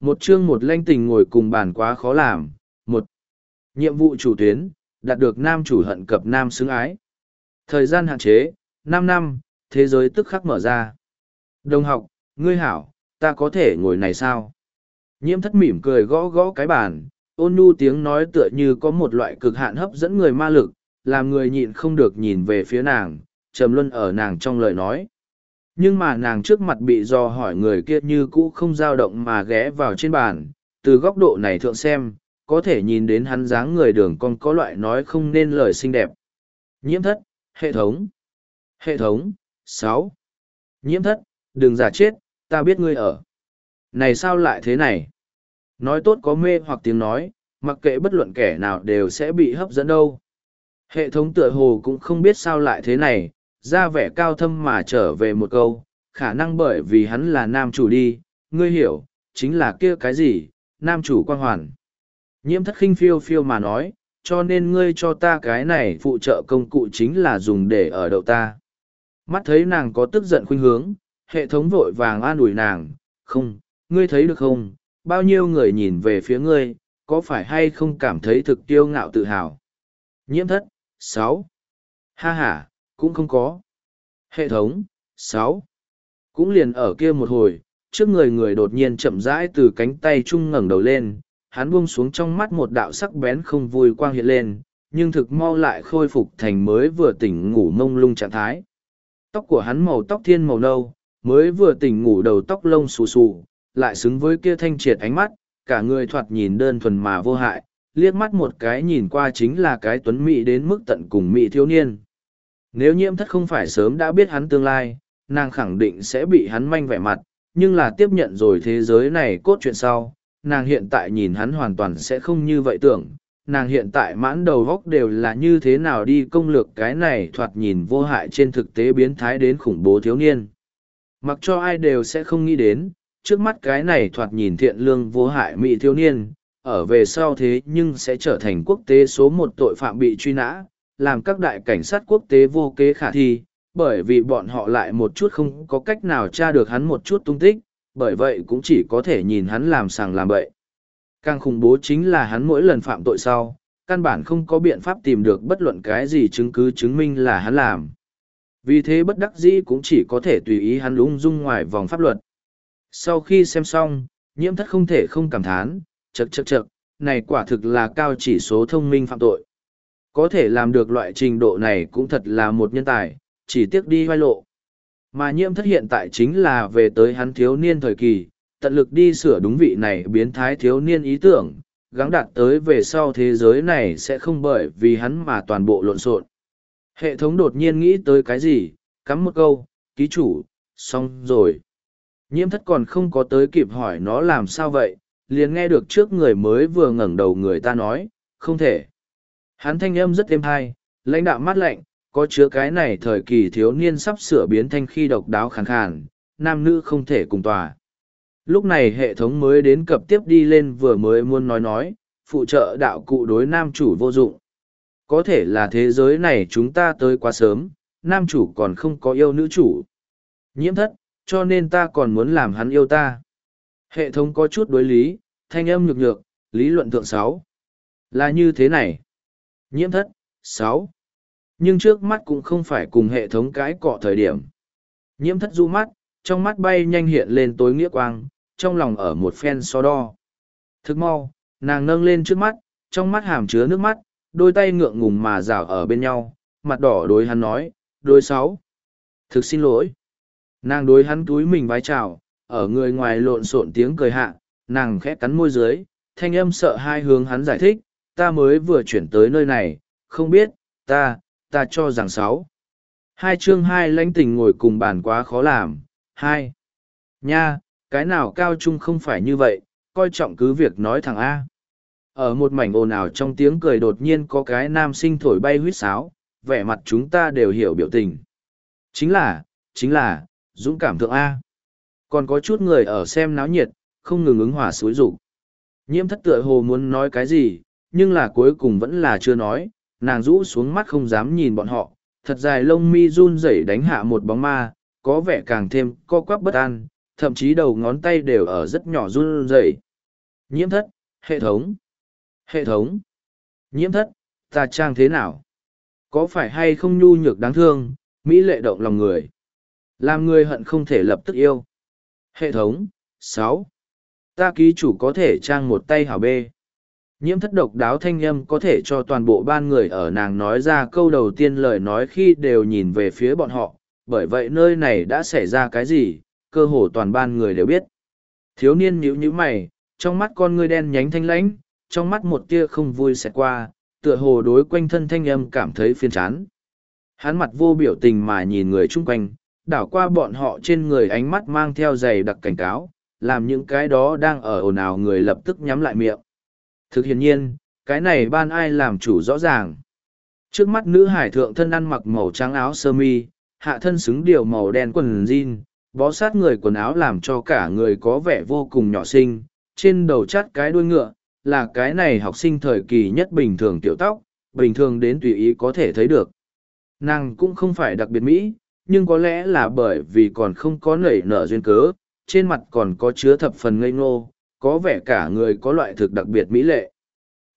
Một chương một lanh tình ngồi cùng bàn quá khó làm. Một, nhiệm vụ chủ tuyến, đạt được nam chủ hận cập nam xứng ái. Thời gian hạn chế, năm năm, thế giới tức khắc mở ra. Đồng học, ngươi hảo, ta có thể ngồi này sao? Nhiễm thất mỉm cười gõ gõ cái bàn, ôn nhu tiếng nói tựa như có một loại cực hạn hấp dẫn người ma lực, làm người nhịn không được nhìn về phía nàng, trầm luân ở nàng trong lời nói. Nhưng mà nàng trước mặt bị do hỏi người kia như cũ không dao động mà ghé vào trên bàn, từ góc độ này thượng xem, có thể nhìn đến hắn dáng người đường con có loại nói không nên lời xinh đẹp. Nhiễm thất, hệ thống. Hệ thống, sáu. Nhiễm thất, đừng giả chết, ta biết ngươi ở. Này sao lại thế này? Nói tốt có mê hoặc tiếng nói, mặc kệ bất luận kẻ nào đều sẽ bị hấp dẫn đâu. Hệ thống tựa hồ cũng không biết sao lại thế này, ra vẻ cao thâm mà trở về một câu, khả năng bởi vì hắn là nam chủ đi, ngươi hiểu, chính là kia cái gì, nam chủ quan hoàn. Nhiễm thất khinh phiêu phiêu mà nói, cho nên ngươi cho ta cái này phụ trợ công cụ chính là dùng để ở đậu ta. Mắt thấy nàng có tức giận khuynh hướng, hệ thống vội vàng an ủi nàng, không, ngươi thấy được không, bao nhiêu người nhìn về phía ngươi, có phải hay không cảm thấy thực tiêu ngạo tự hào. Nhiễm thất, sáu Ha ha, cũng không có. Hệ thống, sáu Cũng liền ở kia một hồi, trước người người đột nhiên chậm rãi từ cánh tay trung ngẩng đầu lên, hắn buông xuống trong mắt một đạo sắc bén không vui quang hiện lên, nhưng thực mau lại khôi phục thành mới vừa tỉnh ngủ mông lung trạng thái. Tóc của hắn màu tóc thiên màu nâu, mới vừa tỉnh ngủ đầu tóc lông xù xù, lại xứng với kia thanh triệt ánh mắt, cả người thoạt nhìn đơn thuần mà vô hại, liếc mắt một cái nhìn qua chính là cái tuấn mỹ đến mức tận cùng mỹ thiếu niên. Nếu nhiễm thất không phải sớm đã biết hắn tương lai, nàng khẳng định sẽ bị hắn manh vẻ mặt, nhưng là tiếp nhận rồi thế giới này cốt chuyện sau, nàng hiện tại nhìn hắn hoàn toàn sẽ không như vậy tưởng. Nàng hiện tại mãn đầu góc đều là như thế nào đi công lược cái này thoạt nhìn vô hại trên thực tế biến thái đến khủng bố thiếu niên. Mặc cho ai đều sẽ không nghĩ đến, trước mắt cái này thoạt nhìn thiện lương vô hại mỹ thiếu niên, ở về sau thế nhưng sẽ trở thành quốc tế số một tội phạm bị truy nã, làm các đại cảnh sát quốc tế vô kế khả thi, bởi vì bọn họ lại một chút không có cách nào tra được hắn một chút tung tích, bởi vậy cũng chỉ có thể nhìn hắn làm sàng làm bậy. Càng khủng bố chính là hắn mỗi lần phạm tội sau, căn bản không có biện pháp tìm được bất luận cái gì chứng cứ chứng minh là hắn làm. Vì thế bất đắc dĩ cũng chỉ có thể tùy ý hắn lung dung ngoài vòng pháp luật. Sau khi xem xong, nhiễm thất không thể không cảm thán, chật chật chật, này quả thực là cao chỉ số thông minh phạm tội. Có thể làm được loại trình độ này cũng thật là một nhân tài, chỉ tiếc đi hoai lộ. Mà nhiễm thất hiện tại chính là về tới hắn thiếu niên thời kỳ, tận lực đi sửa đúng vị này biến thái thiếu niên ý tưởng, gắng đạt tới về sau thế giới này sẽ không bởi vì hắn mà toàn bộ lộn xộn. Hệ thống đột nhiên nghĩ tới cái gì, cắm một câu, ký chủ, xong rồi. Nhiễm thất còn không có tới kịp hỏi nó làm sao vậy, liền nghe được trước người mới vừa ngẩng đầu người ta nói, không thể. Hắn thanh âm rất êm hay, lãnh đạo mát lạnh, có chứa cái này thời kỳ thiếu niên sắp sửa biến thanh khi độc đáo khàn khàn, nam nữ không thể cùng tòa. Lúc này hệ thống mới đến cập tiếp đi lên vừa mới muốn nói nói, phụ trợ đạo cụ đối nam chủ vô dụng. Có thể là thế giới này chúng ta tới quá sớm, nam chủ còn không có yêu nữ chủ. Nhiễm thất, cho nên ta còn muốn làm hắn yêu ta. Hệ thống có chút đối lý, thanh âm nhược nhược, lý luận thượng sáu Là như thế này. Nhiễm thất, sáu Nhưng trước mắt cũng không phải cùng hệ thống cái cọ thời điểm. Nhiễm thất du mắt, trong mắt bay nhanh hiện lên tối nghĩa quang, trong lòng ở một phen so đo. Thức mau, nàng nâng lên trước mắt, trong mắt hàm chứa nước mắt, đôi tay ngượng ngùng mà rảo ở bên nhau, mặt đỏ đối hắn nói, đôi sáu. Thực xin lỗi. Nàng đối hắn túi mình vái chào, ở người ngoài lộn xộn tiếng cười hạ, nàng khẽ cắn môi dưới, thanh âm sợ hai hướng hắn giải thích, ta mới vừa chuyển tới nơi này, không biết, ta, ta cho rằng sáu. Hai chương hai lãnh tình ngồi cùng bàn quá khó làm, hai. Nha, cái nào cao trung không phải như vậy, coi trọng cứ việc nói thằng A. Ở một mảnh ồn ào trong tiếng cười đột nhiên có cái nam sinh thổi bay huýt sáo, vẻ mặt chúng ta đều hiểu biểu tình. Chính là, chính là, dũng cảm thượng A. Còn có chút người ở xem náo nhiệt, không ngừng ứng hỏa suối rụng. Nhiễm thất tựa hồ muốn nói cái gì, nhưng là cuối cùng vẫn là chưa nói, nàng rũ xuống mắt không dám nhìn bọn họ, thật dài lông mi run rẩy đánh hạ một bóng ma, có vẻ càng thêm co quắp bất an, thậm chí đầu ngón tay đều ở rất nhỏ run rẩy. Nhiễm thất, hệ thống. Hệ thống. Nhiễm thất, ta trang thế nào? Có phải hay không nhu nhược đáng thương, Mỹ lệ động lòng người? Làm người hận không thể lập tức yêu. Hệ thống, sáu Ta ký chủ có thể trang một tay hảo bê. Nhiễm thất độc đáo thanh âm có thể cho toàn bộ ban người ở nàng nói ra câu đầu tiên lời nói khi đều nhìn về phía bọn họ, bởi vậy nơi này đã xảy ra cái gì, cơ hồ toàn ban người đều biết. Thiếu niên nhíu nhíu mày, trong mắt con ngươi đen nhánh thanh lãnh, trong mắt một tia không vui xẹt qua, tựa hồ đối quanh thân thanh âm cảm thấy phiền chán. Hắn mặt vô biểu tình mà nhìn người chung quanh, đảo qua bọn họ trên người ánh mắt mang theo giày đặc cảnh cáo, làm những cái đó đang ở ồn ào người lập tức nhắm lại miệng. Thực hiện nhiên, cái này ban ai làm chủ rõ ràng. Trước mắt nữ hải thượng thân ăn mặc màu trắng áo sơ mi, hạ thân xứng điều màu đen quần jean, bó sát người quần áo làm cho cả người có vẻ vô cùng nhỏ xinh, trên đầu chắt cái đuôi ngựa, là cái này học sinh thời kỳ nhất bình thường tiểu tóc, bình thường đến tùy ý có thể thấy được. Nàng cũng không phải đặc biệt Mỹ, nhưng có lẽ là bởi vì còn không có nảy nở duyên cớ, trên mặt còn có chứa thập phần ngây ngô, có vẻ cả người có loại thực đặc biệt mỹ lệ.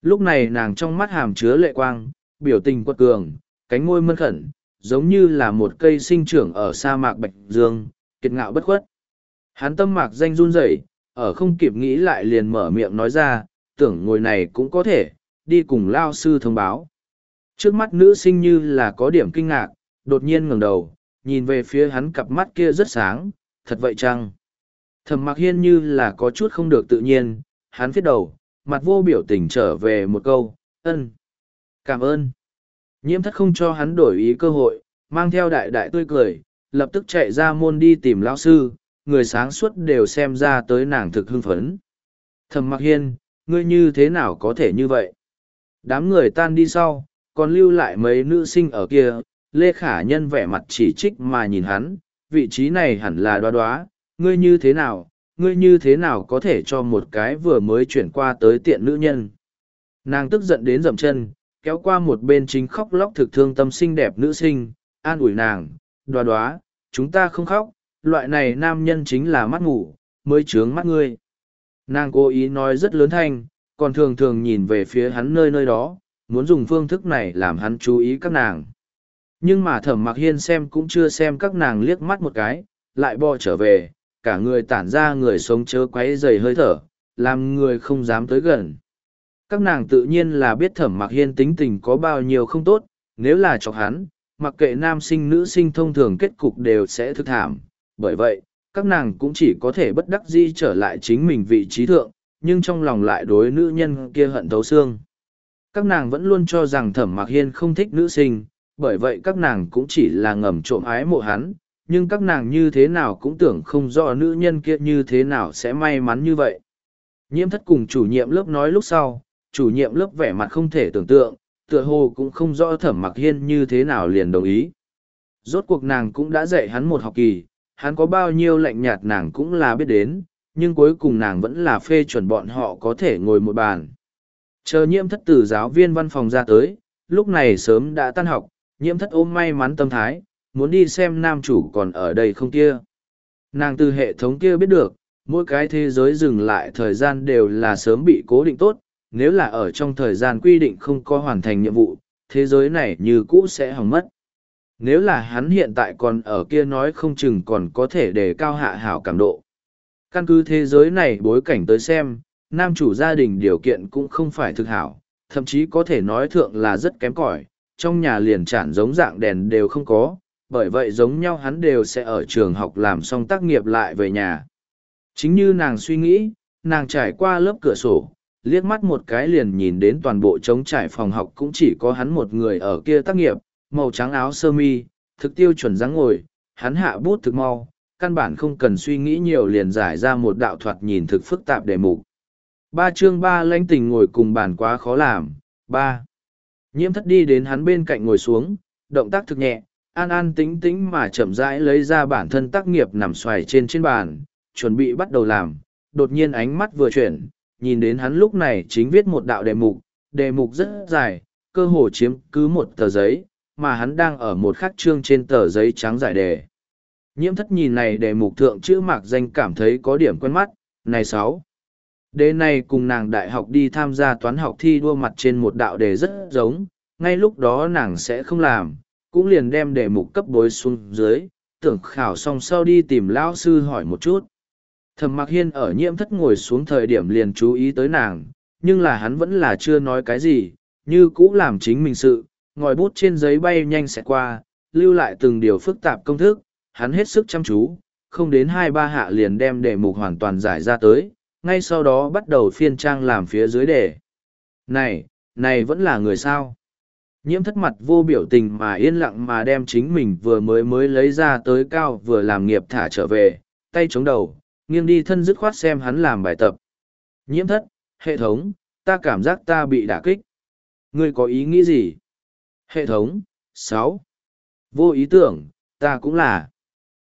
Lúc này nàng trong mắt hàm chứa lệ quang, biểu tình quật cường, cánh môi mân khẩn, giống như là một cây sinh trưởng ở sa mạc bạch dương, kiệt ngạo bất khuất. Hắn tâm mạc danh run rẩy, ở không kịp nghĩ lại liền mở miệng nói ra, tưởng ngồi này cũng có thể, đi cùng lao sư thông báo. Trước mắt nữ sinh như là có điểm kinh ngạc, đột nhiên ngẩng đầu, nhìn về phía hắn cặp mắt kia rất sáng, thật vậy chăng? Thẩm mặc hiên như là có chút không được tự nhiên, hắn viết đầu, mặt vô biểu tình trở về một câu, ân. Cảm ơn. Nhiễm thất không cho hắn đổi ý cơ hội, mang theo đại đại tươi cười, lập tức chạy ra môn đi tìm lão sư, người sáng suốt đều xem ra tới nàng thực hưng phấn. Thẩm mặc hiên, ngươi như thế nào có thể như vậy? Đám người tan đi sau, còn lưu lại mấy nữ sinh ở kia, Lê Khả Nhân vẻ mặt chỉ trích mà nhìn hắn, vị trí này hẳn là đoá đoá, ngươi như thế nào, ngươi như thế nào có thể cho một cái vừa mới chuyển qua tới tiện nữ nhân. Nàng tức giận đến dậm chân, kéo qua một bên chính khóc lóc thực thương tâm xinh đẹp nữ sinh, an ủi nàng, đoá đoá, chúng ta không khóc, loại này nam nhân chính là mắt ngủ, mới trướng mắt ngươi. Nàng cố ý nói rất lớn thanh, còn thường thường nhìn về phía hắn nơi nơi đó, muốn dùng phương thức này làm hắn chú ý các nàng. Nhưng mà thẩm mặc hiên xem cũng chưa xem các nàng liếc mắt một cái, lại bò trở về, cả người tản ra người sống chớ quấy dày hơi thở, làm người không dám tới gần. Các nàng tự nhiên là biết thẩm mặc hiên tính tình có bao nhiêu không tốt, nếu là chọc hắn, mặc kệ nam sinh nữ sinh thông thường kết cục đều sẽ thức thảm. Bởi vậy, các nàng cũng chỉ có thể bất đắc di trở lại chính mình vị trí thượng, nhưng trong lòng lại đối nữ nhân kia hận thấu xương. Các nàng vẫn luôn cho rằng thẩm mặc hiên không thích nữ sinh, bởi vậy các nàng cũng chỉ là ngầm trộm ái mộ hắn, nhưng các nàng như thế nào cũng tưởng không rõ nữ nhân kia như thế nào sẽ may mắn như vậy. Nhiễm thất cùng chủ nhiệm lớp nói lúc sau, chủ nhiệm lớp vẻ mặt không thể tưởng tượng, tựa hồ cũng không rõ thẩm mặc hiên như thế nào liền đồng ý. Rốt cuộc nàng cũng đã dạy hắn một học kỳ, hắn có bao nhiêu lạnh nhạt nàng cũng là biết đến, nhưng cuối cùng nàng vẫn là phê chuẩn bọn họ có thể ngồi một bàn. Chờ nhiễm thất từ giáo viên văn phòng ra tới, lúc này sớm đã tan học, nhiễm thất ôm may mắn tâm thái, muốn đi xem nam chủ còn ở đây không kia. Nàng từ hệ thống kia biết được, mỗi cái thế giới dừng lại thời gian đều là sớm bị cố định tốt, nếu là ở trong thời gian quy định không có hoàn thành nhiệm vụ, thế giới này như cũ sẽ hỏng mất. Nếu là hắn hiện tại còn ở kia nói không chừng còn có thể để cao hạ hảo cảm độ. Căn cứ thế giới này bối cảnh tới xem, nam chủ gia đình điều kiện cũng không phải thực hảo, thậm chí có thể nói thượng là rất kém cỏi trong nhà liền chản giống dạng đèn đều không có, bởi vậy giống nhau hắn đều sẽ ở trường học làm xong tác nghiệp lại về nhà. Chính như nàng suy nghĩ, nàng trải qua lớp cửa sổ, liếc mắt một cái liền nhìn đến toàn bộ trống trải phòng học cũng chỉ có hắn một người ở kia tác nghiệp, màu trắng áo sơ mi, thực tiêu chuẩn dáng ngồi, hắn hạ bút thực mau, căn bản không cần suy nghĩ nhiều liền giải ra một đạo thoạt nhìn thực phức tạp đề mục. Ba chương ba lãnh tình ngồi cùng bàn quá khó làm, ba. Nhiễm thất đi đến hắn bên cạnh ngồi xuống, động tác thực nhẹ, an an tĩnh tĩnh mà chậm rãi lấy ra bản thân tác nghiệp nằm xoài trên trên bàn, chuẩn bị bắt đầu làm. Đột nhiên ánh mắt vừa chuyển, nhìn đến hắn lúc này chính viết một đạo đề mục, đề mục rất dài, cơ hồ chiếm cứ một tờ giấy, mà hắn đang ở một khắc chương trên tờ giấy trắng giải đề. Nhiễm thất nhìn này đề mục thượng chữ mạc danh cảm thấy có điểm quen mắt, này sáu. Đề này cùng nàng đại học đi tham gia toán học thi đua mặt trên một đạo đề rất giống, ngay lúc đó nàng sẽ không làm, cũng liền đem đề mục cấp bối xuống dưới, tưởng khảo xong sau đi tìm lão sư hỏi một chút. Thẩm mặc Hiên ở nhiễm thất ngồi xuống thời điểm liền chú ý tới nàng, nhưng là hắn vẫn là chưa nói cái gì, như cũ làm chính mình sự, ngòi bút trên giấy bay nhanh sẽ qua, lưu lại từng điều phức tạp công thức, hắn hết sức chăm chú, không đến hai ba hạ liền đem đề mục hoàn toàn giải ra tới, ngay sau đó bắt đầu phiên trang làm phía dưới đề. Này, này vẫn là người sao? Nhiễm thất mặt vô biểu tình mà yên lặng mà đem chính mình vừa mới mới lấy ra tới cao vừa làm nghiệp thả trở về, tay chống đầu, nghiêng đi thân dứt khoát xem hắn làm bài tập. Nhiễm thất, hệ thống, ta cảm giác ta bị đả kích. Ngươi có ý nghĩ gì? Hệ thống, sáu Vô ý tưởng, ta cũng là.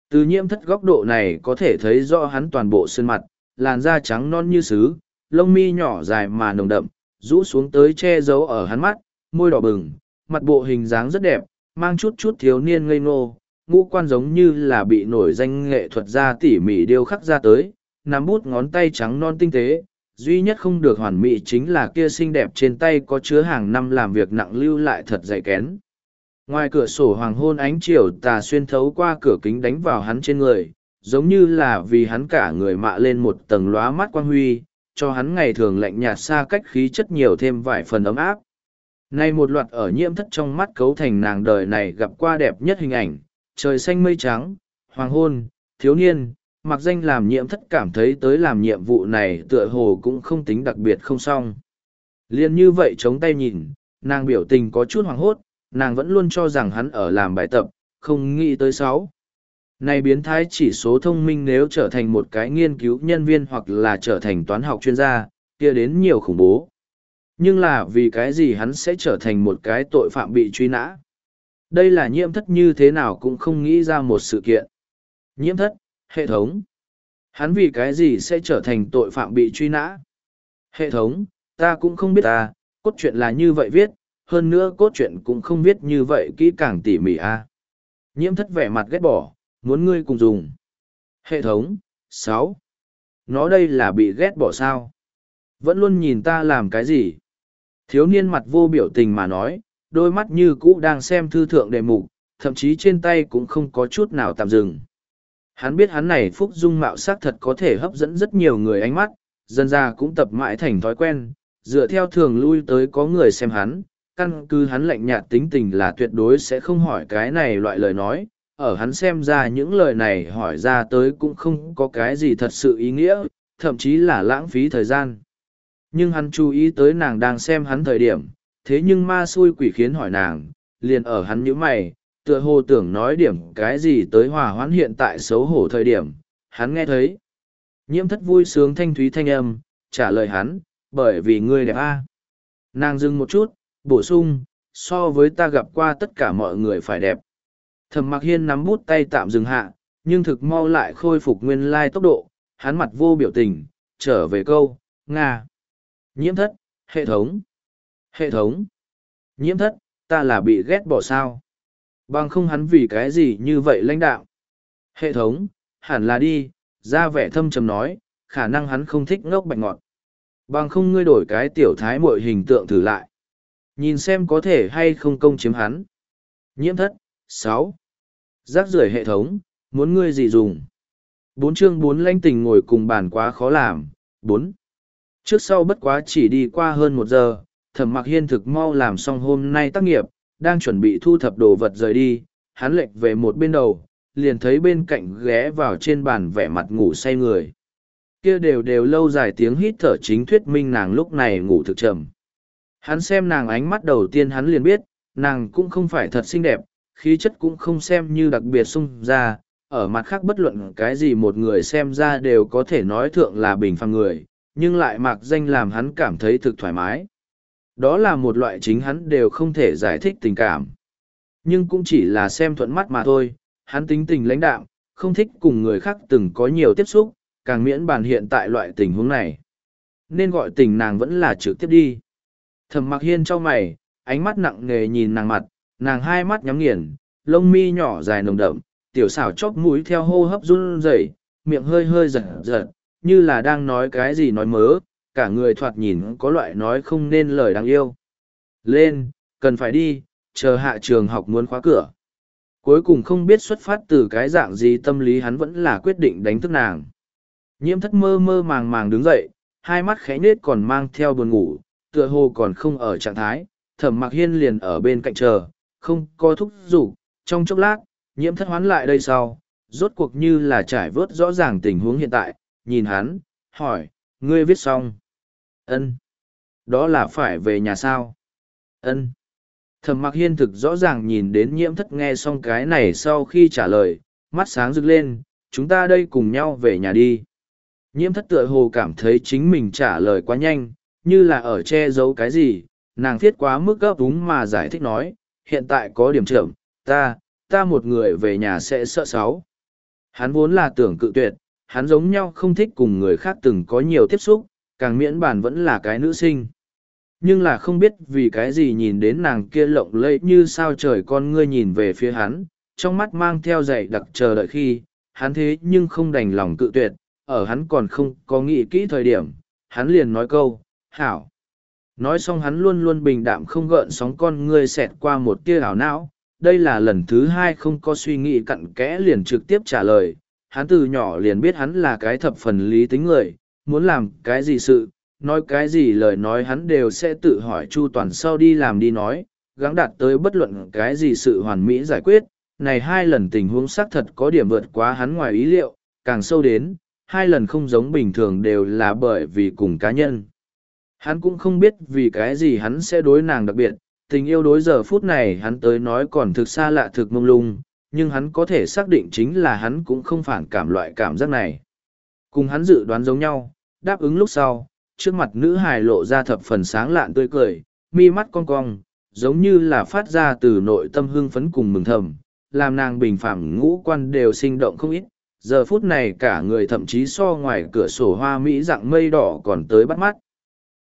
Từ nhiễm thất góc độ này có thể thấy rõ hắn toàn bộ sơn mặt, làn da trắng non như sứ, lông mi nhỏ dài mà nồng đậm, rũ xuống tới che giấu ở hắn mắt, môi đỏ bừng, mặt bộ hình dáng rất đẹp, mang chút chút thiếu niên ngây ngô, ngũ quan giống như là bị nổi danh nghệ thuật gia tỉ mỉ điêu khắc ra tới, nắm bút ngón tay trắng non tinh tế, duy nhất không được hoàn mỹ chính là kia xinh đẹp trên tay có chứa hàng năm làm việc nặng lưu lại thật dày kén. Ngoài cửa sổ hoàng hôn ánh chiều tà xuyên thấu qua cửa kính đánh vào hắn trên người, giống như là vì hắn cả người mạ lên một tầng lóa mắt quang huy, cho hắn ngày thường lạnh nhạt xa cách khí chất nhiều thêm vài phần ấm áp. Nay một loạt ở nhiễm thất trong mắt cấu thành nàng đời này gặp qua đẹp nhất hình ảnh, trời xanh mây trắng, hoàng hôn, thiếu niên, mặc danh làm nhiễm thất cảm thấy tới làm nhiệm vụ này tựa hồ cũng không tính đặc biệt không xong. Liên như vậy chống tay nhìn, nàng biểu tình có chút hoàng hốt, nàng vẫn luôn cho rằng hắn ở làm bài tập, không nghĩ tới sáu. Này biến thái chỉ số thông minh nếu trở thành một cái nghiên cứu nhân viên hoặc là trở thành toán học chuyên gia, kia đến nhiều khủng bố. Nhưng là vì cái gì hắn sẽ trở thành một cái tội phạm bị truy nã? Đây là nhiễm thất như thế nào cũng không nghĩ ra một sự kiện. Nhiễm thất, hệ thống. Hắn vì cái gì sẽ trở thành tội phạm bị truy nã? Hệ thống, ta cũng không biết ta, cốt truyện là như vậy viết, hơn nữa cốt truyện cũng không viết như vậy kỹ càng tỉ mỉ a. Nhiễm thất vẻ mặt ghét bỏ, muốn ngươi cùng dùng. Hệ thống, sáu. Nó đây là bị ghét bỏ sao? Vẫn luôn nhìn ta làm cái gì? Thiếu niên mặt vô biểu tình mà nói, đôi mắt như cũ đang xem thư thượng đề mục, thậm chí trên tay cũng không có chút nào tạm dừng. Hắn biết hắn này phúc dung mạo sắc thật có thể hấp dẫn rất nhiều người ánh mắt, dân ra cũng tập mãi thành thói quen, dựa theo thường lui tới có người xem hắn, căn cứ hắn lạnh nhạt tính tình là tuyệt đối sẽ không hỏi cái này loại lời nói, ở hắn xem ra những lời này hỏi ra tới cũng không có cái gì thật sự ý nghĩa, thậm chí là lãng phí thời gian. Nhưng hắn chú ý tới nàng đang xem hắn thời điểm, thế nhưng ma xui quỷ khiến hỏi nàng, liền ở hắn nhữ mày, tựa hồ tưởng nói điểm cái gì tới hòa hoãn hiện tại xấu hổ thời điểm, hắn nghe thấy. Nhiễm thất vui sướng thanh thúy thanh âm, trả lời hắn, bởi vì ngươi đẹp a. Nàng dừng một chút, bổ sung, so với ta gặp qua tất cả mọi người phải đẹp. Thẩm mặc hiên nắm bút tay tạm dừng hạ, nhưng thực mau lại khôi phục nguyên lai tốc độ, hắn mặt vô biểu tình, trở về câu, Nga. Nhiễm thất, hệ thống. Hệ thống. Nhiễm thất, ta là bị ghét bỏ sao. Bằng không hắn vì cái gì như vậy lãnh đạo. Hệ thống, hẳn là đi, ra vẻ thâm trầm nói, khả năng hắn không thích ngốc bạch ngọt. Bằng không ngươi đổi cái tiểu thái mội hình tượng thử lại. Nhìn xem có thể hay không công chiếm hắn. Nhiễm thất, sáu Rác rưởi hệ thống, muốn ngươi gì dùng? Bốn chương bốn lãnh tình ngồi cùng bàn quá khó làm. Bốn. Trước sau bất quá chỉ đi qua hơn một giờ, thẩm mặc hiên thực mau làm xong hôm nay tác nghiệp, đang chuẩn bị thu thập đồ vật rời đi, hắn lệch về một bên đầu, liền thấy bên cạnh ghé vào trên bàn vẻ mặt ngủ say người. Kia đều đều lâu dài tiếng hít thở chính thuyết minh nàng lúc này ngủ thực trầm. Hắn xem nàng ánh mắt đầu tiên hắn liền biết, nàng cũng không phải thật xinh đẹp, khí chất cũng không xem như đặc biệt sung ra, ở mặt khác bất luận cái gì một người xem ra đều có thể nói thượng là bình phàm người, nhưng lại mặc danh làm hắn cảm thấy thực thoải mái. Đó là một loại chính hắn đều không thể giải thích tình cảm. Nhưng cũng chỉ là xem thuận mắt mà thôi, hắn tính tình lãnh đạm, không thích cùng người khác từng có nhiều tiếp xúc, càng miễn bàn hiện tại loại tình huống này. Nên gọi tình nàng vẫn là trực tiếp đi. Thầm mặc hiên cho mày, ánh mắt nặng nề nhìn nàng mặt, nàng hai mắt nhắm nghiền, lông mi nhỏ dài nồng đậm, tiểu xảo chóp mũi theo hô hấp run rẩy, miệng hơi hơi giật giật, như là đang nói cái gì nói mớ, cả người thoạt nhìn có loại nói không nên lời đáng yêu. Lên, cần phải đi, chờ hạ trường học muốn khóa cửa. Cuối cùng không biết xuất phát từ cái dạng gì tâm lý hắn vẫn là quyết định đánh thức nàng. Nhiễm thất mơ mơ màng màng đứng dậy, hai mắt khẽ nết còn mang theo buồn ngủ, tựa hồ còn không ở trạng thái, thẩm mặc hiên liền ở bên cạnh chờ, không có thúc giục, trong chốc lát, nhiễm thất hoán lại đây sau, rốt cuộc như là trải vớt rõ ràng tình huống hiện tại, nhìn hắn, hỏi, ngươi viết xong. ân Đó là phải về nhà sao? ân Thẩm mặc hiên thực rõ ràng nhìn đến nhiễm thất nghe xong cái này sau khi trả lời, mắt sáng rực lên, chúng ta đây cùng nhau về nhà đi. Nhiễm thất tựa hồ cảm thấy chính mình trả lời quá nhanh, như là ở che giấu cái gì, nàng thiết quá mức gấp đúng mà giải thích nói, hiện tại có điểm trưởng, ta, ta một người về nhà sẽ sợ sáu. Hắn vốn là tưởng cự tuyệt, hắn giống nhau không thích cùng người khác từng có nhiều tiếp xúc, càng miễn bản vẫn là cái nữ sinh. Nhưng là không biết vì cái gì nhìn đến nàng kia lộng lẫy như sao trời con ngươi nhìn về phía hắn, trong mắt mang theo dạy đặc chờ đợi khi, hắn thế nhưng không đành lòng cự tuyệt, ở hắn còn không có nghĩ kỹ thời điểm, hắn liền nói câu, hảo. Nói xong hắn luôn luôn bình đạm không gợn sóng con ngươi xẹt qua một tia ảo não, đây là lần thứ hai không có suy nghĩ cặn kẽ liền trực tiếp trả lời. Hắn từ nhỏ liền biết hắn là cái thập phần lý tính người, muốn làm cái gì sự, nói cái gì lời nói hắn đều sẽ tự hỏi chu toàn sau đi làm đi nói, gắng đạt tới bất luận cái gì sự hoàn mỹ giải quyết. Này hai lần tình huống xác thật có điểm vượt quá hắn ngoài ý liệu, càng sâu đến, hai lần không giống bình thường đều là bởi vì cùng cá nhân. Hắn cũng không biết vì cái gì hắn sẽ đối nàng đặc biệt, tình yêu đối giờ phút này hắn tới nói còn thực xa lạ thực mông lung, nhưng hắn có thể xác định chính là hắn cũng không phản cảm loại cảm giác này. Cùng hắn dự đoán giống nhau, đáp ứng lúc sau, trước mặt nữ hài lộ ra thập phần sáng lạn tươi cười, mi mắt cong cong, giống như là phát ra từ nội tâm hưng phấn cùng mừng thầm, làm nàng bình phẳng ngũ quan đều sinh động không ít. Giờ phút này cả người thậm chí so ngoài cửa sổ hoa mỹ dạng mây đỏ còn tới bắt mắt.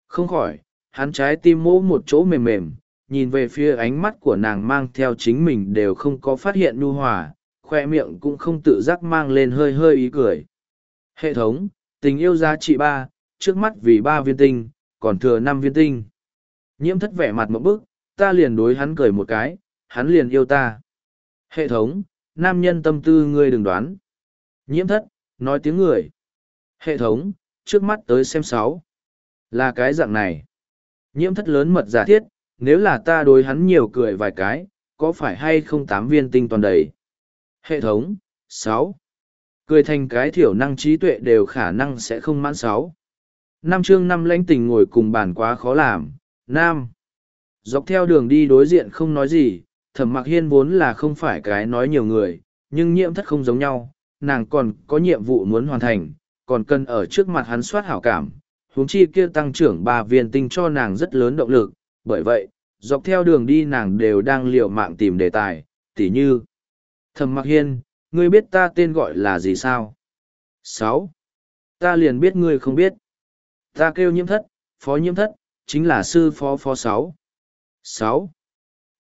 Không khỏi, hắn trái tim mỗ một chỗ mềm mềm, nhìn về phía ánh mắt của nàng mang theo chính mình đều không có phát hiện nhu hòa, khoe miệng cũng không tự giác mang lên hơi hơi ý cười. Hệ thống, tình yêu giá trị ba, trước mắt vì ba viên tinh, còn thừa năm viên tinh. Nhiễm thất vẻ mặt một bức, ta liền đối hắn cười một cái, hắn liền yêu ta. Hệ thống, nam nhân tâm tư ngươi đừng đoán. Nhiễm thất, nói tiếng người. Hệ thống, trước mắt tới xem sáu. Là cái dạng này. Nhiễm thất lớn mật giả thiết, nếu là ta đối hắn nhiều cười vài cái, có phải hay không tám viên tinh toàn đầy? Hệ thống, sáu Cười thành cái thiểu năng trí tuệ đều khả năng sẽ không mãn sáu Năm chương năm lãnh tình ngồi cùng bàn quá khó làm. Nam. Dọc theo đường đi đối diện không nói gì, thẩm mặc hiên vốn là không phải cái nói nhiều người, nhưng nhiễm thất không giống nhau, nàng còn có nhiệm vụ muốn hoàn thành, còn cần ở trước mặt hắn soát hảo cảm, huống chi kia tăng trưởng ba viên tinh cho nàng rất lớn động lực, bởi vậy, dọc theo đường đi nàng đều đang liều mạng tìm đề tài, tỉ như. Thầm mặc hiên, ngươi biết ta tên gọi là gì sao? sáu Ta liền biết ngươi không biết. Ta kêu nhiễm thất, phó nhiễm thất, chính là sư phó phó sáu. sáu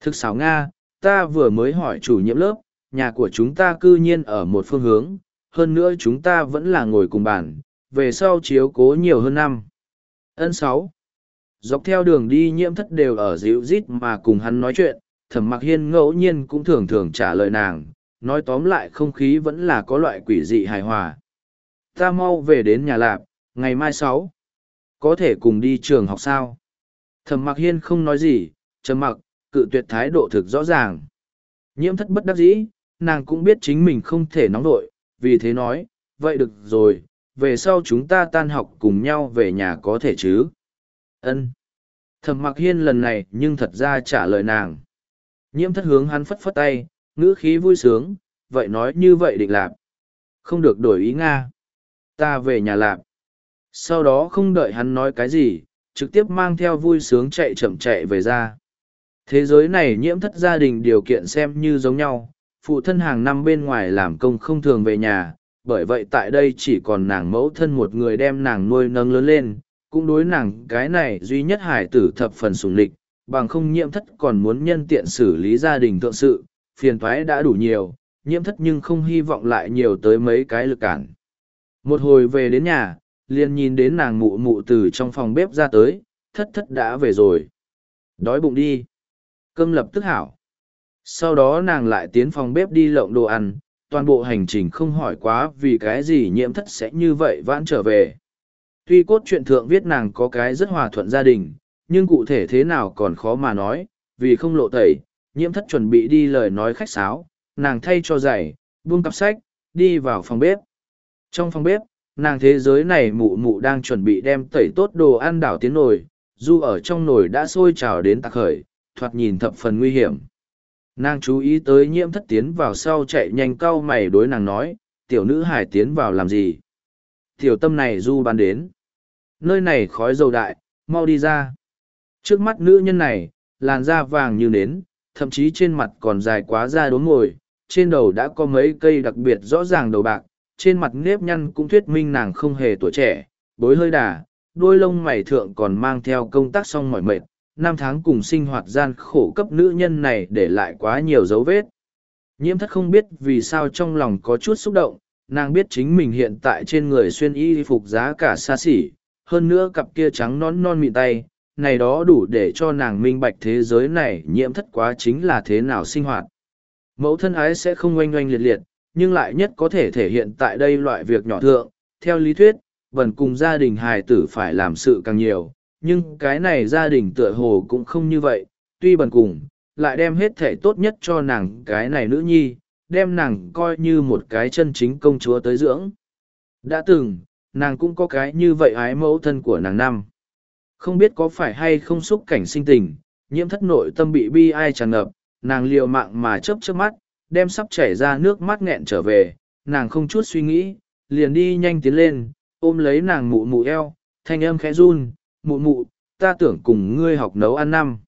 Thực xảo Nga, ta vừa mới hỏi chủ nhiệm lớp, nhà của chúng ta cư nhiên ở một phương hướng, hơn nữa chúng ta vẫn là ngồi cùng bàn, về sau chiếu cố nhiều hơn năm. Ân sáu Dọc theo đường đi nhiễm thất đều ở dịu rít mà cùng hắn nói chuyện, thẩm mặc hiên ngẫu nhiên cũng thường thường trả lời nàng, nói tóm lại không khí vẫn là có loại quỷ dị hài hòa. Ta mau về đến nhà lạp, ngày mai sáu Có thể cùng đi trường học sao? Thẩm mặc hiên không nói gì, trầm mặc, cự tuyệt thái độ thực rõ ràng. Nhiễm thất bất đắc dĩ, nàng cũng biết chính mình không thể nóng vội vì thế nói, vậy được rồi, về sau chúng ta tan học cùng nhau về nhà có thể chứ ân. Thẩm mặc hiên lần này nhưng thật ra trả lời nàng. Nhiễm thất hướng hắn phất phất tay ngữ khí vui sướng vậy nói như vậy định lạp không được đổi ý nga. Ta về nhà lạp sau đó không đợi hắn nói cái gì trực tiếp mang theo vui sướng chạy chậm chạy về ra. Thế giới này nhiễm thất gia đình điều kiện xem như giống nhau phụ thân hàng năm bên ngoài làm công không thường về nhà bởi vậy tại đây chỉ còn nàng mẫu thân một người đem nàng nuôi nâng lớn lên, cũng đối nàng cái này duy nhất hải tử thập phần sùng lịch, bằng không nhiễm thất còn muốn nhân tiện xử lý gia đình thượng sự, phiền thoái đã đủ nhiều, nhiễm thất nhưng không hy vọng lại nhiều tới mấy cái lực cản. Một hồi về đến nhà, liền nhìn đến nàng mụ mụ từ trong phòng bếp ra tới, thất thất đã về rồi. Đói bụng đi. Cơm lập tức hảo. Sau đó nàng lại tiến phòng bếp đi lộng đồ ăn, toàn bộ hành trình không hỏi quá vì cái gì nhiễm thất sẽ như vậy vãn trở về. Tuy cốt truyện thượng viết nàng có cái rất hòa thuận gia đình, nhưng cụ thể thế nào còn khó mà nói, vì không lộ tẩy, nhiễm thất chuẩn bị đi lời nói khách sáo, nàng thay cho giày, buông cặp sách, đi vào phòng bếp. Trong phòng bếp, nàng thế giới này mụ mụ đang chuẩn bị đem tẩy tốt đồ ăn đảo tiến nồi, dù ở trong nồi đã sôi trào đến tạc khởi, thoạt nhìn thập phần nguy hiểm. Nàng chú ý tới nhiễm thất tiến vào sau chạy nhanh cau mày đối nàng nói, tiểu nữ hải tiến vào làm gì? Tiểu tâm này du ban đến. Nơi này khói dầu đại, mau đi ra. Trước mắt nữ nhân này, làn da vàng như nến, thậm chí trên mặt còn dài quá da đốm ngồi, trên đầu đã có mấy cây đặc biệt rõ ràng đầu bạc, trên mặt nếp nhăn cũng thuyết minh nàng không hề tuổi trẻ, bối hơi đà, đôi lông mày thượng còn mang theo công tác xong mỏi mệt, năm tháng cùng sinh hoạt gian khổ cấp nữ nhân này để lại quá nhiều dấu vết. Nhiễm thất không biết vì sao trong lòng có chút xúc động, nàng biết chính mình hiện tại trên người xuyên y phục giá cả xa xỉ, hơn nữa cặp kia trắng non non mịn tay, này đó đủ để cho nàng minh bạch thế giới này nhiễm thất quá chính là thế nào sinh hoạt. Mẫu thân ái sẽ không oanh oanh liệt liệt, nhưng lại nhất có thể thể hiện tại đây loại việc nhỏ thượng, theo lý thuyết, vần cùng gia đình hài tử phải làm sự càng nhiều, nhưng cái này gia đình tựa hồ cũng không như vậy, tuy bần cùng, lại đem hết thể tốt nhất cho nàng cái này nữ nhi, đem nàng coi như một cái chân chính công chúa tới dưỡng. Đã từng, nàng cũng có cái như vậy ái mẫu thân của nàng năm. Không biết có phải hay không xúc cảnh sinh tình, nhiễm thất nội tâm bị bi ai tràn ngập, nàng liều mạng mà chớp chớp mắt, đem sắp chảy ra nước mắt nghẹn trở về, nàng không chút suy nghĩ, liền đi nhanh tiến lên, ôm lấy nàng mụ mụ eo, thanh âm khẽ run, mụ mụ, ta tưởng cùng ngươi học nấu ăn năm.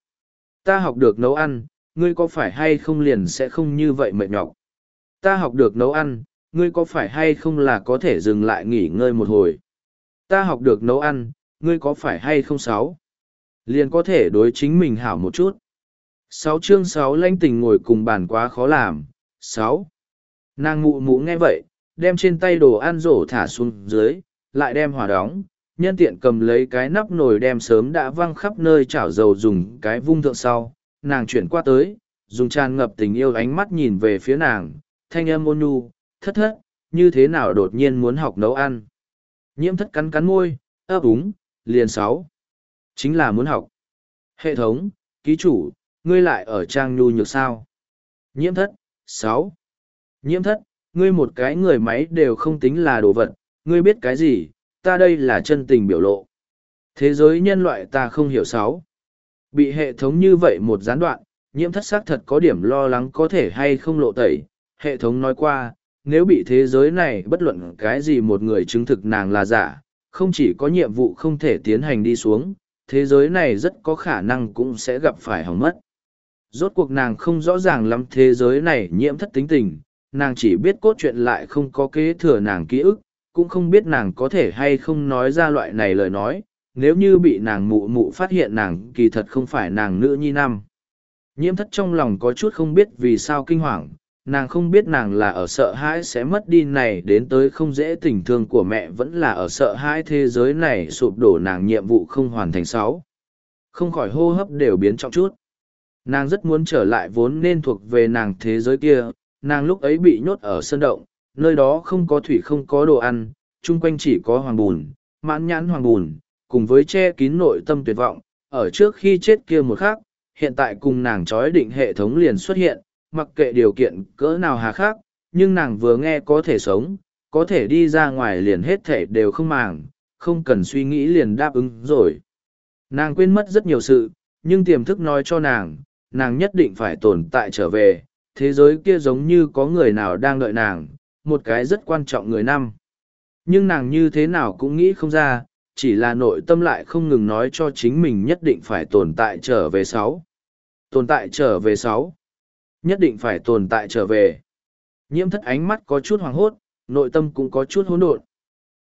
Ta học được nấu ăn, ngươi có phải hay không liền sẽ không như vậy mệt nhọc. Ta học được nấu ăn, ngươi có phải hay không là có thể dừng lại nghỉ ngơi một hồi. Ta học được nấu ăn, ngươi có phải hay không sáu? Liền có thể đối chính mình hảo một chút. Sáu chương sáu lanh tình ngồi cùng bàn quá khó làm. Sáu. Nàng mụ mụ nghe vậy, đem trên tay đồ ăn rổ thả xuống dưới, lại đem hỏa đóng, nhân tiện cầm lấy cái nắp nồi đem sớm đã văng khắp nơi chảo dầu dùng cái vung thượng sau, nàng chuyển qua tới, dùng tràn ngập tình yêu ánh mắt nhìn về phía nàng, thanh âm ôn nhu, thất thất, như thế nào đột nhiên muốn học nấu ăn. Nhiễm thất cắn cắn môi, ấp úng, liền sáu. Chính là muốn học. Hệ thống, ký chủ, ngươi lại ở trang nhu nhược sao. Nhiễm thất, sáu. Nhiễm thất, ngươi một cái người máy đều không tính là đồ vật, ngươi biết cái gì, ta đây là chân tình biểu lộ. Thế giới nhân loại ta không hiểu sáu. Bị hệ thống như vậy một gián đoạn, nhiễm thất xác thật có điểm lo lắng có thể hay không lộ tẩy. Hệ thống nói qua, nếu bị thế giới này bất luận cái gì một người chứng thực nàng là giả, không chỉ có nhiệm vụ không thể tiến hành đi xuống, thế giới này rất có khả năng cũng sẽ gặp phải hỏng mất. Rốt cuộc nàng không rõ ràng lắm thế giới này nhiễm thất tính tình, nàng chỉ biết cốt truyện lại không có kế thừa nàng ký ức, cũng không biết nàng có thể hay không nói ra loại này lời nói, nếu như bị nàng mụ mụ phát hiện nàng kỳ thật không phải nàng nữ nhi năm. Nhiễm thất trong lòng có chút không biết vì sao kinh hoàng, nàng không biết nàng là ở sợ hãi sẽ mất đi này đến tới không dễ tình thương của mẹ vẫn là ở sợ hãi thế giới này sụp đổ nàng nhiệm vụ không hoàn thành sáu. Không khỏi hô hấp đều biến trọng chút. Nàng rất muốn trở lại vốn nên thuộc về nàng thế giới kia, nàng lúc ấy bị nhốt ở sân động, nơi đó không có thủy không có đồ ăn, chung quanh chỉ có hoàng bùn, mãn nhãn hoàng bùn, cùng với che kín nội tâm tuyệt vọng, ở trước khi chết kia một khắc, hiện tại cùng nàng trói định hệ thống liền xuất hiện, mặc kệ điều kiện cỡ nào hà khắc, nhưng nàng vừa nghe có thể sống, có thể đi ra ngoài liền hết thể đều không màng, không cần suy nghĩ liền đáp ứng rồi. Nàng quên mất rất nhiều sự, nhưng tiềm thức nói cho nàng, nàng nhất định phải tồn tại trở về, thế giới kia giống như có người nào đang đợi nàng, một cái rất quan trọng người năm. Nhưng nàng như thế nào cũng nghĩ không ra, chỉ là nội tâm lại không ngừng nói cho chính mình nhất định phải tồn tại trở về sáu. Tồn tại trở về sáu. Nhất định phải tồn tại trở về. Nhiễm thất ánh mắt có chút hoàng hốt, nội tâm cũng có chút hỗn độn.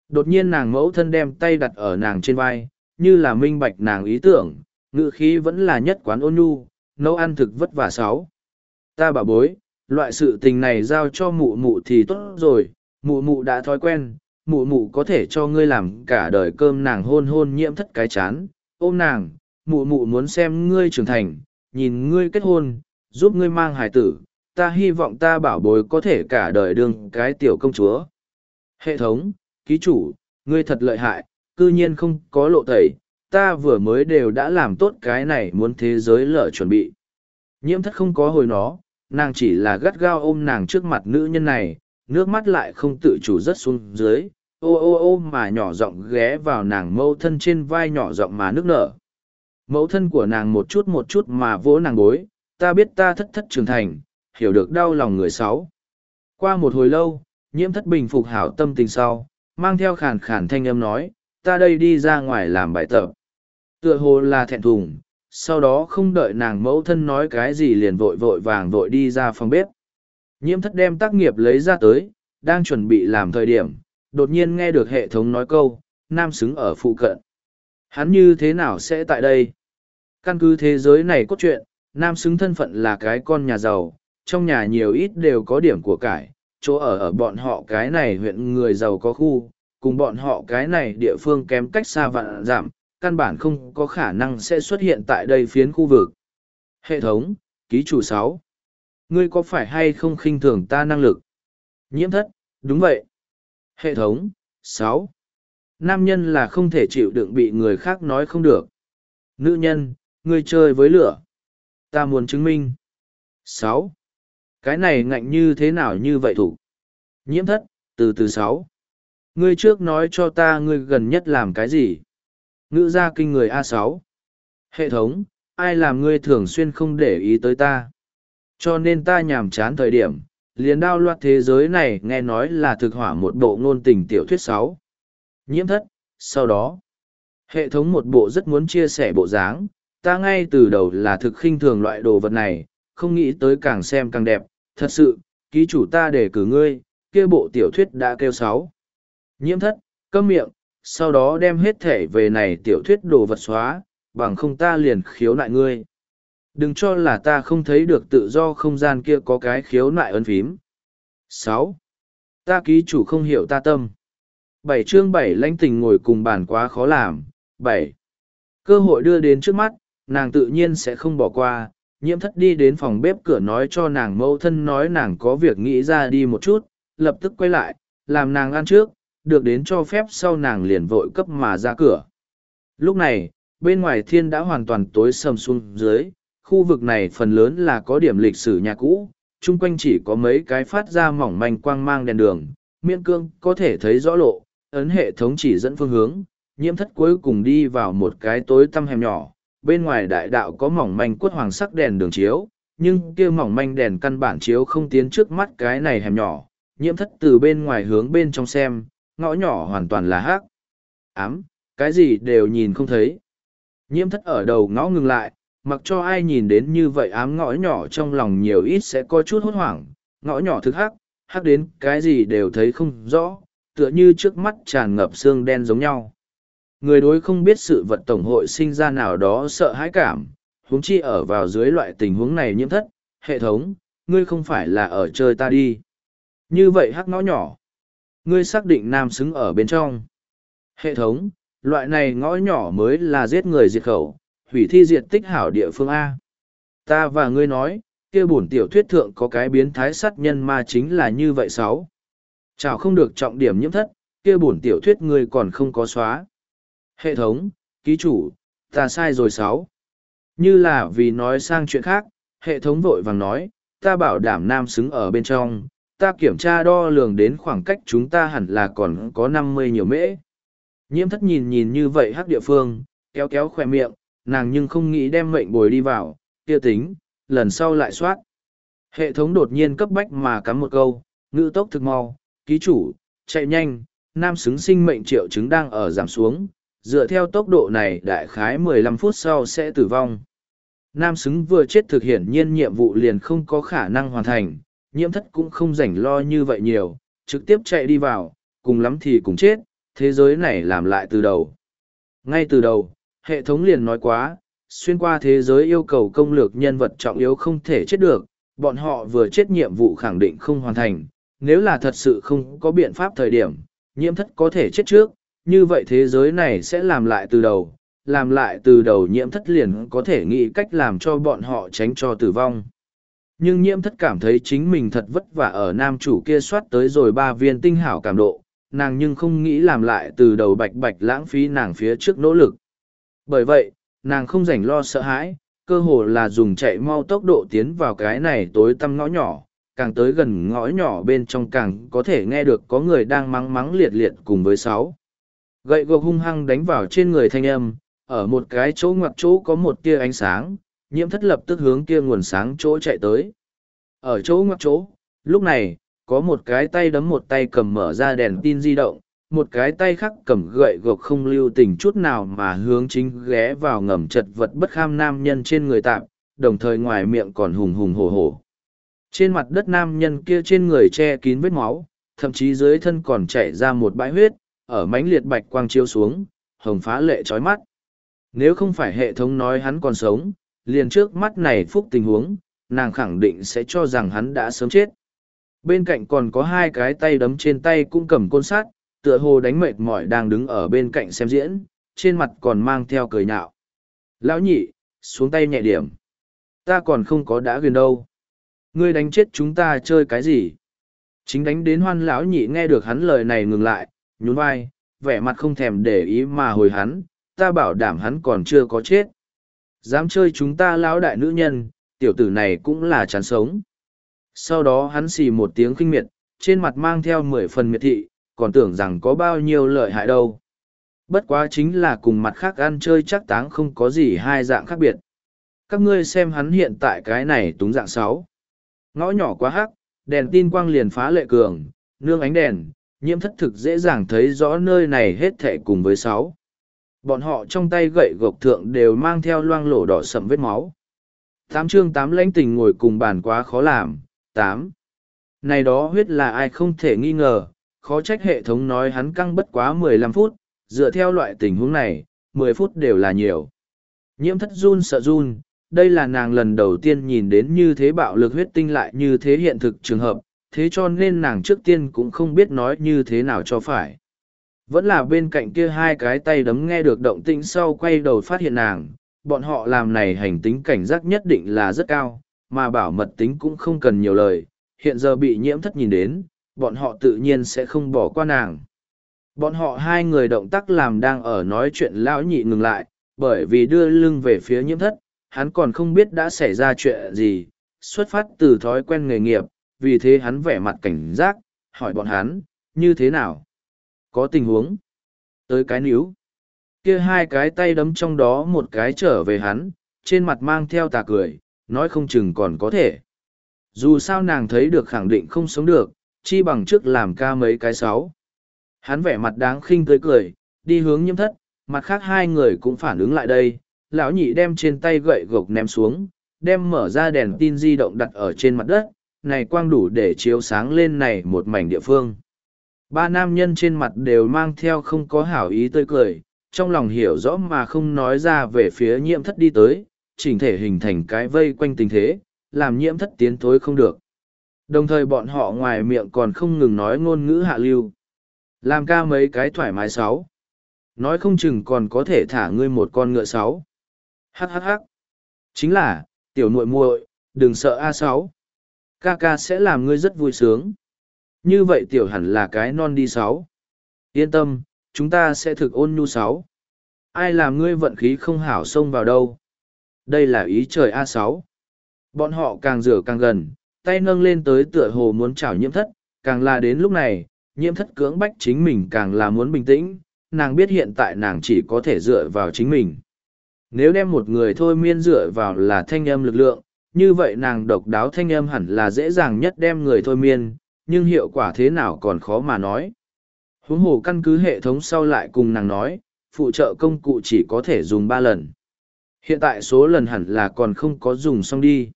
Đột nhiên nàng mẫu thân đem tay đặt ở nàng trên vai, như là minh bạch nàng ý tưởng, ngự khí vẫn là nhất quán ôn nhu, nấu ăn thực vất vả sáu. Ta bảo bối, loại sự tình này giao cho mụ mụ thì tốt rồi, mụ mụ đã thói quen, mụ mụ có thể cho ngươi làm cả đời cơm nàng hôn hôn nhiễm thất cái chán, ôm nàng, mụ mụ muốn xem ngươi trưởng thành, nhìn ngươi kết hôn, giúp ngươi mang hài tử, ta hy vọng ta bảo bối có thể cả đời đương cái tiểu công chúa. Hệ thống, ký chủ, ngươi thật lợi hại, cư nhiên không có lộ tẩy, ta vừa mới đều đã làm tốt cái này muốn thế giới lợi chuẩn bị. Nhiễm thất không có hồi nó, nàng chỉ là gắt gao ôm nàng trước mặt nữ nhân này, nước mắt lại không tự chủ rất xuống dưới, ô ô ô mà nhỏ giọng ghé vào nàng mâu thân trên vai nhỏ giọng mà nước nở. Mẫu thân của nàng một chút một chút mà vỗ nàng bối, ta biết ta thất thất trưởng thành, hiểu được đau lòng người sáu. Qua một hồi lâu, nhiễm thất bình phục hảo tâm tình sau, mang theo khàn khàn thanh âm nói, ta đây đi ra ngoài làm bài tập. Tựa hồ là thẹn thùng, sau đó không đợi nàng mẫu thân nói cái gì liền vội vội vàng vội đi ra phòng bếp. Nhiễm thất đem tác nghiệp lấy ra tới, đang chuẩn bị làm thời điểm, đột nhiên nghe được hệ thống nói câu, nam xứng ở phụ cận. Hắn như thế nào sẽ tại đây? Căn cứ thế giới này cốt truyện, nam xứng thân phận là cái con nhà giàu, trong nhà nhiều ít đều có điểm của cải, chỗ ở ở bọn họ cái này huyện người giàu có khu, cùng bọn họ cái này địa phương kém cách xa vạn giảm, căn bản không có khả năng sẽ xuất hiện tại đây phiến khu vực. Hệ thống, ký chủ sáu Ngươi có phải hay không khinh thường ta năng lực? Nhiễm thất, đúng vậy. Hệ thống, sáu Nam nhân là không thể chịu đựng bị người khác nói không được. Nữ nhân, ngươi chơi với lửa. Ta muốn chứng minh. sáu Cái này ngạnh như thế nào như vậy thủ? Nhiễm thất, từ từ sáu Ngươi trước nói cho ta ngươi gần nhất làm cái gì? Ngữ gia kinh người a sáu Hệ thống, ai làm ngươi thường xuyên không để ý tới ta? Cho nên ta nhàm chán thời điểm, liền đao loạt thế giới này nghe nói là thực hỏa một bộ ngôn tình tiểu thuyết sáu Nhiễm thất, sau đó, hệ thống một bộ rất muốn chia sẻ bộ dáng, ta ngay từ đầu là thực khinh thường loại đồ vật này, không nghĩ tới càng xem càng đẹp, thật sự, ký chủ ta để cử ngươi, kia bộ tiểu thuyết đã kêu sáu. Nhiễm thất, câm miệng, sau đó đem hết thể về này tiểu thuyết đồ vật xóa, bằng không ta liền khiếu nại ngươi. Đừng cho là ta không thấy được tự do không gian kia có cái khiếu nại ấn phím. sáu Ta ký chủ không hiểu ta tâm. bảy chương bảy lãnh tình ngồi cùng bàn quá khó làm. bảy Cơ hội đưa đến trước mắt, nàng tự nhiên sẽ không bỏ qua. Nhiễm thất đi đến phòng bếp cửa nói cho nàng mẫu thân nói nàng có việc nghĩ ra đi một chút, lập tức quay lại, làm nàng ăn trước, được đến cho phép sau nàng liền vội cấp mà ra cửa. Lúc này, bên ngoài thiên đã hoàn toàn tối sầm xuống dưới, khu vực này phần lớn là có điểm lịch sử nhà cũ, chung quanh chỉ có mấy cái phát ra mỏng manh quang mang đèn đường, miễn cương có thể thấy rõ lộ, ấn hệ thống chỉ dẫn phương hướng, nhiễm thất cuối cùng đi vào một cái tối tăm hẻm nhỏ, bên ngoài đại đạo có mỏng manh quất hoàng sắc đèn đường chiếu, nhưng kia mỏng manh đèn căn bản chiếu không tiến trước mắt cái này hẻm nhỏ, nhiễm thất từ bên ngoài hướng bên trong xem, ngõ nhỏ hoàn toàn là hắc. Ám cái gì đều nhìn không thấy. Nhiễm thất ở đầu ngõ ngừng lại mặc cho ai nhìn đến như vậy ám ngõ nhỏ trong lòng nhiều ít sẽ có chút hốt hoảng. Ngõ nhỏ thực hắc hắc đến cái gì đều thấy không rõ tựa như trước mắt tràn ngập xương đen giống nhau người đối không biết sự vật tổng hội sinh ra nào đó sợ hãi cảm huống chi ở vào dưới loại tình huống này nhiễm thất hệ thống ngươi không phải là ở chơi ta đi như vậy hắc ngõ nhỏ ngươi xác định nam xứng ở bên trong. Hệ thống, loại này ngõ nhỏ mới là giết người diệt khẩu, hủy thi diệt tích hảo địa phương A. Ta và ngươi nói, kia bổn tiểu thuyết thượng có cái biến thái sát nhân ma chính là như vậy sáu. Chào không được trọng điểm nhiễm thất, kia bổn tiểu thuyết ngươi còn không có xóa. Hệ thống, ký chủ, ta sai rồi sáu. Như là vì nói sang chuyện khác, hệ thống vội vàng nói, ta bảo đảm nam xứng ở bên trong, ta kiểm tra đo lường đến khoảng cách chúng ta hẳn là còn có năm mươi nhiều mễ. Nhiễm thất nhìn nhìn như vậy hắc địa phương, kéo kéo khoe miệng, nàng nhưng không nghĩ đem mệnh bồi đi vào, kia tính, lần sau lại soát. Hệ thống đột nhiên cấp bách mà cắm một câu, ngữ tốc thực mau, ký chủ, chạy nhanh, nam xứng sinh mệnh triệu chứng đang ở giảm xuống, dựa theo tốc độ này đại khái 15 phút sau sẽ tử vong. Nam xứng vừa chết thực hiện nhiên nhiệm vụ liền không có khả năng hoàn thành, nhiễm thất cũng không rảnh lo như vậy nhiều, trực tiếp chạy đi vào, cùng lắm thì cùng chết, thế giới này làm lại từ đầu. Ngay từ đầu, hệ thống liền nói quá, xuyên qua thế giới yêu cầu công lược nhân vật trọng yếu không thể chết được, bọn họ vừa chết nhiệm vụ khẳng định không hoàn thành, nếu là thật sự không có biện pháp thời điểm, nhiễm thất có thể chết trước, như vậy thế giới này sẽ làm lại từ đầu, làm lại từ đầu nhiễm thất liền có thể nghĩ cách làm cho bọn họ tránh cho tử vong. Nhưng nhiễm thất cảm thấy chính mình thật vất vả ở nam chủ kia soát tới rồi ba viên tinh hảo cảm độ, nàng nhưng không nghĩ làm lại từ đầu bạch bạch lãng phí nàng phía trước nỗ lực. Bởi vậy, nàng không rảnh lo sợ hãi, cơ hồ là dùng chạy mau tốc độ tiến vào cái này tối tăm ngõ nhỏ, càng tới gần ngõ nhỏ bên trong càng có thể nghe được có người đang mắng mắng liệt liệt cùng với sáu. Gậy gộc hung hăng đánh vào trên người thanh âm, ở một cái chỗ ngoặc chỗ có một tia ánh sáng, nhiễm thất lập tức hướng kia nguồn sáng chỗ chạy tới. Ở chỗ ngoặc chỗ, lúc này, có một cái tay đấm một tay cầm mở ra đèn tin di động, một cái tay khác cầm gậy gộc không lưu tình chút nào mà hướng chính ghé vào ngầm chật vật bất kham nam nhân trên người tạm, đồng thời ngoài miệng còn hùng hùng hổ hổ. Trên mặt đất nam nhân kia trên người che kín vết máu, thậm chí dưới thân còn chảy ra một bãi huyết, ở mánh liệt bạch quang chiếu xuống, hồng phá lệ trói mắt. Nếu không phải hệ thống nói hắn còn sống, liền trước mắt này phúc tình huống, nàng khẳng định sẽ cho rằng hắn đã sớm chết. Bên cạnh còn có hai cái tay đấm trên tay cũng cầm côn sát, tựa hồ đánh mệt mỏi đang đứng ở bên cạnh xem diễn, trên mặt còn mang theo cười nhạo. Lão nhị, xuống tay nhẹ điểm. Ta còn không có đã gần đâu. Ngươi đánh chết chúng ta chơi cái gì? Chính đánh đến hoan lão nhị nghe được hắn lời này ngừng lại, nhún vai, vẻ mặt không thèm để ý mà hồi hắn, ta bảo đảm hắn còn chưa có chết. Dám chơi chúng ta lão đại nữ nhân, tiểu tử này cũng là chán sống. Sau đó hắn xì một tiếng kinh miệt, trên mặt mang theo mười phần miệt thị, còn tưởng rằng có bao nhiêu lợi hại đâu. Bất quá chính là cùng mặt khác ăn chơi chắc táng không có gì hai dạng khác biệt. Các ngươi xem hắn hiện tại cái này túng dạng sáu. Ngõ nhỏ quá hắc, đèn tin quang liền phá lệ cường, nương ánh đèn, nhiễm thất thực dễ dàng thấy rõ nơi này hết thệ cùng với sáu. Bọn họ trong tay gậy gộc thượng đều mang theo loang lổ đỏ sậm vết máu. Tám chương tám lãnh tình ngồi cùng bàn quá khó làm, tám. Này đó huyết là ai không thể nghi ngờ, khó trách hệ thống nói hắn căng bất quá mười lăm phút, dựa theo loại tình huống này, mười phút đều là nhiều. Nhiễm thất run sợ run, đây là nàng lần đầu tiên nhìn đến như thế bạo lực huyết tinh lại như thế hiện thực trường hợp, thế cho nên nàng trước tiên cũng không biết nói như thế nào cho phải. Vẫn là bên cạnh kia hai cái tay đấm nghe được động tĩnh sau quay đầu phát hiện nàng, bọn họ làm này hành tính cảnh giác nhất định là rất cao, mà bảo mật tính cũng không cần nhiều lời, hiện giờ bị nhiễm thất nhìn đến, bọn họ tự nhiên sẽ không bỏ qua nàng. Bọn họ hai người động tác làm đang ở nói chuyện lão nhị ngừng lại, bởi vì đưa lưng về phía nhiễm thất, hắn còn không biết đã xảy ra chuyện gì, xuất phát từ thói quen nghề nghiệp, vì thế hắn vẻ mặt cảnh giác, hỏi bọn hắn, như thế nào? Có tình huống. Tới cái níu. kia hai cái tay đấm trong đó một cái trở về hắn, trên mặt mang theo tà cười, nói không chừng còn có thể. Dù sao nàng thấy được khẳng định không sống được, chi bằng trước làm ca mấy cái sáu. Hắn vẻ mặt đáng khinh tươi cười, đi hướng nhiễm thất, mặt khác hai người cũng phản ứng lại đây, lão nhị đem trên tay gậy gộc ném xuống, đem mở ra đèn tin di động đặt ở trên mặt đất, này quang đủ để chiếu sáng lên này một mảnh địa phương. Ba nam nhân trên mặt đều mang theo không có hảo ý tươi cười, trong lòng hiểu rõ mà không nói ra về phía nhiễm thất đi tới, chỉnh thể hình thành cái vây quanh tình thế, làm nhiễm thất tiến thối không được. Đồng thời bọn họ ngoài miệng còn không ngừng nói ngôn ngữ hạ lưu. Làm ca mấy cái thoải mái sáu. Nói không chừng còn có thể thả ngươi một con ngựa sáu. Hắc hắc hắc. Chính là, tiểu muội muội, đừng sợ a sáu. Ca ca sẽ làm ngươi rất vui sướng. Như vậy tiểu hẳn là cái non đi sáu. Yên tâm, chúng ta sẽ thực ôn nhu sáu. Ai làm ngươi vận khí không hảo xông vào đâu. Đây là ý trời a sáu. Bọn họ càng rửa càng gần, tay nâng lên tới tựa hồ muốn chảo nhiễm thất, càng là đến lúc này, nhiễm thất cưỡng bách chính mình càng là muốn bình tĩnh, nàng biết hiện tại nàng chỉ có thể dựa vào chính mình. Nếu đem một người thôi miên dựa vào là thanh âm lực lượng, như vậy nàng độc đáo thanh âm hẳn là dễ dàng nhất đem người thôi miên, nhưng hiệu quả thế nào còn khó mà nói. Huống hồ căn cứ hệ thống sau lại cùng nàng nói, phụ trợ công cụ chỉ có thể dùng ba lần. Hiện tại số lần hẳn là còn không có dùng xong đi.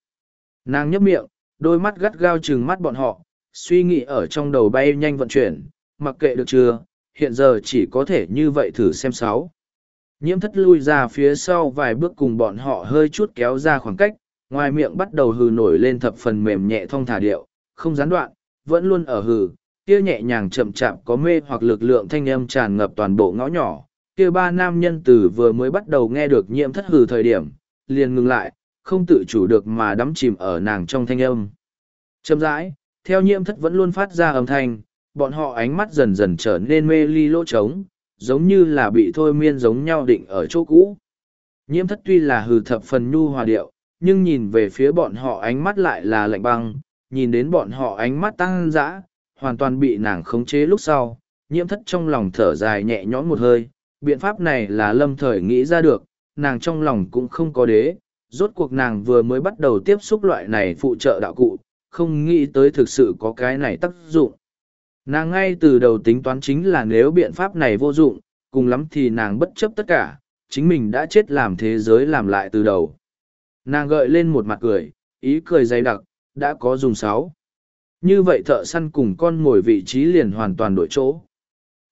Nàng nhấp miệng, đôi mắt gắt gao chừng mắt bọn họ, suy nghĩ ở trong đầu bay nhanh vận chuyển, mặc kệ được chưa, hiện giờ chỉ có thể như vậy thử xem sáu. Nhiễm thất lui ra phía sau vài bước cùng bọn họ hơi chút kéo ra khoảng cách, ngoài miệng bắt đầu hừ nổi lên thập phần mềm nhẹ thong thả điệu, không gián đoạn, vẫn luôn ở hừ, kia nhẹ nhàng chậm chạp có mê hoặc lực lượng thanh âm tràn ngập toàn bộ ngõ nhỏ, kia ba nam nhân từ vừa mới bắt đầu nghe được nhiễm thất hừ thời điểm, liền ngừng lại, không tự chủ được mà đắm chìm ở nàng trong thanh âm. Chậm rãi, theo nhiễm thất vẫn luôn phát ra âm thanh, bọn họ ánh mắt dần dần trở nên mê ly lỗ trống, giống như là bị thôi miên giống nhau định ở chỗ cũ. Nhiễm thất tuy là hừ thập phần nhu hòa điệu, nhưng nhìn về phía bọn họ ánh mắt lại là lạnh băng, nhìn đến bọn họ ánh mắt tăng dã, hoàn toàn bị nàng khống chế lúc sau, nhiễm thất trong lòng thở dài nhẹ nhõm một hơi, biện pháp này là lâm thời nghĩ ra được, nàng trong lòng cũng không có đế, rốt cuộc nàng vừa mới bắt đầu tiếp xúc loại này phụ trợ đạo cụ, không nghĩ tới thực sự có cái này tác dụng. Nàng ngay từ đầu tính toán chính là nếu biện pháp này vô dụng, cùng lắm thì nàng bất chấp tất cả, chính mình đã chết làm thế giới làm lại từ đầu. Nàng gợi lên một mặt cười, ý cười dày đặc, đã có dùng sáu. Như vậy thợ săn cùng con ngồi vị trí liền hoàn toàn đổi chỗ.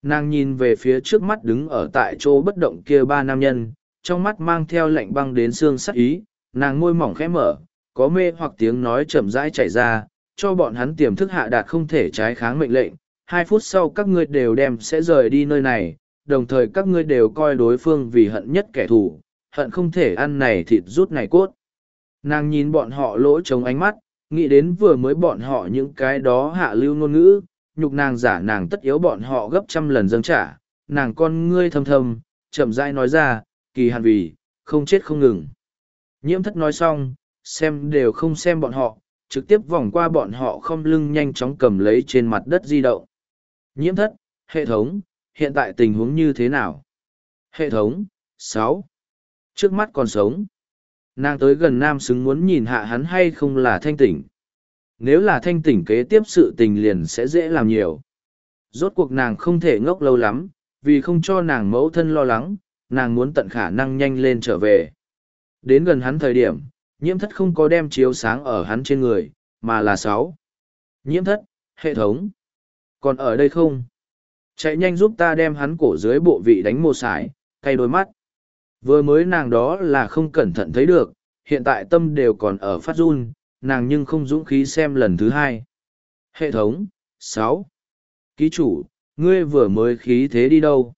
Nàng nhìn về phía trước mắt đứng ở tại chỗ bất động kia ba nam nhân, trong mắt mang theo lạnh băng đến xương sắc ý, nàng môi mỏng khẽ mở, có mê hoặc tiếng nói chậm rãi chảy ra, cho bọn hắn tiềm thức hạ đạt không thể trái kháng mệnh lệnh. Hai phút sau các ngươi đều đem sẽ rời đi nơi này, đồng thời các ngươi đều coi đối phương vì hận nhất kẻ thù, hận không thể ăn này thịt rút này cốt. Nàng nhìn bọn họ lỗ trống ánh mắt, nghĩ đến vừa mới bọn họ những cái đó hạ lưu ngôn ngữ, nhục nàng giả nàng tất yếu bọn họ gấp trăm lần dâng trả, nàng con ngươi thâm thâm, chậm rãi nói ra, kỳ hàn vì, không chết không ngừng. Nhiễm thất nói xong, xem đều không xem bọn họ, trực tiếp vòng qua bọn họ không lưng nhanh chóng cầm lấy trên mặt đất di động. Nhiễm thất, hệ thống, hiện tại tình huống như thế nào? Hệ thống, sáu Trước mắt còn sống. Nàng tới gần nam xứng muốn nhìn hạ hắn hay không là thanh tỉnh. Nếu là thanh tỉnh kế tiếp sự tình liền sẽ dễ làm nhiều. Rốt cuộc nàng không thể ngốc lâu lắm, vì không cho nàng mẫu thân lo lắng, nàng muốn tận khả năng nhanh lên trở về. Đến gần hắn thời điểm, nhiễm thất không có đem chiếu sáng ở hắn trên người, mà là sáu. Nhiễm thất, hệ thống. Còn ở đây không? Chạy nhanh giúp ta đem hắn cổ dưới bộ vị đánh mồ sải, cay đôi mắt. Vừa mới nàng đó là không cẩn thận thấy được, hiện tại tâm đều còn ở phát run, nàng nhưng không dũng khí xem lần thứ hai. Hệ thống, sáu Ký chủ, ngươi vừa mới khí thế đi đâu?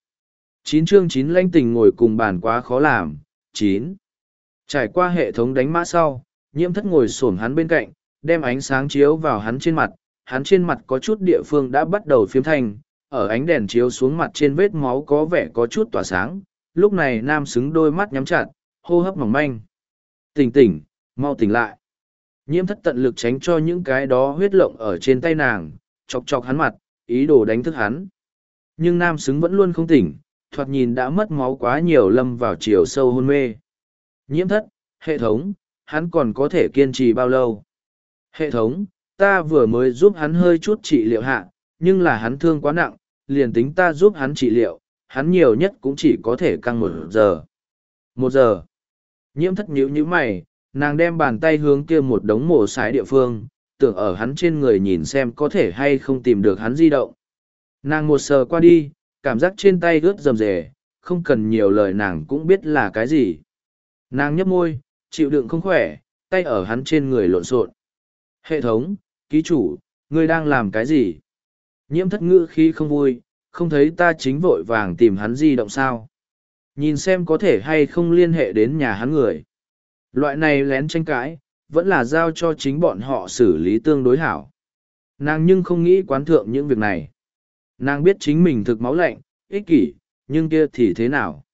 Chín chương chín lãnh tình ngồi cùng bàn quá khó làm, chín Trải qua hệ thống đánh mã sau, nhiễm thất ngồi xổm hắn bên cạnh, đem ánh sáng chiếu vào hắn trên mặt, hắn trên mặt có chút địa phương đã bắt đầu phiếm thành, ở ánh đèn chiếu xuống mặt trên vết máu có vẻ có chút tỏa sáng, lúc này nam xứng đôi mắt nhắm chặt, hô hấp mỏng manh. Tỉnh tỉnh, mau tỉnh lại. Nhiễm thất tận lực tránh cho những cái đó huyết lộng ở trên tay nàng, chọc chọc hắn mặt, ý đồ đánh thức hắn. Nhưng nam xứng vẫn luôn không tỉnh, thoạt nhìn đã mất máu quá nhiều lâm vào chiều sâu hôn mê. Nhiễm thất, hệ thống, hắn còn có thể kiên trì bao lâu? Hệ thống, ta vừa mới giúp hắn hơi chút trị liệu hạ, nhưng là hắn thương quá nặng, liền tính ta giúp hắn trị liệu, hắn nhiều nhất cũng chỉ có thể căng một giờ. Một giờ. Nhiễm thất nhíu như mày, nàng đem bàn tay hướng kia một đống mổ sái địa phương, tưởng ở hắn trên người nhìn xem có thể hay không tìm được hắn di động. Nàng một sờ qua đi, cảm giác trên tay ướt rầm rề, không cần nhiều lời nàng cũng biết là cái gì. Nàng nhấp môi, chịu đựng không khỏe, tay ở hắn trên người lộn xộn. Hệ thống, ký chủ, ngươi đang làm cái gì? Nhiễm thất ngữ khi không vui, không thấy ta chính vội vàng tìm hắn di động sao. Nhìn xem có thể hay không liên hệ đến nhà hắn người. Loại này lén tranh cãi, vẫn là giao cho chính bọn họ xử lý tương đối hảo. Nàng nhưng không nghĩ quán thượng những việc này. Nàng biết chính mình thực máu lạnh, ích kỷ, nhưng kia thì thế nào?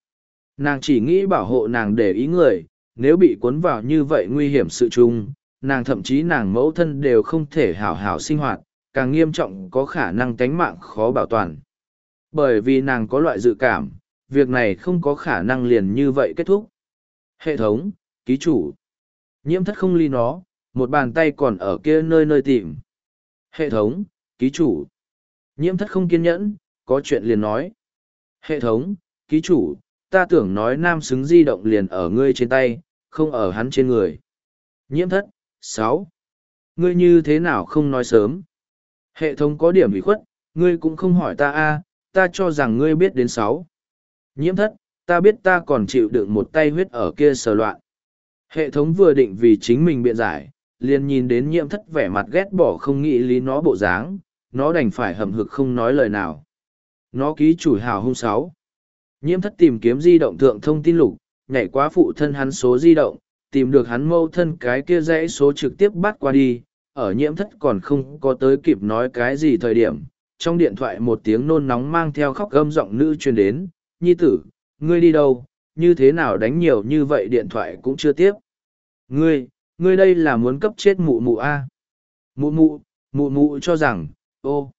Nàng chỉ nghĩ bảo hộ nàng để ý người, nếu bị cuốn vào như vậy nguy hiểm sự chung, nàng thậm chí nàng mẫu thân đều không thể hảo hảo sinh hoạt, càng nghiêm trọng có khả năng tánh mạng khó bảo toàn. Bởi vì nàng có loại dự cảm, việc này không có khả năng liền như vậy kết thúc. Hệ thống, ký chủ. Nhiễm thất không ly nó, một bàn tay còn ở kia nơi nơi tìm. Hệ thống, ký chủ. Nhiễm thất không kiên nhẫn, có chuyện liền nói. Hệ thống, ký chủ, ta tưởng nói nam xứng di động liền ở ngươi trên tay, không ở hắn trên người. Nhiễm thất, sáu. Ngươi như thế nào không nói sớm? Hệ thống có điểm bị khuất, ngươi cũng không hỏi ta a, ta cho rằng ngươi biết đến sáu. Nhiễm thất, ta biết ta còn chịu đựng một tay huyết ở kia sờ loạn. Hệ thống vừa định vì chính mình biện giải, liền nhìn đến nhiễm thất vẻ mặt ghét bỏ không nghĩ lý nó bộ dáng, nó đành phải hầm hực không nói lời nào. Nó ký chủ hào hung sáu. Nhiễm thất tìm kiếm di động thượng thông tin lục, nhảy qua phụ thân hắn số di động, tìm được hắn mâu thân cái kia dãy số trực tiếp bắt qua đi, ở nhiễm thất còn không có tới kịp nói cái gì thời điểm. Trong điện thoại một tiếng nôn nóng mang theo khóc gâm giọng nữ truyền đến, nhi tử, ngươi đi đâu, như thế nào đánh nhiều như vậy điện thoại cũng chưa tiếp. Ngươi, ngươi đây là muốn cấp chết mụ mụ a Mụ mụ, mụ mụ cho rằng, ô.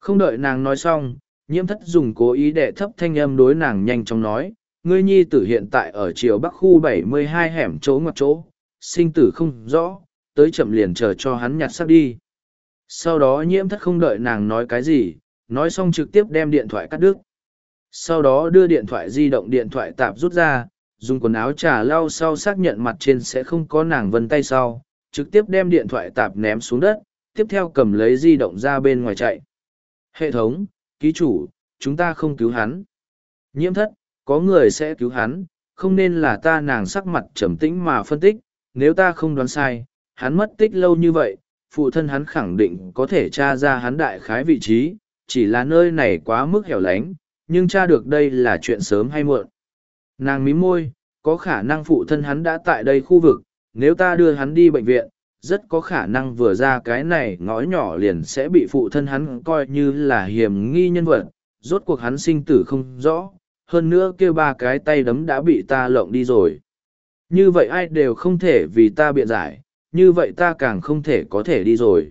Không đợi nàng nói xong, nhiễm thất dùng cố ý đệ thấp thanh âm đối nàng nhanh chóng nói, ngươi nhi tử hiện tại ở chiều bắc khu 72 hẻm chỗ ngoặt chỗ, sinh tử không rõ, tới chậm liền chờ cho hắn nhặt xác đi. Sau đó nhiễm thất không đợi nàng nói cái gì, nói xong trực tiếp đem điện thoại cắt đứt. Sau đó đưa điện thoại di động điện thoại tạp rút ra, dùng quần áo trà lau sau xác nhận mặt trên sẽ không có nàng vân tay sau, trực tiếp đem điện thoại tạp ném xuống đất, tiếp theo cầm lấy di động ra bên ngoài chạy. Hệ thống, ký chủ, chúng ta không cứu hắn. Nhiễm thất, có người sẽ cứu hắn, không nên là ta nàng sắc mặt trầm tĩnh mà phân tích, nếu ta không đoán sai, hắn mất tích lâu như vậy, phụ thân hắn khẳng định có thể tra ra hắn đại khái vị trí, chỉ là nơi này quá mức hẻo lánh, nhưng tra được đây là chuyện sớm hay muộn. Nàng mím môi, có khả năng phụ thân hắn đã tại đây khu vực, nếu ta đưa hắn đi bệnh viện, rất có khả năng vừa ra cái này ngõ nhỏ liền sẽ bị phụ thân hắn coi như là hiểm nghi nhân vật, rốt cuộc hắn sinh tử không rõ, hơn nữa kêu ba cái tay đấm đã bị ta lộng đi rồi. Như vậy ai đều không thể vì ta biện giải, như vậy ta càng không thể có thể đi rồi.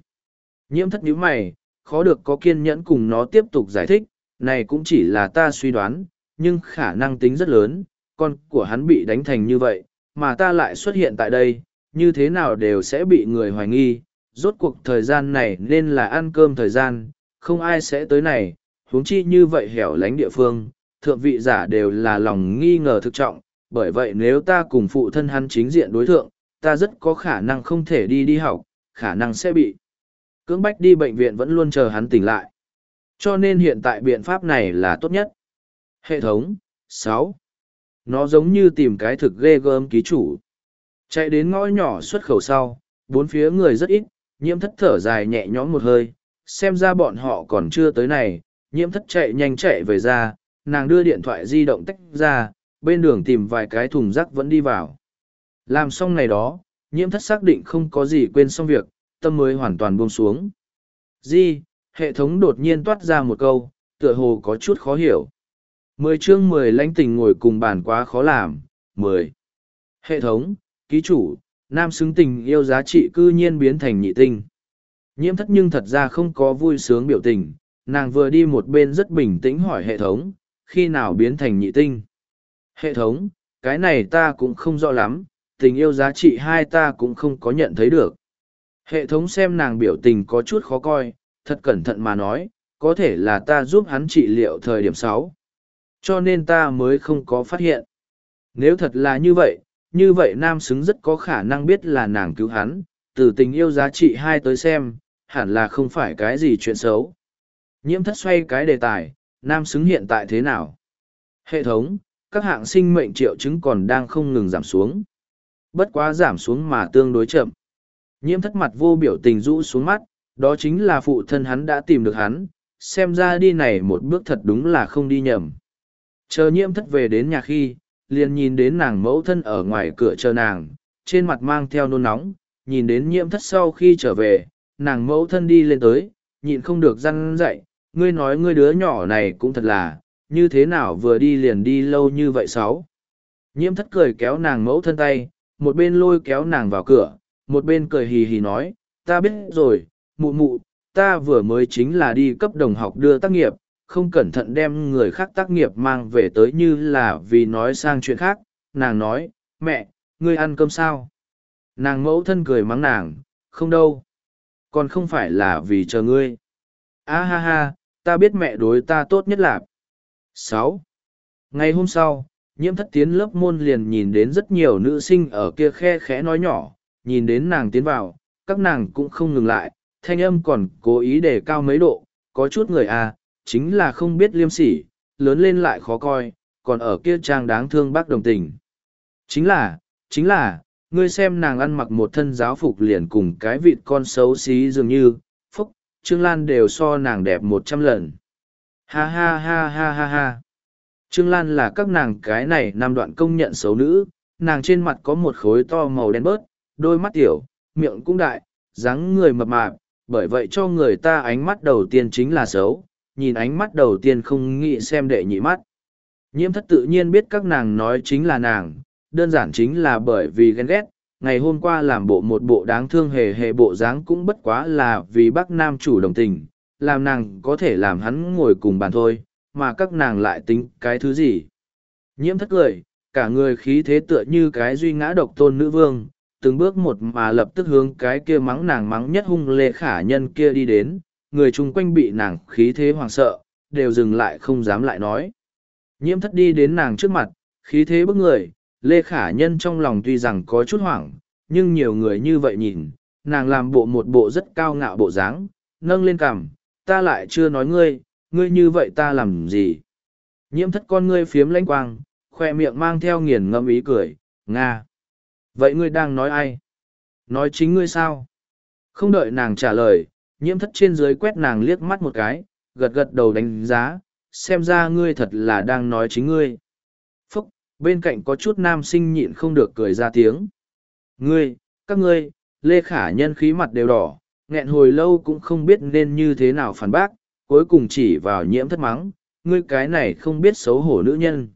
Nhiễm thất nhíu mày, khó được có kiên nhẫn cùng nó tiếp tục giải thích, này cũng chỉ là ta suy đoán, nhưng khả năng tính rất lớn, con của hắn bị đánh thành như vậy, mà ta lại xuất hiện tại đây, như thế nào đều sẽ bị người hoài nghi, rốt cuộc thời gian này nên là ăn cơm thời gian, không ai sẽ tới này, huống chi như vậy hẻo lánh địa phương, thượng vị giả đều là lòng nghi ngờ thực trọng, bởi vậy nếu ta cùng phụ thân hắn chính diện đối thượng, ta rất có khả năng không thể đi đi học, khả năng sẽ bị cưỡng bách đi bệnh viện vẫn luôn chờ hắn tỉnh lại. Cho nên hiện tại biện pháp này là tốt nhất. Hệ thống, 6, Nó giống như tìm cái thực ghê gớm ký chủ. Chạy đến ngõ nhỏ xuất khẩu sau, bốn phía người rất ít, nhiễm thất thở dài nhẹ nhõm một hơi, xem ra bọn họ còn chưa tới này, nhiễm thất chạy nhanh chạy về ra, nàng đưa điện thoại di động tách ra, bên đường tìm vài cái thùng rác vẫn đi vào. Làm xong này đó, nhiễm thất xác định không có gì quên xong việc, tâm mới hoàn toàn buông xuống. Di, hệ thống đột nhiên toát ra một câu, tựa hồ có chút khó hiểu. Mười chương mười lãnh tình ngồi cùng bàn quá khó làm, mười. Hệ thống, ký chủ, nam xứng tình yêu giá trị cư nhiên biến thành nhị tinh. Nhiễm thất nhưng thật ra không có vui sướng biểu tình, nàng vừa đi một bên rất bình tĩnh hỏi hệ thống, khi nào biến thành nhị tinh. Hệ thống, cái này ta cũng không rõ lắm, tình yêu giá trị hai ta cũng không có nhận thấy được. Hệ thống xem nàng biểu tình có chút khó coi, thật cẩn thận mà nói, có thể là ta giúp hắn trị liệu thời điểm sáu, Cho nên ta mới không có phát hiện. Nếu thật là như vậy, như vậy nam xứng rất có khả năng biết là nàng cứu hắn, từ tình yêu giá trị hai tới xem, hẳn là không phải cái gì chuyện xấu. Nhiễm thất xoay cái đề tài, nam xứng hiện tại thế nào? Hệ thống, các hạng sinh mệnh triệu chứng còn đang không ngừng giảm xuống. Bất quá giảm xuống mà tương đối chậm. Nhiễm thất mặt vô biểu tình rũ xuống mắt, đó chính là phụ thân hắn đã tìm được hắn, xem ra đi này một bước thật đúng là không đi nhầm. Chờ nhiễm thất về đến nhà khi, liền nhìn đến nàng mẫu thân ở ngoài cửa chờ nàng, trên mặt mang theo nôn nóng, nhìn đến nhiễm thất sau khi trở về, nàng mẫu thân đi lên tới, nhịn không được răn dậy, ngươi nói ngươi đứa nhỏ này cũng thật là, như thế nào vừa đi liền đi lâu như vậy sáu. Nhiễm thất cười kéo nàng mẫu thân tay, một bên lôi kéo nàng vào cửa, một bên cười hì hì nói, ta biết rồi, mụ mụ, ta vừa mới chính là đi cấp đồng học đưa tác nghiệp, không cẩn thận đem người khác tác nghiệp mang về tới như là vì nói sang chuyện khác, nàng nói, mẹ, ngươi ăn cơm sao? Nàng mẫu thân cười mắng nàng, không đâu. Còn không phải là vì chờ ngươi. a ha ha, ta biết mẹ đối ta tốt nhất là. sáu Ngày hôm sau, nhiễm thất tiến lớp môn liền nhìn đến rất nhiều nữ sinh ở kia khe khẽ nói nhỏ, nhìn đến nàng tiến vào, các nàng cũng không ngừng lại, thanh âm còn cố ý để cao mấy độ, có chút người à, chính là không biết liêm sỉ, lớn lên lại khó coi, còn ở kia trang đáng thương bác đồng tình. Chính là, chính là, ngươi xem nàng ăn mặc một thân giáo phục liền cùng cái vịt con xấu xí dường như, phúc, Trương Lan đều so nàng đẹp một trăm lần. Ha ha ha ha ha ha. Trương Lan là các nàng cái này nam đoạn công nhận xấu nữ, nàng trên mặt có một khối to màu đen bớt, đôi mắt tiểu, miệng cũng đại, dáng người mập mạp, bởi vậy cho người ta ánh mắt đầu tiên chính là xấu, nhìn ánh mắt đầu tiên không nghĩ xem đệ nhị mắt. Nhiễm thất tự nhiên biết các nàng nói chính là nàng, đơn giản chính là bởi vì ghen ghét, ngày hôm qua làm bộ một bộ đáng thương hề hề bộ dáng cũng bất quá là vì bác nam chủ đồng tình, làm nàng có thể làm hắn ngồi cùng bàn thôi, mà các nàng lại tính cái thứ gì. Nhiễm thất cười, cả người khí thế tựa như cái duy ngã độc tôn nữ vương, từng bước một mà lập tức hướng cái kia mắng nàng mắng nhất hung lê khả nhân kia đi đến, người chung quanh bị nàng khí thế hoàng sợ, đều dừng lại không dám lại nói. Nhiễm thất đi đến nàng trước mặt, khí thế bức người, lê khả nhân trong lòng tuy rằng có chút hoảng, nhưng nhiều người như vậy nhìn, nàng làm bộ một bộ rất cao ngạo bộ dáng, nâng lên cằm, ta lại chưa nói ngươi, ngươi như vậy ta làm gì? Nhiễm thất con ngươi phiếm lãnh quang, khoe miệng mang theo nghiền ngâm ý cười, Nga. Vậy ngươi đang nói ai? Nói chính ngươi sao? Không đợi nàng trả lời, nhiễm thất trên dưới quét nàng liếc mắt một cái, gật gật đầu đánh giá, xem ra ngươi thật là đang nói chính ngươi. Phúc, bên cạnh có chút nam sinh nhịn không được cười ra tiếng. Ngươi, các ngươi, lê khả nhân khí mặt đều đỏ, nghẹn hồi lâu cũng không biết nên như thế nào phản bác, cuối cùng chỉ vào nhiễm thất mắng, ngươi cái này không biết xấu hổ nữ nhân.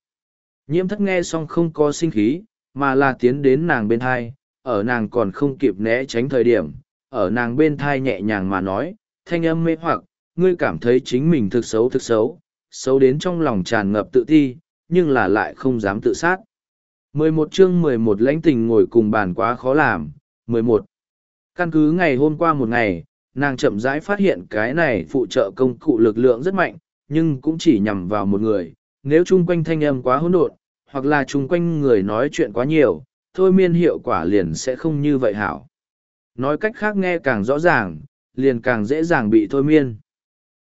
Nhiễm thất nghe xong không có sinh khí, mà là tiến đến nàng bên thai, ở nàng còn không kịp né tránh thời điểm, ở nàng bên thai nhẹ nhàng mà nói, thanh âm mê hoặc, ngươi cảm thấy chính mình thực xấu thực xấu, xấu đến trong lòng tràn ngập tự ti, nhưng là lại không dám tự sát. 11 chương 11 lãnh tình ngồi cùng bàn quá khó làm. 11. Căn cứ ngày hôm qua một ngày, nàng chậm rãi phát hiện cái này phụ trợ công cụ lực lượng rất mạnh, nhưng cũng chỉ nhằm vào một người. Nếu chung quanh thanh âm quá hỗn độn, hoặc là chung quanh người nói chuyện quá nhiều, thôi miên hiệu quả liền sẽ không như vậy hảo. Nói cách khác nghe càng rõ ràng, liền càng dễ dàng bị thôi miên.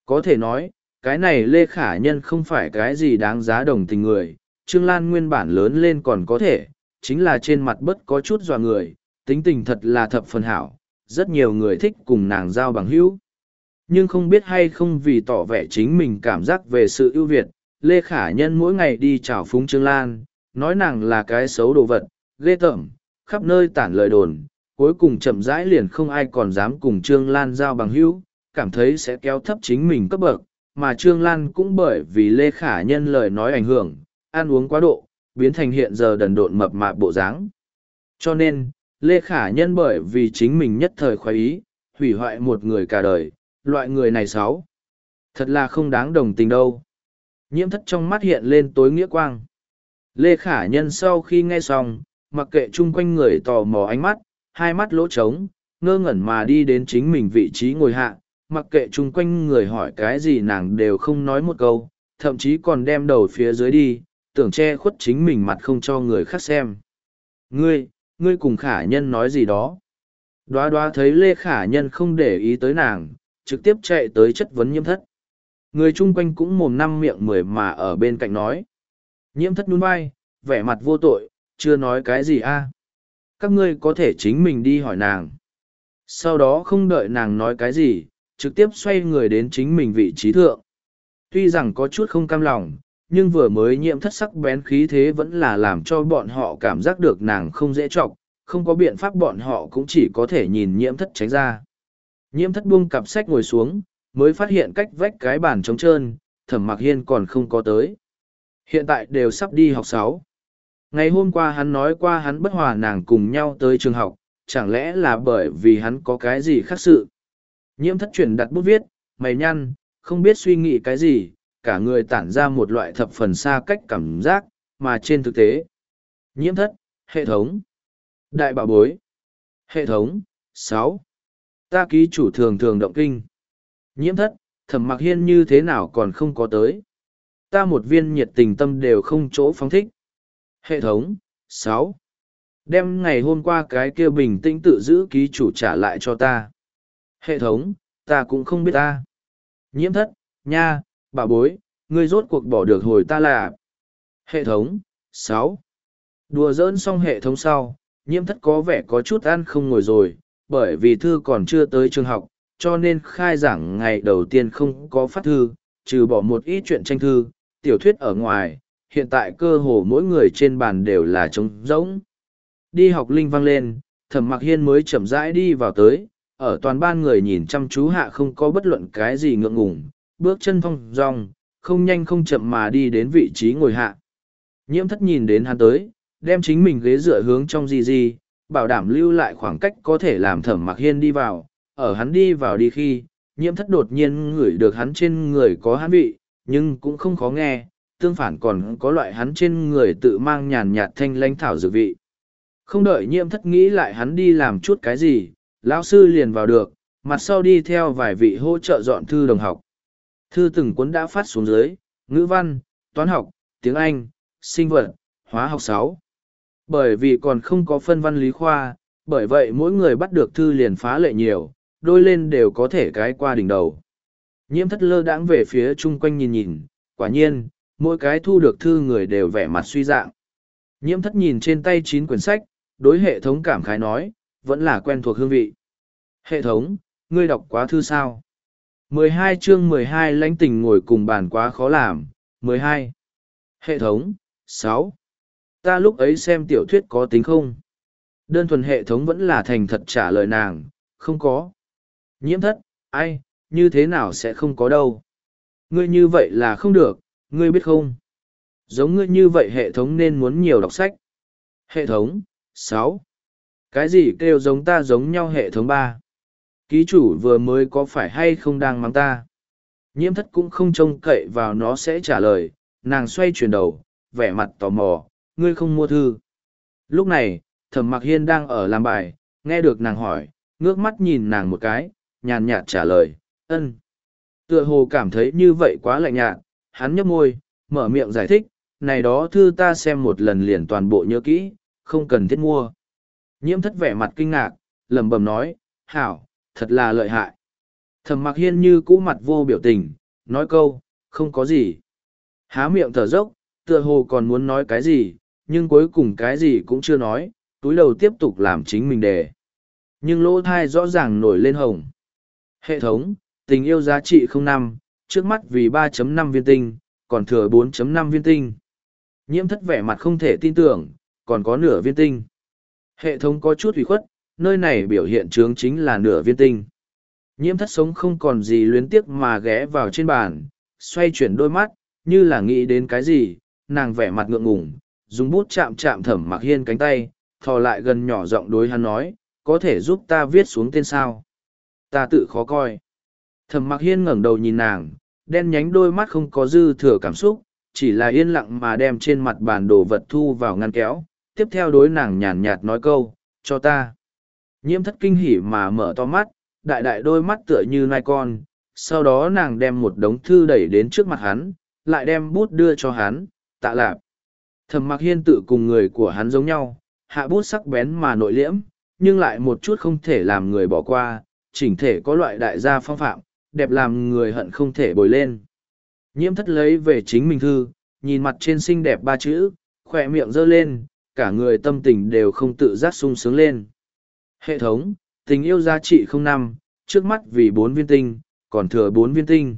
Có thể nói, cái này Lê Khả Nhân không phải cái gì đáng giá đồng tình người, Trương Lan nguyên bản lớn lên còn có thể, chính là trên mặt bất có chút dò người, tính tình thật là thập phần hảo, rất nhiều người thích cùng nàng giao bằng hữu. Nhưng không biết hay không vì tỏ vẻ chính mình cảm giác về sự ưu việt, Lê Khả Nhân mỗi ngày đi chào phúng Trương Lan, nói nàng là cái xấu đồ vật, ghê tởm, khắp nơi tản lời đồn, cuối cùng chậm rãi liền không ai còn dám cùng Trương Lan giao bằng hữu, cảm thấy sẽ kéo thấp chính mình cấp bậc, mà Trương Lan cũng bởi vì Lê Khả Nhân lời nói ảnh hưởng, ăn uống quá độ, biến thành hiện giờ đần độn mập mạp bộ dáng. Cho nên, Lê Khả Nhân bởi vì chính mình nhất thời khoái ý, hủy hoại một người cả đời, loại người này sáu, Thật là không đáng đồng tình đâu. Nhiễm thất trong mắt hiện lên tối nghĩa quang. Lê Khả Nhân sau khi nghe xong, mặc kệ chung quanh người tò mò ánh mắt, hai mắt lỗ trống, ngơ ngẩn mà đi đến chính mình vị trí ngồi hạ, mặc kệ chung quanh người hỏi cái gì nàng đều không nói một câu, thậm chí còn đem đầu phía dưới đi, tưởng che khuất chính mình mặt không cho người khác xem. Ngươi, ngươi cùng khả nhân nói gì đó. Đoá đoá thấy Lê Khả Nhân không để ý tới nàng, trực tiếp chạy tới chất vấn nhiễm thất. Người chung quanh cũng mồm năm miệng mười mà ở bên cạnh nói. Nhiễm thất nhún vai, vẻ mặt vô tội, chưa nói cái gì a Các ngươi có thể chính mình đi hỏi nàng. Sau đó không đợi nàng nói cái gì, trực tiếp xoay người đến chính mình vị trí thượng. Tuy rằng có chút không cam lòng, nhưng vừa mới nhiễm thất sắc bén khí thế vẫn là làm cho bọn họ cảm giác được nàng không dễ chọc, không có biện pháp bọn họ cũng chỉ có thể nhìn nhiễm thất tránh ra. Nhiễm thất buông cặp sách ngồi xuống, mới phát hiện cách vách cái bàn trống trơn, thẩm mặc hiên còn không có tới. Hiện tại đều sắp đi học sáu. Ngày hôm qua hắn nói qua hắn bất hòa nàng cùng nhau tới trường học, chẳng lẽ là bởi vì hắn có cái gì khác sự. Nhiễm thất chuyển đặt bút viết, mày nhăn, không biết suy nghĩ cái gì, cả người tản ra một loại thập phần xa cách cảm giác, mà trên thực tế. Nhiễm thất, hệ thống. Đại bảo bối. Hệ thống, sáu Ta ký chủ thường thường động kinh. Nhiễm thất, thẩm mặc hiên như thế nào còn không có tới. Ta một viên nhiệt tình tâm đều không chỗ phóng thích. Hệ thống, sáu Đem ngày hôm qua cái kia bình tĩnh tự giữ ký chủ trả lại cho ta. Hệ thống, ta cũng không biết ta. Nhiễm thất, nha, bà bối, ngươi rốt cuộc bỏ được hồi ta là. Hệ thống, sáu Đùa dỡn xong hệ thống sau, nhiễm thất có vẻ có chút ăn không ngồi rồi, bởi vì thư còn chưa tới trường học, cho nên khai giảng ngày đầu tiên không có phát thư, trừ bỏ một ít chuyện tranh thư, tiểu thuyết ở ngoài, hiện tại cơ hồ mỗi người trên bàn đều là trống rỗng. Đi học linh vang lên, thẩm mặc hiên mới chậm rãi đi vào tới, ở toàn ban người nhìn chăm chú hạ không có bất luận cái gì ngượng ngùng, bước chân phong dong, không nhanh không chậm mà đi đến vị trí ngồi hạ. Nhiễm thất nhìn đến hắn tới, đem chính mình ghế dựa hướng trong gì gì, bảo đảm lưu lại khoảng cách có thể làm thẩm mặc hiên đi vào, ở hắn đi vào đi khi, nhiễm thất đột nhiên ngửi được hắn trên người có hắn vị, nhưng cũng không khó nghe, tương phản còn có loại hắn trên người tự mang nhàn nhạt thanh lãnh thảo dược vị. Không đợi nhiễm thất nghĩ lại hắn đi làm chút cái gì, lão sư liền vào được, mặt sau đi theo vài vị hỗ trợ dọn thư đồng học. Thư từng cuốn đã phát xuống dưới, ngữ văn, toán học, tiếng Anh, sinh vật, hóa học sáu. Bởi vì còn không có phân văn lý khoa, bởi vậy mỗi người bắt được thư liền phá lệ nhiều, đôi lên đều có thể cái qua đỉnh đầu. Nhiễm thất lơ đãng về phía chung quanh nhìn nhìn, quả nhiên, mỗi cái thu được thư người đều vẻ mặt suy dạng. Nhiễm thất nhìn trên tay chín quyển sách, đối hệ thống cảm khái nói, vẫn là quen thuộc hương vị. Hệ thống, ngươi đọc quá thư sao? 12 chương 12 lãnh tình ngồi cùng bàn quá khó làm. 12. Hệ thống, 6. Ta lúc ấy xem tiểu thuyết có tính không? Đơn thuần hệ thống vẫn là thành thật trả lời nàng, không có. Nhiễm thất, ai, như thế nào sẽ không có đâu. Ngươi như vậy là không được, ngươi biết không? Giống ngươi như vậy hệ thống nên muốn nhiều đọc sách. Hệ thống, sáu Cái gì kêu giống ta giống nhau hệ thống ba Ký chủ vừa mới có phải hay không đang mắng ta? Nhiễm thất cũng không trông cậy vào nó sẽ trả lời, nàng xoay chuyển đầu, vẻ mặt tò mò, ngươi không mua thư. Lúc này, thẩm mặc hiên đang ở làm bài, nghe được nàng hỏi, ngước mắt nhìn nàng một cái, nhàn nhạt trả lời, ân. Tựa hồ cảm thấy như vậy quá lạnh nhạt, hắn nhấp môi, mở miệng giải thích, này đó thư ta xem một lần liền toàn bộ nhớ kỹ, không cần thiết mua. Nhiễm thất vẻ mặt kinh ngạc, lẩm bẩm nói, hảo, thật là lợi hại. Thẩm mặc hiên như cũ mặt vô biểu tình, nói câu, không có gì. Há miệng thở dốc, tựa hồ còn muốn nói cái gì, nhưng cuối cùng cái gì cũng chưa nói, túi đầu tiếp tục làm chính mình đề. Nhưng lỗ thai rõ ràng nổi lên hồng. Hệ thống, tình yêu giá trị không năm, trước mắt vì 3.5 viên tinh, còn thừa 4.5 viên tinh. Nhiễm thất vẻ mặt không thể tin tưởng, còn có nửa viên tinh. Hệ thống có chút hủy khuất, nơi này biểu hiện trướng chính là nửa viên tinh. Nhiễm thất sống không còn gì luyến tiếc mà ghé vào trên bàn, xoay chuyển đôi mắt, như là nghĩ đến cái gì, nàng vẻ mặt ngượng ngùng, dùng bút chạm chạm thẩm mặc hiên cánh tay, thò lại gần nhỏ giọng đối hắn nói, có thể giúp ta viết xuống tên sao. Ta tự khó coi. Thẩm mặc hiên ngẩng đầu nhìn nàng, đen nhánh đôi mắt không có dư thừa cảm xúc, chỉ là yên lặng mà đem trên mặt bàn đồ vật thu vào ngăn kéo, tiếp theo đối nàng nhàn nhạt nói câu, cho ta. Nhiễm thất kinh hỉ mà mở to mắt, đại đại đôi mắt tựa như nai con, sau đó nàng đem một đống thư đẩy đến trước mặt hắn, lại đem bút đưa cho hắn, tạ lạp. Thẩm mặc hiên tự cùng người của hắn giống nhau, hạ bút sắc bén mà nội liễm, nhưng lại một chút không thể làm người bỏ qua, chỉnh thể có loại đại gia phong phạm, đẹp làm người hận không thể bồi lên. Nhiễm thất lấy về chính mình thư, nhìn mặt trên xinh đẹp ba chữ, khỏe miệng giơ lên, cả người tâm tình đều không tự giác sung sướng lên. Hệ thống, tình yêu giá trị không năm, trước mắt vì bốn viên tinh, còn thừa bốn viên tinh.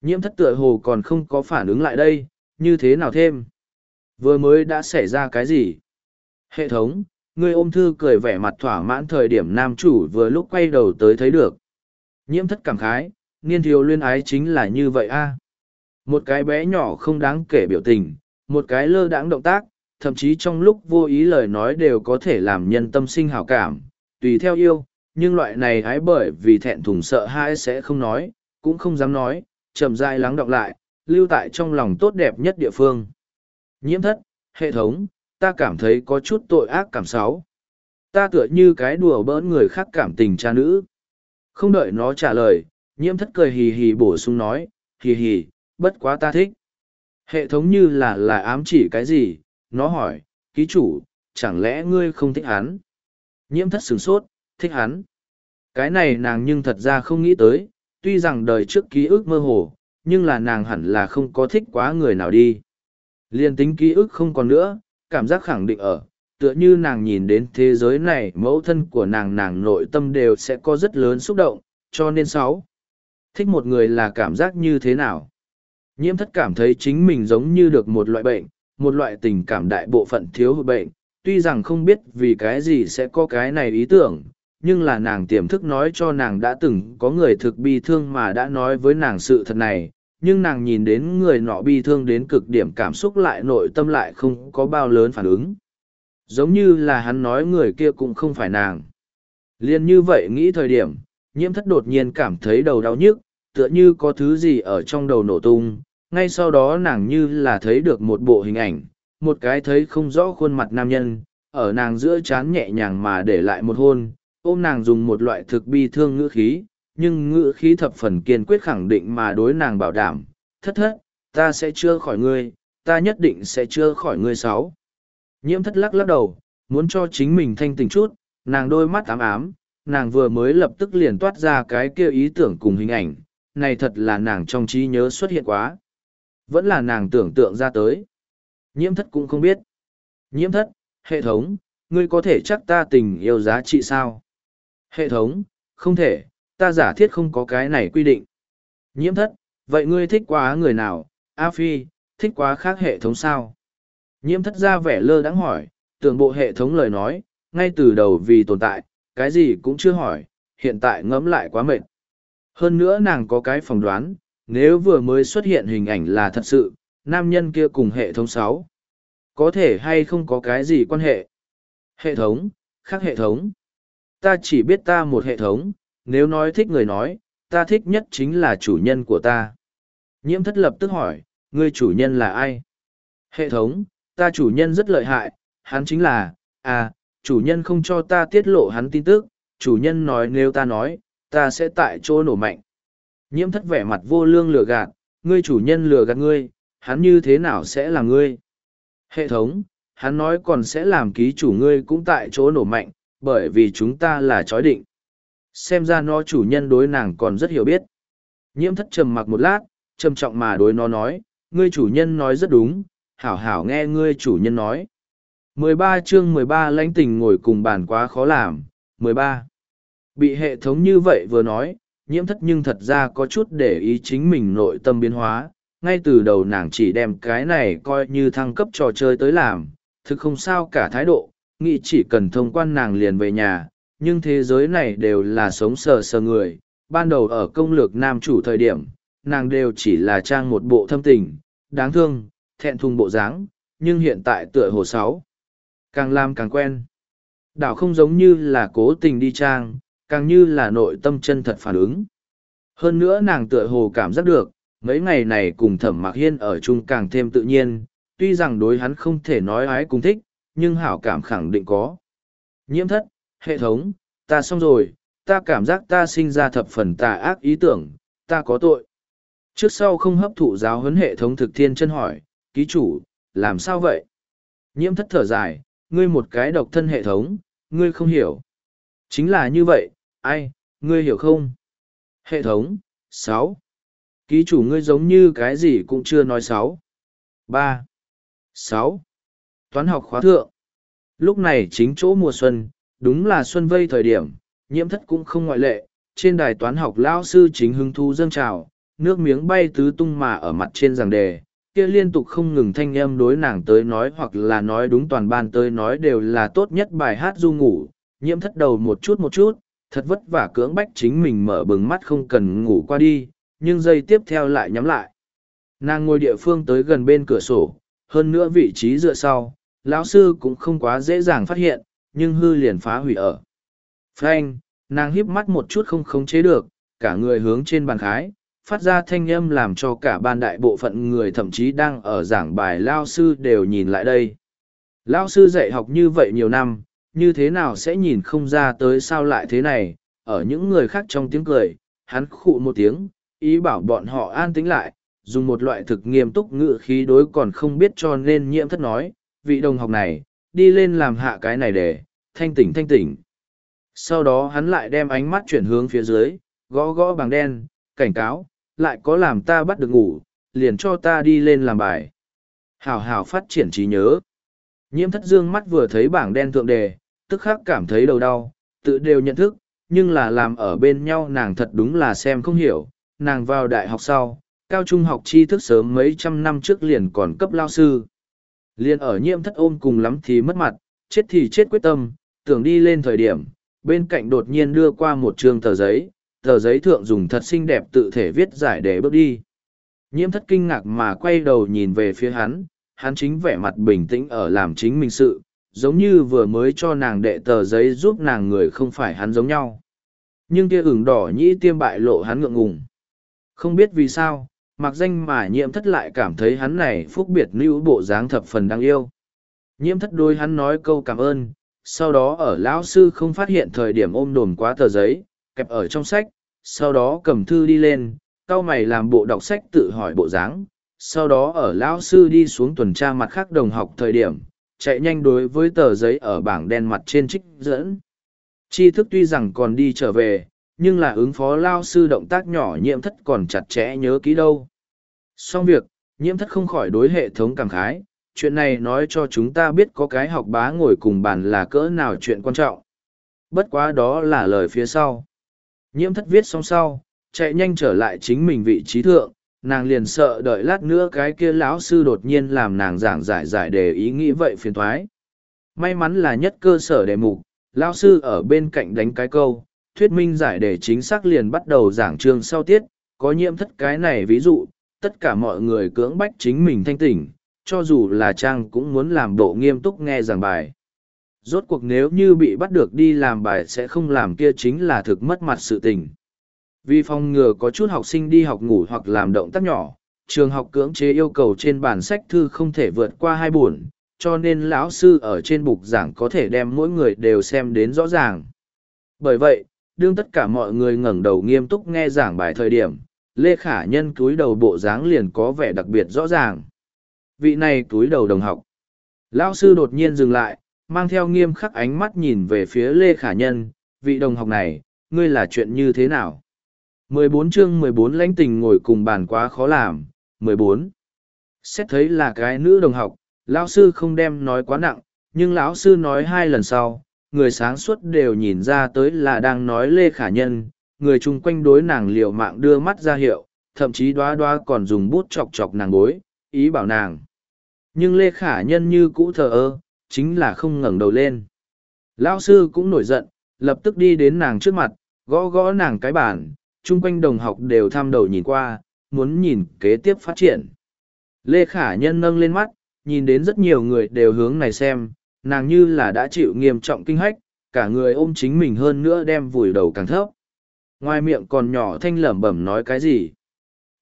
Nhiễm thất tựa hồ còn không có phản ứng lại đây, như thế nào thêm? Vừa mới đã xảy ra cái gì? Hệ thống, người ôm thư cười vẻ mặt thỏa mãn thời điểm nam chủ vừa lúc quay đầu tới thấy được. Nhiễm thất cảm khái, niên thiếu luyên ái chính là như vậy a. Một cái bé nhỏ không đáng kể biểu tình, một cái lơ đãng động tác, thậm chí trong lúc vô ý lời nói đều có thể làm nhân tâm sinh hảo cảm, tùy theo yêu, nhưng loại này ái bởi vì thẹn thùng sợ hãi sẽ không nói, cũng không dám nói, chậm rãi lắng đọng lại, lưu tại trong lòng tốt đẹp nhất địa phương. Nhiễm thất, hệ thống, ta cảm thấy có chút tội ác cảm xấu. Ta tựa như cái đùa bỡn người khác cảm tình cha nữ. Không đợi nó trả lời, nhiễm thất cười hì hì bổ sung nói, hì hì, bất quá ta thích. Hệ thống như là là ám chỉ cái gì, nó hỏi, ký chủ, chẳng lẽ ngươi không thích hắn? Nhiễm thất sửng sốt, thích hắn. Cái này nàng nhưng thật ra không nghĩ tới, tuy rằng đời trước ký ức mơ hồ, nhưng là nàng hẳn là không có thích quá người nào đi. Liên tính ký ức không còn nữa, cảm giác khẳng định ở, tựa như nàng nhìn đến thế giới này mẫu thân của nàng nàng nội tâm đều sẽ có rất lớn xúc động, cho nên sáu. Thích một người là cảm giác như thế nào? Nhiễm thất cảm thấy chính mình giống như được một loại bệnh, một loại tình cảm đại bộ phận thiếu hụt bệnh, tuy rằng không biết vì cái gì sẽ có cái này ý tưởng, nhưng là nàng tiềm thức nói cho nàng đã từng có người thực bi thương mà đã nói với nàng sự thật này, nhưng nàng nhìn đến người nọ bi thương đến cực điểm cảm xúc lại nội tâm lại không có bao lớn phản ứng. Giống như là hắn nói người kia cũng không phải nàng. Liên như vậy nghĩ thời điểm, nhiễm thất đột nhiên cảm thấy đầu đau nhức, tựa như có thứ gì ở trong đầu nổ tung, ngay sau đó nàng như là thấy được một bộ hình ảnh, một cái thấy không rõ khuôn mặt nam nhân, ở nàng giữa chán nhẹ nhàng mà để lại một hôn, ôm nàng dùng một loại thực bi thương ngữ khí, nhưng ngữ khí thập phần kiên quyết khẳng định mà đối nàng bảo đảm, thất thất, ta sẽ chưa khỏi ngươi, ta nhất định sẽ chưa khỏi ngươi sáu. Nhiễm thất lắc lắc đầu, muốn cho chính mình thanh tỉnh chút, nàng đôi mắt ám ám, nàng vừa mới lập tức liền toát ra cái kia ý tưởng cùng hình ảnh, này thật là nàng trong trí nhớ xuất hiện quá. Vẫn là nàng tưởng tượng ra tới. Nhiễm thất cũng không biết. Nhiễm thất, hệ thống, ngươi có thể chắc ta tình yêu giá trị sao? Hệ thống, không thể, ta giả thiết không có cái này quy định. Nhiễm thất, vậy ngươi thích quá người nào? A Phi, thích quá khác hệ thống sao? Nhiễm thất ra vẻ lơ đáng hỏi, tưởng bộ hệ thống lời nói, ngay từ đầu vì tồn tại, cái gì cũng chưa hỏi, hiện tại ngẫm lại quá mệt. Hơn nữa nàng có cái phỏng đoán, nếu vừa mới xuất hiện hình ảnh là thật sự, nam nhân kia cùng hệ thống sáu Có thể hay không có cái gì quan hệ? Hệ thống, khác hệ thống. Ta chỉ biết ta một hệ thống, nếu nói thích người nói, ta thích nhất chính là chủ nhân của ta. Nhiễm thất lập tức hỏi, người chủ nhân là ai? Hệ thống, ta chủ nhân rất lợi hại, hắn chính là, à, chủ nhân không cho ta tiết lộ hắn tin tức, chủ nhân nói nếu ta nói, ta sẽ tại chỗ nổ mạnh. Nhiễm thất vẻ mặt vô lương lừa gạt, ngươi chủ nhân lừa gạt ngươi, hắn như thế nào sẽ là ngươi? Hệ thống, hắn nói còn sẽ làm ký chủ ngươi cũng tại chỗ nổ mạnh, bởi vì chúng ta là chói định. Xem ra nó chủ nhân đối nàng còn rất hiểu biết. Nhiễm thất trầm mặc một lát, trầm trọng mà đối nó nói, ngươi chủ nhân nói rất đúng, hảo hảo nghe ngươi chủ nhân nói. 13 chương 13 lãnh tình ngồi cùng bàn quá khó làm. 13. Bị hệ thống như vậy vừa nói, nhiễm thất nhưng thật ra có chút để ý chính mình nội tâm biến hóa. Ngay từ đầu nàng chỉ đem cái này coi như thăng cấp trò chơi tới làm, thực không sao cả thái độ, nghĩ chỉ cần thông quan nàng liền về nhà, nhưng thế giới này đều là sống sờ sờ người. Ban đầu ở công lược nam chủ thời điểm, nàng đều chỉ là trang một bộ thâm tình, đáng thương, thẹn thùng bộ dáng, nhưng hiện tại tựa hồ sáu Càng làm càng quen. Đảo không giống như là cố tình đi trang, càng như là nội tâm chân thật phản ứng. Hơn nữa nàng tựa hồ cảm giác được, mấy ngày này cùng thẩm mạc hiên ở chung càng thêm tự nhiên, tuy rằng đối hắn không thể nói ái cùng thích, nhưng hảo cảm khẳng định có. Nhiễm thất, hệ thống, ta xong rồi, ta cảm giác ta sinh ra thập phần tà ác ý tưởng, ta có tội. Trước sau không hấp thụ giáo huấn hệ thống thực thiên chân hỏi, ký chủ, làm sao vậy? Nhiễm thất thở dài, ngươi một cái độc thân hệ thống, ngươi không hiểu. Chính là như vậy, ai, ngươi hiểu không? Hệ thống, sáu Ký chủ ngươi giống như cái gì cũng chưa nói sáu ba sáu Toán học khóa thượng. Lúc này chính chỗ mùa xuân, đúng là xuân vây thời điểm, nhiễm thất cũng không ngoại lệ. Trên đài toán học lão sư chính hứng thu dâng trào, nước miếng bay tứ tung mà ở mặt trên giảng đề, kia liên tục không ngừng thanh âm đối nàng tới nói hoặc là nói đúng toàn ban tới nói đều là tốt nhất bài hát du ngủ, nhiễm thất đầu một chút một chút, thật vất vả cưỡng bách chính mình mở bừng mắt không cần ngủ qua đi, nhưng giây tiếp theo lại nhắm lại. Nàng ngồi địa phương tới gần bên cửa sổ, hơn nữa vị trí dựa sau, lão sư cũng không quá dễ dàng phát hiện, nhưng hư liền phá hủy ở. Frank, nàng híp mắt một chút không khống chế được, cả người hướng trên bàn khái, phát ra thanh âm làm cho cả ban đại bộ phận người thậm chí đang ở giảng bài lao sư đều nhìn lại đây. Lao sư dạy học như vậy nhiều năm, như thế nào sẽ nhìn không ra tới sao lại thế này, ở những người khác trong tiếng cười, hắn khụ một tiếng, ý bảo bọn họ an tĩnh lại, dùng một loại thực nghiêm túc ngự khí đối còn không biết cho nên nhiễm thất nói, vị đồng học này, đi lên làm hạ cái này để, thanh tỉnh thanh tỉnh. Sau đó hắn lại đem ánh mắt chuyển hướng phía dưới, gõ gõ bằng đen, cảnh cáo, lại có làm ta bắt được ngủ, liền cho ta đi lên làm bài. Hảo hảo phát triển trí nhớ. Nhiễm thất dương mắt vừa thấy bảng đen thượng đề, tức khắc cảm thấy đầu đau, tự đều nhận thức, nhưng là làm ở bên nhau nàng thật đúng là xem không hiểu, nàng vào đại học sau, cao trung học tri thức sớm mấy trăm năm trước liền còn cấp lao sư. Liền ở nhiễm thất ôm cùng lắm thì mất mặt, chết thì chết quyết tâm, tưởng đi lên thời điểm, bên cạnh đột nhiên đưa qua một trường tờ giấy, tờ giấy thượng dùng thật xinh đẹp tự thể viết giải để bước đi. Nhiễm thất kinh ngạc mà quay đầu nhìn về phía hắn, hắn chính vẻ mặt bình tĩnh ở làm chính mình sự, giống như vừa mới cho nàng đệ tờ giấy giúp nàng người không phải hắn giống nhau. Nhưng kia ửng đỏ nhĩ tiêm bại lộ hắn ngượng ngùng. Không biết vì sao, mặc danh mà nhiễm thất lại cảm thấy hắn này phúc biệt lưu bộ dáng thập phần đáng yêu. Nhiễm thất đôi hắn nói câu cảm ơn, sau đó ở lão sư không phát hiện thời điểm ôm đồn quá tờ giấy, kẹp ở trong sách, sau đó cầm thư đi lên, cao mày làm bộ đọc sách tự hỏi bộ dáng. Sau đó ở lão sư đi xuống tuần tra mặt khác đồng học thời điểm, chạy nhanh đối với tờ giấy ở bảng đen mặt trên trích dẫn. Tri thức tuy rằng còn đi trở về, nhưng là ứng phó lao sư động tác nhỏ nhiễm thất còn chặt chẽ nhớ kỹ đâu. Xong việc, nhiễm thất không khỏi đối hệ thống cảm khái, chuyện này nói cho chúng ta biết có cái học bá ngồi cùng bàn là cỡ nào chuyện quan trọng. Bất quá đó là lời phía sau. Nhiễm thất viết xong sau, chạy nhanh trở lại chính mình vị trí thượng, nàng liền sợ đợi lát nữa cái kia lão sư đột nhiên làm nàng giảng giải giải đề ý nghĩ vậy phiền thoái. May mắn là nhất cơ sở đề mục, lão sư ở bên cạnh đánh cái câu, thuyết minh giải đề chính xác liền bắt đầu giảng chương sau tiết, có nhiễm thất cái này ví dụ, tất cả mọi người cưỡng bách chính mình thanh tỉnh, cho dù là trang cũng muốn làm bộ nghiêm túc nghe giảng bài. Rốt cuộc nếu như bị bắt được đi làm bài sẽ không làm kia chính là thực mất mặt sự tình. Vì phòng ngừa có chút học sinh đi học ngủ hoặc làm động tác nhỏ, trường học cưỡng chế yêu cầu trên bản sách thư không thể vượt qua hai buồn, cho nên lão sư ở trên bục giảng có thể đem mỗi người đều xem đến rõ ràng. Bởi vậy, đương tất cả mọi người ngẩng đầu nghiêm túc nghe giảng bài thời điểm, Lê Khả Nhân cúi đầu bộ dáng liền có vẻ đặc biệt rõ ràng. Vị này cúi đầu đồng học. Lão sư đột nhiên dừng lại, mang theo nghiêm khắc ánh mắt nhìn về phía Lê Khả Nhân, vị đồng học này, ngươi là chuyện như thế nào? 14 chương 14 lãnh tình ngồi cùng bàn quá khó làm, 14. Xét thấy là cái nữ đồng học, lão sư không đem nói quá nặng, nhưng lão sư nói hai lần sau, người sáng suốt đều nhìn ra tới là đang nói Lê Khả Nhân, người chung quanh đối nàng liều mạng đưa mắt ra hiệu, thậm chí đoá đoá còn dùng bút chọc chọc nàng bối, ý bảo nàng. Nhưng Lê Khả Nhân như cũ thờ ơ, chính là không ngẩng đầu lên. Lão sư cũng nổi giận, lập tức đi đến nàng trước mặt, gõ gõ nàng cái bàn, chung quanh đồng học đều tham đầu nhìn qua, muốn nhìn kế tiếp phát triển. Lê Khả Nhân nâng lên mắt, nhìn đến rất nhiều người đều hướng này xem, nàng như là đã chịu nghiêm trọng kinh hách, cả người ôm chính mình hơn nữa đem vùi đầu càng thấp. Ngoài miệng còn nhỏ thanh lẩm bẩm nói cái gì.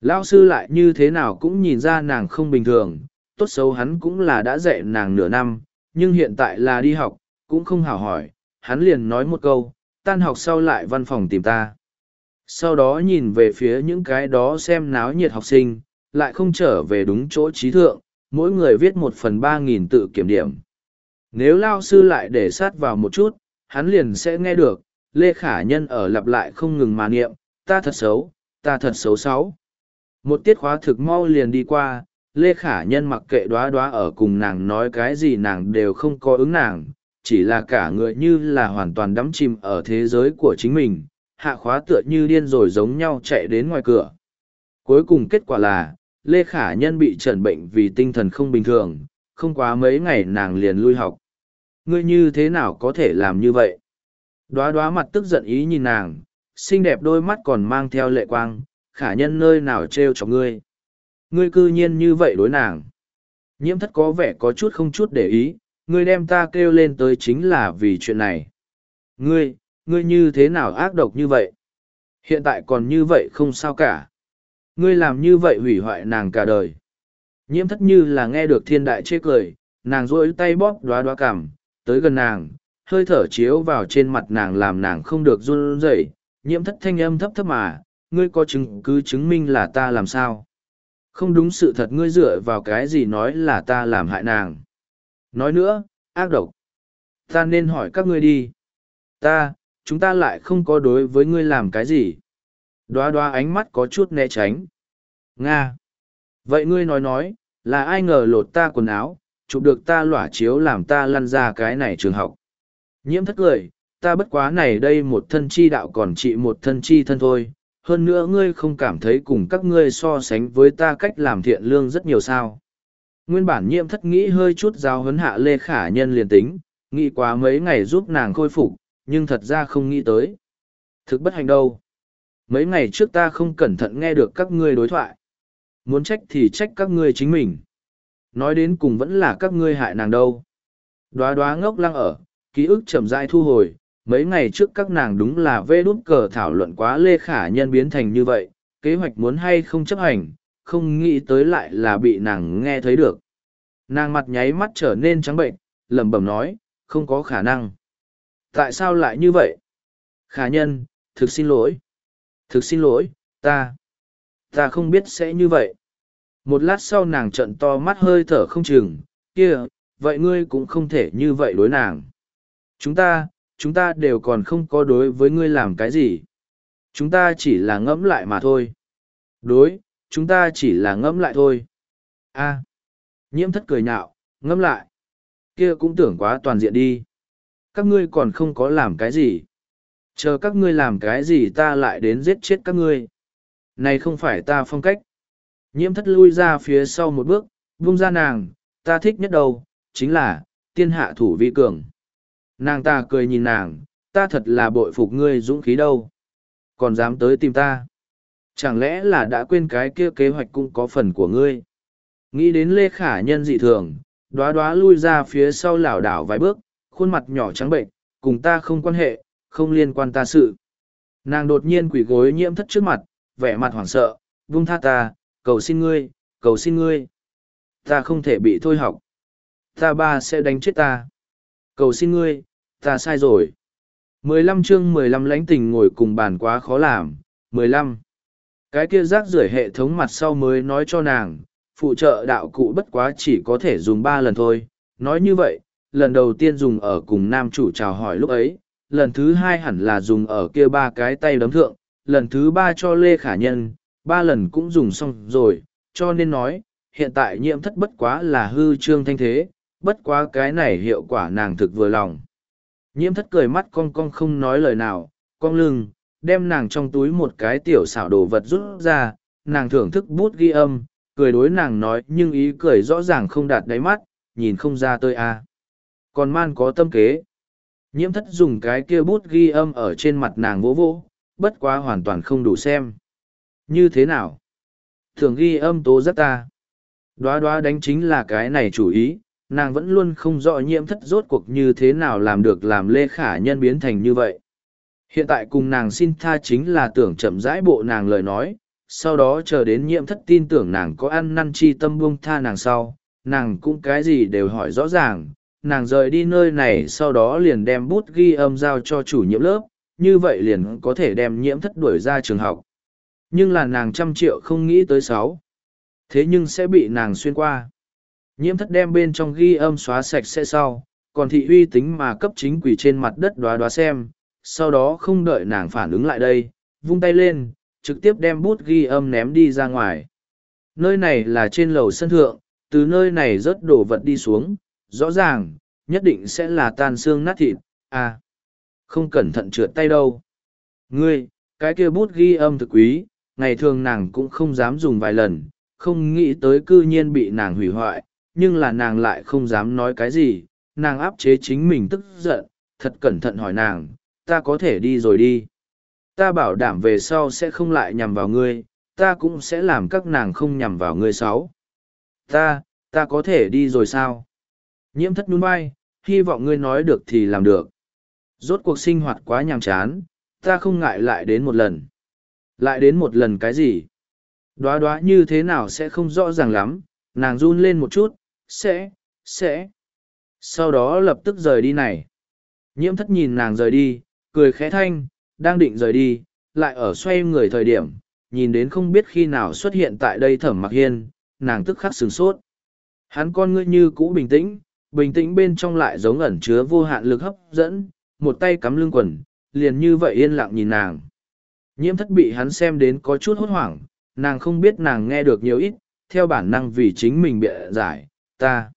Lão sư lại như thế nào cũng nhìn ra nàng không bình thường, tốt xấu hắn cũng là đã dạy nàng nửa năm, nhưng hiện tại là đi học, cũng không hảo hỏi, hắn liền nói một câu, tan học sau lại văn phòng tìm ta. Sau đó nhìn về phía những cái đó xem náo nhiệt học sinh, lại không trở về đúng chỗ trí thượng, mỗi người viết một phần ba nghìn tự kiểm điểm. Nếu lao sư lại để sát vào một chút, hắn liền sẽ nghe được, Lê Khả Nhân ở lặp lại không ngừng mà niệm, ta thật xấu, ta thật xấu xấu. Một tiết khóa thực mau liền đi qua, Lê Khả Nhân mặc kệ đoá đoá ở cùng nàng nói cái gì nàng đều không có ứng nàng, chỉ là cả người như là hoàn toàn đắm chìm ở thế giới của chính mình, hạ khóa tựa như điên rồi giống nhau chạy đến ngoài cửa. Cuối cùng kết quả là, Lê Khả Nhân bị trần bệnh vì tinh thần không bình thường, không quá mấy ngày nàng liền lui học. Ngươi như thế nào có thể làm như vậy? Đóa đóa mặt tức giận ý nhìn nàng, xinh đẹp đôi mắt còn mang theo lệ quang, khả nhân nơi nào trêu cho ngươi. Ngươi cư nhiên như vậy đối nàng. Nhiễm thất có vẻ có chút không chút để ý, ngươi đem ta kêu lên tới chính là vì chuyện này. Ngươi, ngươi như thế nào ác độc như vậy? Hiện tại còn như vậy không sao cả. Ngươi làm như vậy hủy hoại nàng cả đời. Nhiễm thất như là nghe được thiên đại chê cười, nàng rỗi tay bóp đoá đoá cảm, tới gần nàng, hơi thở chiếu vào trên mặt nàng làm nàng không được run rẩy. nhiễm thất thanh âm thấp thấp mà, ngươi có chứng cứ chứng minh là ta làm sao? Không đúng sự thật ngươi dựa vào cái gì nói là ta làm hại nàng. Nói nữa, ác độc. Ta nên hỏi các ngươi đi. Ta, chúng ta lại không có đối với ngươi làm cái gì. Đoá đoá ánh mắt có chút né tránh. Nga. Vậy ngươi nói nói, là ai ngờ lột ta quần áo, chụp được ta lỏa chiếu làm ta lăn ra cái này trường học. Nhiễm thất cười, ta bất quá này đây một thân chi đạo còn trị một thân chi thân thôi, hơn nữa ngươi không cảm thấy cùng các ngươi so sánh với ta cách làm thiện lương rất nhiều sao. Nguyên bản nhiễm thất nghĩ hơi chút giao huấn hạ Lê Khả Nhân liền tính, nghĩ quá mấy ngày giúp nàng khôi phục, nhưng thật ra không nghĩ tới. Thực bất hành đâu. Mấy ngày trước ta không cẩn thận nghe được các ngươi đối thoại. Muốn trách thì trách các ngươi chính mình. Nói đến cùng vẫn là các ngươi hại nàng đâu. Đoá đoá ngốc lăng ở, ký ức chậm rãi thu hồi, mấy ngày trước các nàng đúng là vê đút cờ thảo luận quá lê khả nhân biến thành như vậy, kế hoạch muốn hay không chấp hành, không nghĩ tới lại là bị nàng nghe thấy được. Nàng mặt nháy mắt trở nên trắng bệnh, lẩm bẩm nói, không có khả năng. Tại sao lại như vậy? Khả nhân, thực xin lỗi. Thực xin lỗi, ta. Ta không biết sẽ như vậy. Một lát sau nàng trận to mắt hơi thở không chừng, kia, vậy ngươi cũng không thể như vậy đối nàng. Chúng ta, chúng ta đều còn không có đối với ngươi làm cái gì. Chúng ta chỉ là ngẫm lại mà thôi. Đối, chúng ta chỉ là ngẫm lại thôi. a nhiễm thất cười nhạo, ngẫm lại. Kia cũng tưởng quá toàn diện đi. Các ngươi còn không có làm cái gì. Chờ các ngươi làm cái gì ta lại đến giết chết các ngươi. Này không phải ta phong cách. Nhiễm thất lui ra phía sau một bước, vung ra nàng, ta thích nhất đâu, chính là, tiên hạ thủ vi cường. Nàng ta cười nhìn nàng, ta thật là bội phục ngươi dũng khí đâu. Còn dám tới tìm ta. Chẳng lẽ là đã quên cái kia kế hoạch cũng có phần của ngươi. Nghĩ đến lê khả nhân dị thường, đoá đoá lui ra phía sau lảo đảo vài bước, khuôn mặt nhỏ trắng bệnh, cùng ta không quan hệ, không liên quan ta sự. Nàng đột nhiên quỷ gối nhiễm thất trước mặt, vẻ mặt hoảng sợ, vung tha ta, cầu xin ngươi, cầu xin ngươi. Ta không thể bị thôi học. Ta ba sẽ đánh chết ta. Cầu xin ngươi, ta sai rồi. mười lăm chương mười lăm lãnh tình ngồi cùng bàn quá khó làm. mười lăm Cái kia rác rưởi hệ thống mặt sau mới nói cho nàng, phụ trợ đạo cụ bất quá chỉ có thể dùng ba lần thôi. Nói như vậy, lần đầu tiên dùng ở cùng nam chủ chào hỏi lúc ấy, lần thứ hai hẳn là dùng ở kia ba cái tay đấm thượng, lần thứ ba cho Lê Khả Nhân, ba lần cũng dùng xong rồi, cho nên nói, hiện tại nhiễm thất bất quá là hư trương thanh thế, bất quá cái này hiệu quả nàng thực vừa lòng. Nhiễm thất cười mắt cong cong không nói lời nào, cong lưng, đem nàng trong túi một cái tiểu xảo đồ vật rút ra, nàng thưởng thức bút ghi âm, cười đối nàng nói nhưng ý cười rõ ràng không đạt đáy mắt, nhìn không ra tôi à. Còn man có tâm kế. Nhiễm thất dùng cái kia bút ghi âm ở trên mặt nàng vỗ vỗ, bất quá hoàn toàn không đủ xem. Như thế nào? Thường ghi âm tố giác ta. Đoá đoá đánh chính là cái này chủ ý, nàng vẫn luôn không rõ nhiễm thất rốt cuộc như thế nào làm được làm lê khả nhân biến thành như vậy. Hiện tại cùng nàng xin tha chính là tưởng chậm rãi bộ nàng lời nói, sau đó chờ đến nhiễm thất tin tưởng nàng có ăn năn chi tâm buông tha nàng sau, nàng cũng cái gì đều hỏi rõ ràng, nàng rời đi nơi này sau đó liền đem bút ghi âm giao cho chủ nhiệm lớp, như vậy liền có thể đem nhiễm thất đuổi ra trường học. Nhưng là nàng trăm triệu không nghĩ tới sáu. Thế nhưng sẽ bị nàng xuyên qua. Nhiễm thất đem bên trong ghi âm xóa sạch sẽ sau, còn thị uy tính mà cấp chính quỷ trên mặt đất đoá đoá xem, sau đó không đợi nàng phản ứng lại đây, vung tay lên, trực tiếp đem bút ghi âm ném đi ra ngoài. Nơi này là trên lầu sân thượng, từ nơi này rớt đổ vật đi xuống, rõ ràng, nhất định sẽ là tan xương nát thịt, à, không cẩn thận trượt tay đâu. Ngươi, cái kia bút ghi âm thực quý, ngày thường nàng cũng không dám dùng vài lần, không nghĩ tới cư nhiên bị nàng hủy hoại, nhưng là nàng lại không dám nói cái gì, nàng áp chế chính mình tức giận, thật cẩn thận hỏi nàng, ta có thể đi rồi đi. Ta bảo đảm về sau sẽ không lại nhằm vào ngươi, ta cũng sẽ làm các nàng không nhằm vào ngươi sáu. Ta, ta có thể đi rồi sao? Nhiễm thất nhún vai, hy vọng ngươi nói được thì làm được. Rốt cuộc sinh hoạt quá nhàm chán, ta không ngại lại đến một lần. Lại đến một lần cái gì? Đoá đoá như thế nào sẽ không rõ ràng lắm, nàng run lên một chút, sẽ, sẽ. Sau đó lập tức rời đi này. Nhiễm thất nhìn nàng rời đi, cười khẽ thanh, đang định rời đi, lại ở xoay người thời điểm, nhìn đến không biết khi nào xuất hiện tại đây thẩm mặc hiên, nàng tức khắc sửng sốt. Hắn con ngươi như cũ bình tĩnh, bình tĩnh bên trong lại giống ẩn chứa vô hạn lực hấp dẫn, một tay cắm lưng quần, liền như vậy yên lặng nhìn nàng. Nhiễm thất bị hắn xem đến có chút hốt hoảng, nàng không biết nàng nghe được nhiều ít, theo bản năng vì chính mình bịa giải, ta,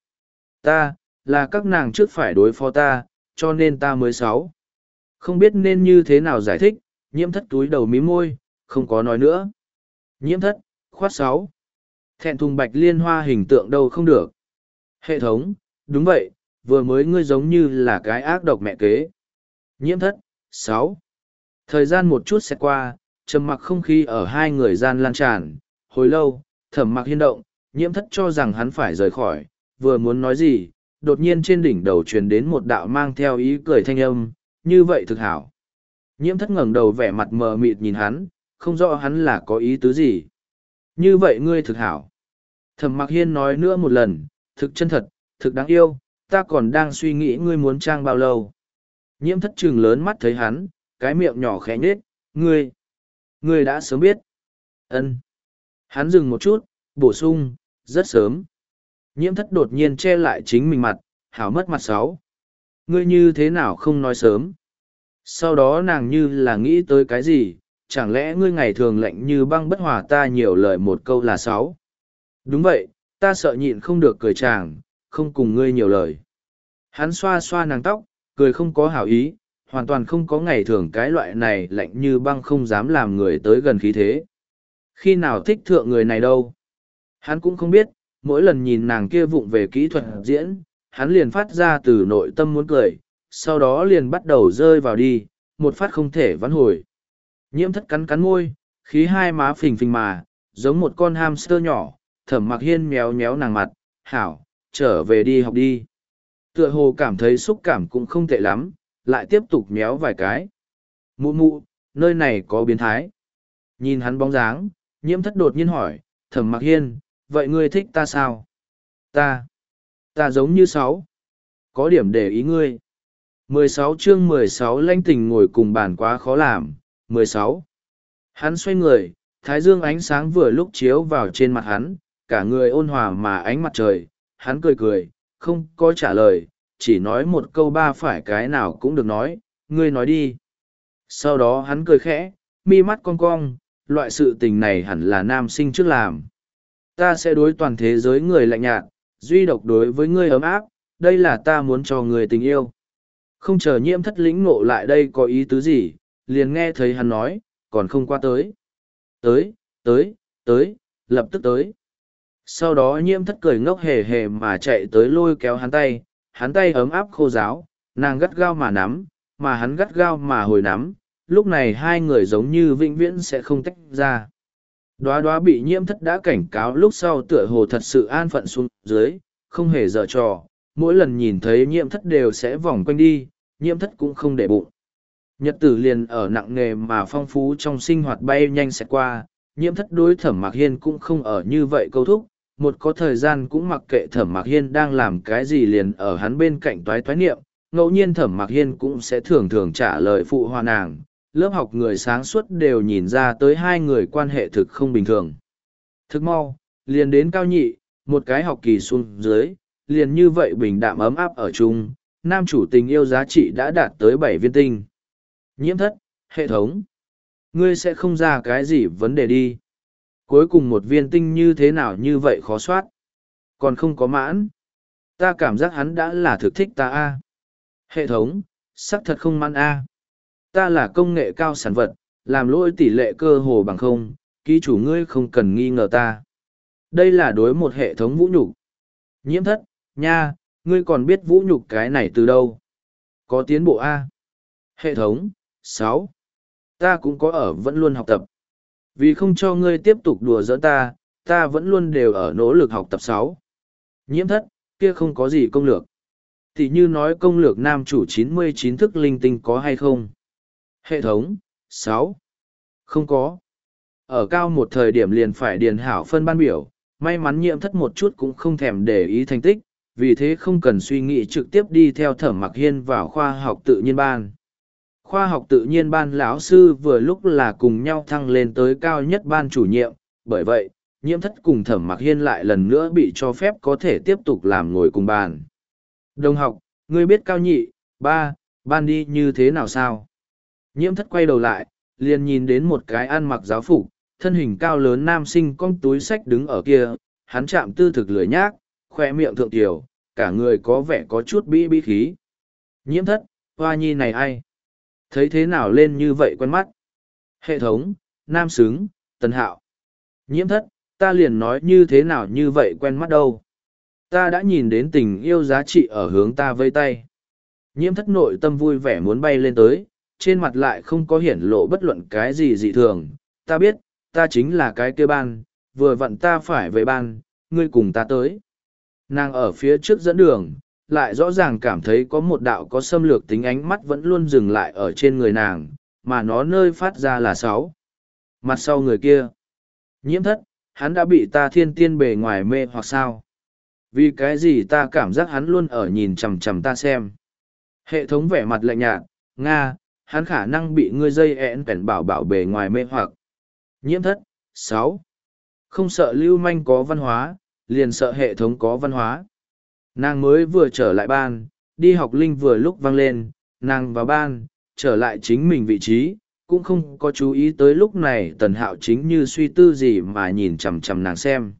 ta, là các nàng trước phải đối phó ta, cho nên ta mới sáu. Không biết nên như thế nào giải thích, nhiễm thất túi đầu mí môi, không có nói nữa. Nhiễm thất, khoát sáu. Thẹn thùng bạch liên hoa hình tượng đâu không được. Hệ thống, đúng vậy, vừa mới ngươi giống như là cái ác độc mẹ kế. Nhiễm thất, sáu. Thời gian một chút sẽ qua, trầm mặc không khí ở hai người gian lan tràn. Hồi lâu, thẩm mặc hiên động, nhiễm thất cho rằng hắn phải rời khỏi, vừa muốn nói gì, đột nhiên trên đỉnh đầu truyền đến một đạo mang theo ý cười thanh âm, như vậy thực hảo. Nhiễm thất ngẩng đầu vẻ mặt mờ mịt nhìn hắn, không rõ hắn là có ý tứ gì. Như vậy ngươi thực hảo. Thẩm mặc hiên nói nữa một lần, thực chân thật, thực đáng yêu, ta còn đang suy nghĩ ngươi muốn trang bao lâu. Nhiễm thất trừng lớn mắt thấy hắn, cái miệng nhỏ khẽ nhết, ngươi, ngươi đã sớm biết. ân Hắn dừng một chút, bổ sung, rất sớm. Nhiễm thất đột nhiên che lại chính mình mặt, hảo mất mặt sáu. Ngươi như thế nào không nói sớm? Sau đó nàng như là nghĩ tới cái gì, chẳng lẽ ngươi ngày thường lạnh như băng bất hòa ta nhiều lời một câu là sáu? Đúng vậy, ta sợ nhịn không được cười chàng, không cùng ngươi nhiều lời. Hắn xoa xoa nàng tóc, cười không có hảo ý, hoàn toàn không có ngày thường cái loại này lạnh như băng không dám làm người tới gần khí thế. Khi nào thích thượng người này đâu? Hắn cũng không biết, mỗi lần nhìn nàng kia vụng về kỹ thuật diễn, hắn liền phát ra từ nội tâm muốn cười, sau đó liền bắt đầu rơi vào đi, một phát không thể vãn hồi. Nhiễm thất cắn cắn môi, khí hai má phình phình mà, giống một con hamster nhỏ, thẩm mặc hiên méo méo nàng mặt, hảo, trở về đi học đi. Tựa hồ cảm thấy xúc cảm cũng không tệ lắm, lại tiếp tục méo vài cái. Mụ mụ, nơi này có biến thái. Nhìn hắn bóng dáng, nhiễm thất đột nhiên hỏi, thẩm mặc hiên, vậy ngươi thích ta sao? Ta, ta giống như sáu. Có điểm để ý ngươi. 16 chương 16 lãnh tình ngồi cùng bàn quá khó làm. 16. Hắn xoay người, thái dương ánh sáng vừa lúc chiếu vào trên mặt hắn, cả người ôn hòa mà ánh mặt trời, hắn cười cười, không có trả lời, chỉ nói một câu ba phải cái nào cũng được nói, ngươi nói đi. Sau đó hắn cười khẽ, mi mắt cong cong, loại sự tình này hẳn là nam sinh trước làm. Ta sẽ đối toàn thế giới người lạnh nhạt, duy độc đối với ngươi ấm áp, đây là ta muốn cho người tình yêu. Không chờ nhiễm thất lĩnh ngộ lại đây có ý tứ gì, liền nghe thấy hắn nói, còn không qua tới. Tới, tới, tới, lập tức tới. Sau đó nhiễm thất cười ngốc hề hề mà chạy tới lôi kéo hắn tay, hắn tay ấm áp khô giáo, nàng gắt gao mà nắm, mà hắn gắt gao mà hồi nắm, lúc này hai người giống như vĩnh viễn sẽ không tách ra. Đóa đóa bị nhiễm thất đã cảnh cáo lúc sau tựa hồ thật sự an phận xuống dưới, không hề dở trò, mỗi lần nhìn thấy nhiễm thất đều sẽ vòng quanh đi, nhiễm thất cũng không để bụng. Nhật tử liền ở nặng nề mà phong phú trong sinh hoạt bay nhanh sẽ qua, nhiễm thất đối thẩm mạc hiên cũng không ở như vậy câu thúc, một có thời gian cũng mặc kệ thẩm mạc hiên đang làm cái gì liền ở hắn bên cạnh toái toái niệm, ngẫu nhiên thẩm mạc hiên cũng sẽ thường thường trả lời phụ hoa nàng, lớp học người sáng suốt đều nhìn ra tới hai người quan hệ thực không bình thường. Thực mau, liền đến cao nhị, một cái học kỳ xuống dưới, liền như vậy bình đạm ấm áp ở chung, nam chủ tình yêu giá trị đã đạt tới bảy viên tinh. Nhiễm thất, hệ thống. Ngươi sẽ không ra cái gì vấn đề đi. Cuối cùng một viên tinh như thế nào như vậy khó soát. Còn không có mãn. Ta cảm giác hắn đã là thực thích ta a. Hệ thống, sắc thật không mãn a. Ta là công nghệ cao sản vật, làm lỗi tỷ lệ cơ hồ bằng không, ký chủ ngươi không cần nghi ngờ ta. Đây là đối một hệ thống vũ nhục. Nhiễm thất, nha, ngươi còn biết vũ nhục cái này từ đâu? Có tiến bộ A. Hệ thống, sáu Ta cũng có ở vẫn luôn học tập. Vì không cho ngươi tiếp tục đùa giỡn ta, ta vẫn luôn đều ở nỗ lực học tập sáu Nhiễm thất, kia không có gì công lược. Thì như nói công lược nam chủ chín mươi chín thức linh tinh có hay không? Hệ thống, sáu Không có. Ở cao một thời điểm liền phải điền hảo phân ban biểu, may mắn nhiễm thất một chút cũng không thèm để ý thành tích, vì thế không cần suy nghĩ trực tiếp đi theo thẩm mặc hiên vào khoa học tự nhiên ban. Khoa học tự nhiên ban lão sư vừa lúc là cùng nhau thăng lên tới cao nhất ban chủ nhiệm, bởi vậy, nhiễm thất cùng thẩm mặc hiên lại lần nữa bị cho phép có thể tiếp tục làm ngồi cùng bàn. Đồng học, ngươi biết cao nhị, ba, ban đi như thế nào sao? Nhiễm thất quay đầu lại, liền nhìn đến một cái ăn mặc giáo phục, thân hình cao lớn nam sinh con túi sách đứng ở kia, hắn chạm tư thực lười nhác, khoe miệng thượng tiểu, cả người có vẻ có chút bĩ bĩ khí. Nhiễm thất, hoa nhi này ai? Thấy thế nào lên như vậy quen mắt? Hệ thống, nam xứng, tần hạo. Nhiễm thất, ta liền nói như thế nào như vậy quen mắt đâu. Ta đã nhìn đến tình yêu giá trị ở hướng ta vây tay. Nhiễm thất nội tâm vui vẻ muốn bay lên tới, trên mặt lại không có hiển lộ bất luận cái gì dị thường. Ta biết, ta chính là cái kia ban, vừa vặn ta phải về ban, ngươi cùng ta tới. Nàng ở phía trước dẫn đường, lại rõ ràng cảm thấy có một đạo có xâm lược tính ánh mắt vẫn luôn dừng lại ở trên người nàng, mà nó nơi phát ra là sáu. Mặt sau người kia. Nhiễm thất, hắn đã bị ta thiên tiên bề ngoài mê hoặc sao? Vì cái gì ta cảm giác hắn luôn ở nhìn chằm chằm ta xem. Hệ thống vẻ mặt lạnh nhạt, Nga, hắn khả năng bị ngươi dây ẹn cảnh bảo bảo bề ngoài mê hoặc. Nhiễm thất, sáu. Không sợ lưu manh có văn hóa, liền sợ hệ thống có văn hóa. Nàng mới vừa trở lại ban, đi học linh vừa lúc vang lên, nàng vào ban, trở lại chính mình vị trí, cũng không có chú ý tới lúc này tần hạo chính như suy tư gì mà nhìn chằm chằm nàng xem.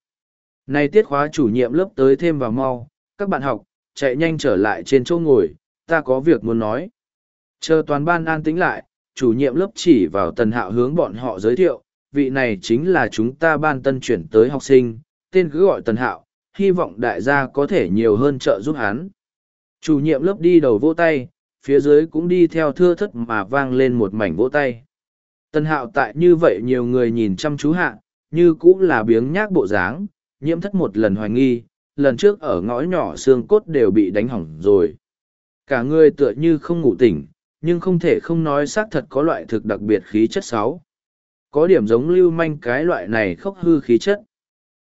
Này tiết khóa chủ nhiệm lớp tới thêm vào mau, các bạn học, chạy nhanh trở lại trên chỗ ngồi, ta có việc muốn nói. Chờ toàn ban an tĩnh lại, chủ nhiệm lớp chỉ vào tần hạo hướng bọn họ giới thiệu, vị này chính là chúng ta ban tân chuyển tới học sinh, tên cứ gọi tần hạo, hy vọng đại gia có thể nhiều hơn trợ giúp hắn. Chủ nhiệm lớp đi đầu vỗ tay, phía dưới cũng đi theo thưa thất mà vang lên một mảnh vỗ tay. Tân hạo tại như vậy nhiều người nhìn chăm chú hạ, như cũng là biếng nhác bộ dáng, nhiễm thất một lần hoài nghi, lần trước ở ngõ nhỏ xương cốt đều bị đánh hỏng rồi. Cả người tựa như không ngủ tỉnh, nhưng không thể không nói xác thật có loại thực đặc biệt khí chất sáu. Có điểm giống lưu manh cái loại này khốc hư khí chất.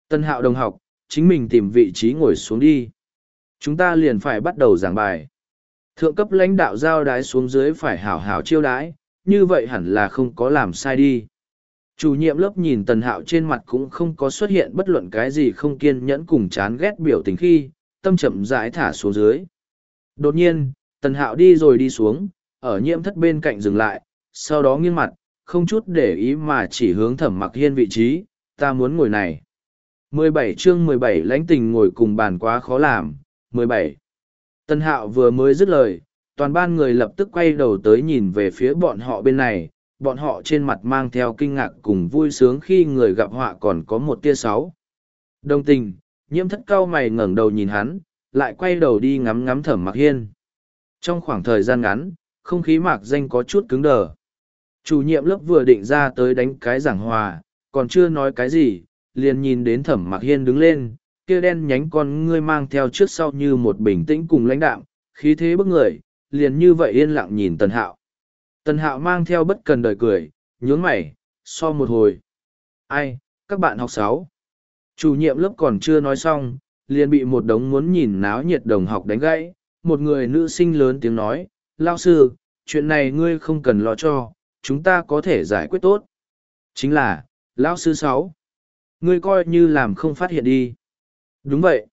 Tân hạo đồng học, chính mình tìm vị trí ngồi xuống đi. Chúng ta liền phải bắt đầu giảng bài. Thượng cấp lãnh đạo giao đái xuống dưới phải hảo hảo chiêu đái, như vậy hẳn là không có làm sai đi. Chủ nhiệm lớp nhìn tần hạo trên mặt cũng không có xuất hiện bất luận cái gì không kiên nhẫn cùng chán ghét biểu tình khi, tâm chậm rãi thả xuống dưới. Đột nhiên, tần hạo đi rồi đi xuống, ở nhiễm thất bên cạnh dừng lại, sau đó nghiêng mặt, không chút để ý mà chỉ hướng thẩm mặc hiên vị trí, ta muốn ngồi này. 17 chương 17 lãnh tình ngồi cùng bàn quá khó làm, 17. Tân hạo vừa mới dứt lời, toàn ban người lập tức quay đầu tới nhìn về phía bọn họ bên này, bọn họ trên mặt mang theo kinh ngạc cùng vui sướng khi người gặp họa còn có một tia sáu. Đồng tình, nhiễm thất cao mày ngẩng đầu nhìn hắn, lại quay đầu đi ngắm ngắm thẩm mặc hiên. Trong khoảng thời gian ngắn, không khí mạc danh có chút cứng đờ. Chủ nhiệm lớp vừa định ra tới đánh cái giảng hòa, còn chưa nói cái gì, liền nhìn đến thẩm mặc hiên đứng lên, kia đen nhánh con ngươi mang theo trước sau như một bình tĩnh cùng lãnh đạm, khí thế bức người, liền như vậy yên lặng nhìn tần hạo. Tần hạo mang theo bất cần đời cười, nhướng mày, so một hồi. Ai, các bạn học sáu. Chủ nhiệm lớp còn chưa nói xong, liền bị một đống muốn nhìn náo nhiệt đồng học đánh gãy. Một người nữ sinh lớn tiếng nói, lao sư, chuyện này ngươi không cần lo cho, chúng ta có thể giải quyết tốt. Chính là, lão sư sáu. Ngươi coi như làm không phát hiện đi. Đúng vậy.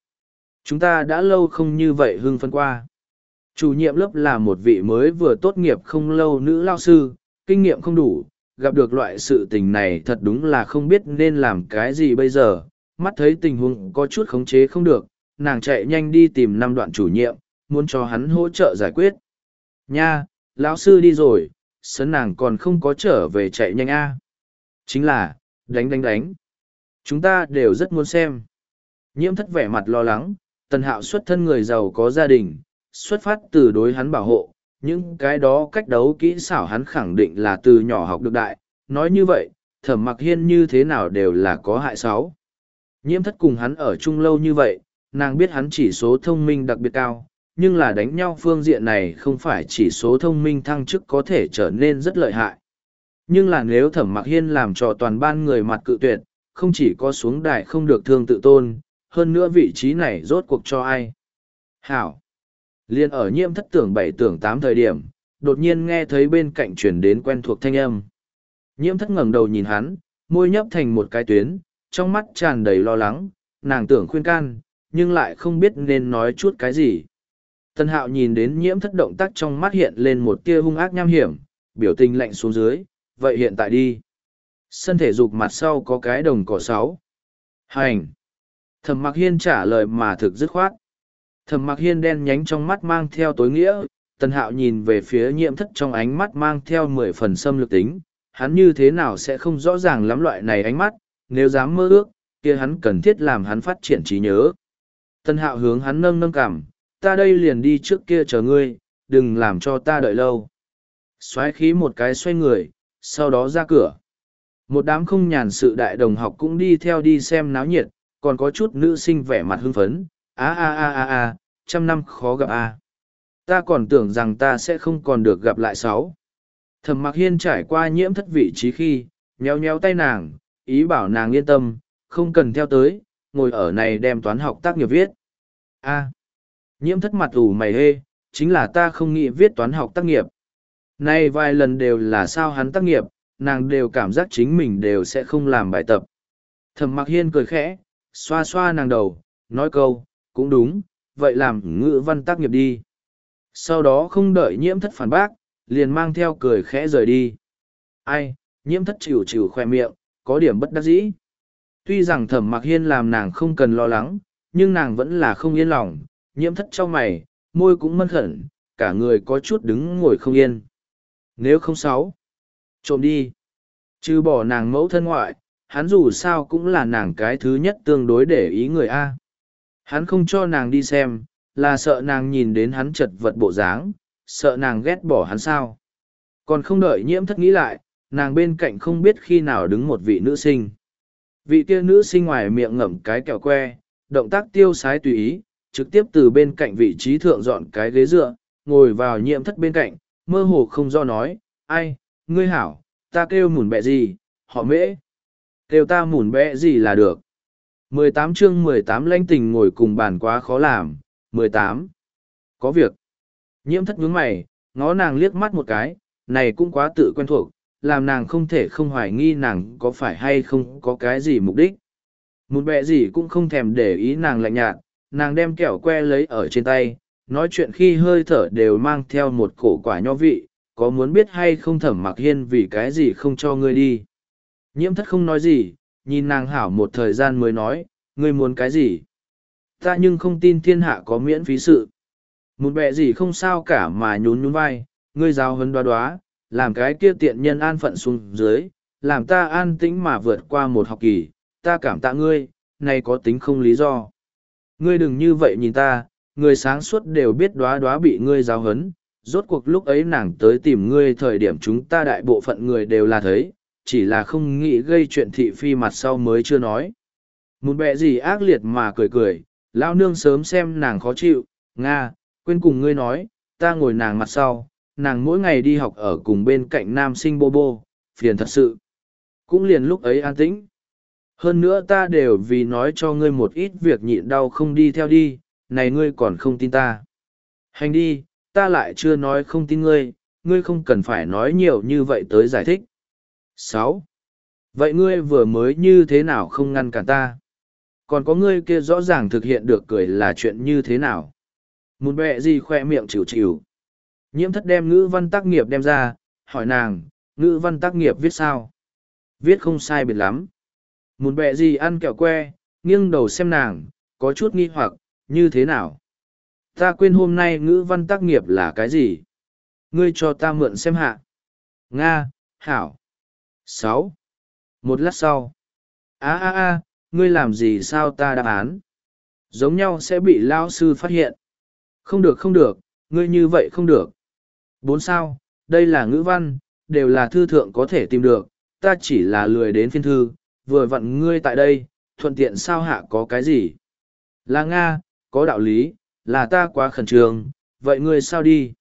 Chúng ta đã lâu không như vậy hưng phân qua. Chủ nhiệm lớp là một vị mới vừa tốt nghiệp không lâu nữ lao sư, kinh nghiệm không đủ, gặp được loại sự tình này thật đúng là không biết nên làm cái gì bây giờ. Mắt thấy tình huống có chút khống chế không được, nàng chạy nhanh đi tìm năm đoạn chủ nhiệm, muốn cho hắn hỗ trợ giải quyết. Nha, lão sư đi rồi, sấn nàng còn không có trở về chạy nhanh a. Chính là, đánh đánh đánh. Chúng ta đều rất muốn xem. Nhiễm thất vẻ mặt lo lắng, tần hạo xuất thân người giàu có gia đình, xuất phát từ đối hắn bảo hộ, những cái đó cách đấu kỹ xảo hắn khẳng định là từ nhỏ học được đại. Nói như vậy, thẩm mặc hiên như thế nào đều là có hại sáu. Nhiễm thất cùng hắn ở chung lâu như vậy, nàng biết hắn chỉ số thông minh đặc biệt cao, nhưng là đánh nhau phương diện này không phải chỉ số thông minh thăng chức có thể trở nên rất lợi hại. Nhưng là nếu thẩm mặc hiên làm cho toàn ban người mặt cự tuyệt, không chỉ có xuống đài không được thương tự tôn, hơn nữa vị trí này rốt cuộc cho ai. Hảo! Liên ở nhiễm thất tưởng bảy tưởng tám thời điểm, đột nhiên nghe thấy bên cạnh chuyển đến quen thuộc thanh âm. Nhiễm thất ngẩng đầu nhìn hắn, môi nhấp thành một cái tuyến, trong mắt tràn đầy lo lắng, nàng tưởng khuyên can, nhưng lại không biết nên nói chút cái gì. Tân hạo nhìn đến nhiễm thất động tác trong mắt hiện lên một tia hung ác nham hiểm, biểu tình lạnh xuống dưới, vậy hiện tại đi. Sân thể dục mặt sau có cái đồng cỏ sáu. Hành. Thẩm mặc hiên trả lời mà thực dứt khoát. Thẩm mặc hiên đen nhánh trong mắt mang theo tối nghĩa, tần hạo nhìn về phía nhiễm thất trong ánh mắt mang theo mười phần xâm lược tính hắn như thế nào sẽ không rõ ràng lắm loại này ánh mắt nếu dám mơ ước kia hắn cần thiết làm hắn phát triển trí nhớ tần hạo hướng hắn nâng nâng cảm ta đây liền đi trước kia chờ ngươi đừng làm cho ta đợi lâu xoáy khí một cái xoay người sau đó ra cửa một đám không nhàn sự đại đồng học cũng đi theo đi xem náo nhiệt, còn có chút nữ sinh vẻ mặt hưng phấn. A a a a a, trăm năm khó gặp a. Ta còn tưởng rằng ta sẽ không còn được gặp lại sáu. Thẩm mặc hiên trải qua nhiễm thất vị trí khi nheo nheo tay nàng, ý bảo nàng yên tâm, không cần theo tới, ngồi ở này đem toán học tác nghiệp viết. A. Nhiễm thất mặt ủ mày hê, chính là ta không nghĩ viết toán học tác nghiệp. Nay vài lần đều là sao hắn tác nghiệp nàng đều cảm giác chính mình đều sẽ không làm bài tập. Thẩm mặc hiên cười khẽ, xoa xoa nàng đầu, nói câu, cũng đúng, vậy làm ngữ văn tác nghiệp đi. Sau đó không đợi nhiễm thất phản bác, liền mang theo cười khẽ rời đi. Ai, nhiễm thất chịu chịu khoe miệng, có điểm bất đắc dĩ. Tuy rằng thẩm mặc hiên làm nàng không cần lo lắng, nhưng nàng vẫn là không yên lòng, nhiễm thất trong mày, môi cũng mân khẩn, cả người có chút đứng ngồi không yên. Nếu không sáu trộm đi. Chứ bỏ nàng mẫu thân ngoại, hắn dù sao cũng là nàng cái thứ nhất tương đối để ý người a. Hắn không cho nàng đi xem, là sợ nàng nhìn đến hắn chật vật bộ dáng, sợ nàng ghét bỏ hắn sao. Còn không đợi nhiễm thất nghĩ lại, nàng bên cạnh không biết khi nào đứng một vị nữ sinh. Vị kia nữ sinh ngoài miệng ngậm cái kẹo que, động tác tiêu sái tùy ý, trực tiếp từ bên cạnh vị trí thượng dọn cái ghế dựa, ngồi vào nhiễm thất bên cạnh, mơ hồ không do nói, ai ngươi hảo, ta kêu mùn bẹ gì, họ mễ. Kêu ta mùn bẹ gì là được. mười tám chương mười tám lãnh tình ngồi cùng bàn quá khó làm, mười tám. Có việc. Nhiễm thất nhướng mày, ngó nàng liếc mắt một cái, này cũng quá tự quen thuộc, làm nàng không thể không hoài nghi nàng có phải hay không có cái gì mục đích. Một bẹ gì cũng không thèm để ý nàng lạnh nhạt, nàng đem kẹo que lấy ở trên tay, nói chuyện khi hơi thở đều mang theo một cổ quả nho vị có muốn biết hay không thẩm mặc hiên vì cái gì không cho ngươi đi? Nhiễm thất không nói gì, nhìn nàng hảo một thời gian mới nói, ngươi muốn cái gì? Ta nhưng không tin thiên hạ có miễn phí sự. Một bẹ gì không sao cả mà nhún nhún vai, ngươi giáo hấn đoá đoá, làm cái kia tiện nhân an phận xuống dưới, làm ta an tĩnh mà vượt qua một học kỳ, ta cảm tạ ngươi nay có tính không lý do. Ngươi đừng như vậy nhìn ta, người sáng suốt đều biết đoá đoá bị ngươi giáo hấn rốt cuộc lúc ấy nàng tới tìm ngươi thời điểm chúng ta đại bộ phận người đều là thấy, chỉ là không nghĩ gây chuyện thị phi mặt sau mới chưa nói. Một bẹ gì ác liệt mà cười cười lao nương sớm xem nàng khó chịu, nga, quên cùng ngươi nói, ta ngồi nàng mặt sau, nàng mỗi ngày đi học ở cùng bên cạnh nam sinh bô bô, phiền thật sự. Cũng liền lúc ấy an tĩnh. Hơn nữa ta đều vì nói cho ngươi một ít việc nhịn đau không đi theo đi, này ngươi còn không tin ta. Hành đi ta lại chưa nói không tin ngươi ngươi không cần phải nói nhiều như vậy tới giải thích. Sáu. Vậy ngươi vừa mới như thế nào không ngăn cản ta? Còn có ngươi kia rõ ràng thực hiện được cười là chuyện như thế nào? Một bẹ gì khoe miệng chịu chịu? Nhiễm thất đem ngữ văn tác nghiệp đem ra, hỏi nàng, ngữ văn tác nghiệp viết sao? Viết không sai biệt lắm. Một bẹ gì ăn kẹo que, nghiêng đầu xem nàng, có chút nghi hoặc, như thế nào? Ta quên hôm nay ngữ văn tác nghiệp là cái gì? Ngươi cho ta mượn xem hạ. Nga, hảo. Sáu. Một lát sau. A a a, ngươi làm gì sao ta đáp án? Giống nhau sẽ bị lao sư phát hiện. Không được không được, ngươi như vậy không được. Bốn sao, đây là ngữ văn, đều là thư thượng có thể tìm được, ta chỉ là lười đến phiên thư, vừa vặn ngươi tại đây, thuận tiện sao hạ có cái gì? Là nga, có đạo lý là ta quá khẩn trương, vậy ngươi sao đi?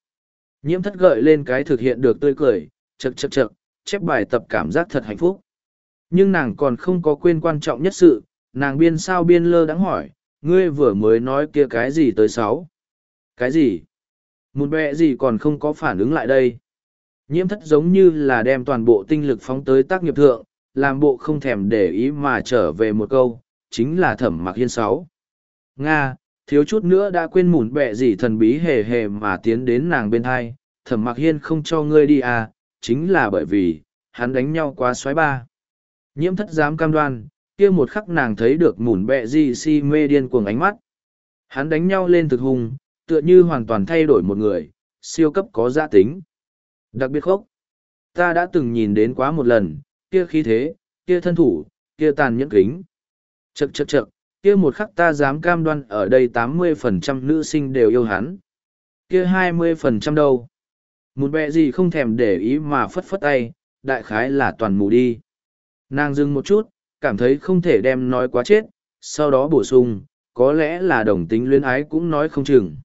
Nhiễm thất gợi lên cái thực hiện được tươi cười chật chật chật chép bài tập cảm giác thật hạnh phúc. Nhưng nàng còn không có quên quan trọng nhất sự, nàng biên sao biên lơ đáng hỏi, ngươi vừa mới nói kia cái gì tới sáu? Cái gì? Một bẹ gì còn không có phản ứng lại đây. Nhiễm thất giống như là đem toàn bộ tinh lực phóng tới tác nghiệp thượng, làm bộ không thèm để ý mà trở về một câu, chính là thẩm mặc hiên sáu. Nga thiếu chút nữa đã quên mủn bẹ gì thần bí hề hề mà tiến đến nàng bên hai thẩm mặc hiên không cho ngươi đi à chính là bởi vì hắn đánh nhau quá xoáy ba nhiễm thất dám cam đoan kia một khắc nàng thấy được mủn bẹ gì si mê điên cuồng ánh mắt hắn đánh nhau lên thực hùng tựa như hoàn toàn thay đổi một người siêu cấp có gia tính. Đặc biệt khốc. Ta đã từng nhìn đến quá một lần, kia khí thế, kia thân thủ, kia tàn nhẫn kính. Chậc chậc chậc, kia một khắc ta dám cam đoan ở đây tám mươi phần trăm nữ sinh đều yêu hắn. Kia hai mươi phần trăm đâu? Một bẹ gì không thèm để ý mà phất phất tay, đại khái là toàn mù đi. Nàng dừng một chút, cảm thấy không thể đem nói quá chết, sau đó bổ sung, có lẽ là đồng tính luyến ái cũng nói không chừng.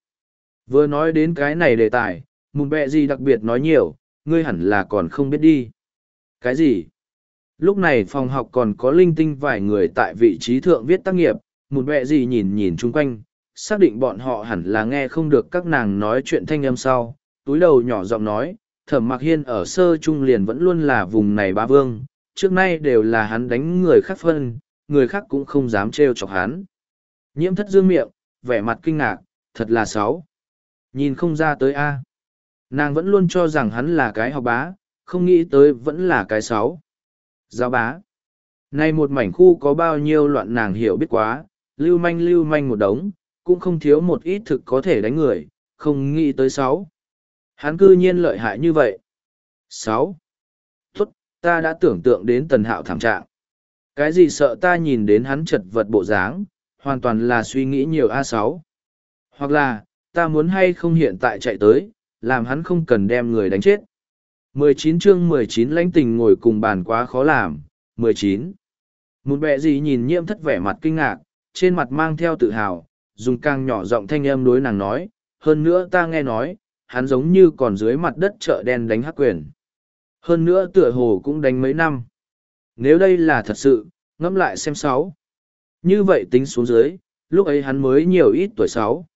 Vừa nói đến cái này đề tài, một bẹ gì đặc biệt nói nhiều, ngươi hẳn là còn không biết đi. Cái gì? Lúc này phòng học còn có linh tinh vài người tại vị trí thượng viết tác nghiệp, một bẹ gì nhìn nhìn chung quanh, xác định bọn họ hẳn là nghe không được các nàng nói chuyện thanh âm sau, túi đầu nhỏ giọng nói, thẩm mặc hiên ở sơ trung liền vẫn luôn là vùng này ba vương, trước nay đều là hắn đánh người khác phân, người khác cũng không dám trêu chọc hắn. Nhiễm thất dương miệng, vẻ mặt kinh ngạc, thật là xấu. Nhìn không ra tới A. Nàng vẫn luôn cho rằng hắn là cái học bá, không nghĩ tới vẫn là cái xấu. Giáo bá. Nay một mảnh khu có bao nhiêu loạn nàng hiểu biết quá, lưu manh lưu manh một đống, cũng không thiếu một ít thực có thể đánh người, không nghĩ tới sáu. Hắn cư nhiên lợi hại như vậy. sáu. Tốt, ta đã tưởng tượng đến tần hạo thảm trạng. Cái gì sợ ta nhìn đến hắn chật vật bộ dáng, hoàn toàn là suy nghĩ nhiều a sáu. Hoặc là, ta muốn hay không hiện tại chạy tới, làm hắn không cần đem người đánh chết. 19 chương 19 lãnh tình ngồi cùng bàn quá khó làm. 19. Một bẹ gì nhìn nhiễm thất vẻ mặt kinh ngạc, trên mặt mang theo tự hào, dùng càng nhỏ giọng thanh âm đối nàng nói, hơn nữa ta nghe nói, hắn giống như còn dưới mặt đất chợ đen đánh hắc quyền. Hơn nữa tựa hồ cũng đánh mấy năm. Nếu đây là thật sự, ngẫm lại xem sáu. Như vậy tính xuống dưới, lúc ấy hắn mới nhiều ít tuổi sáu.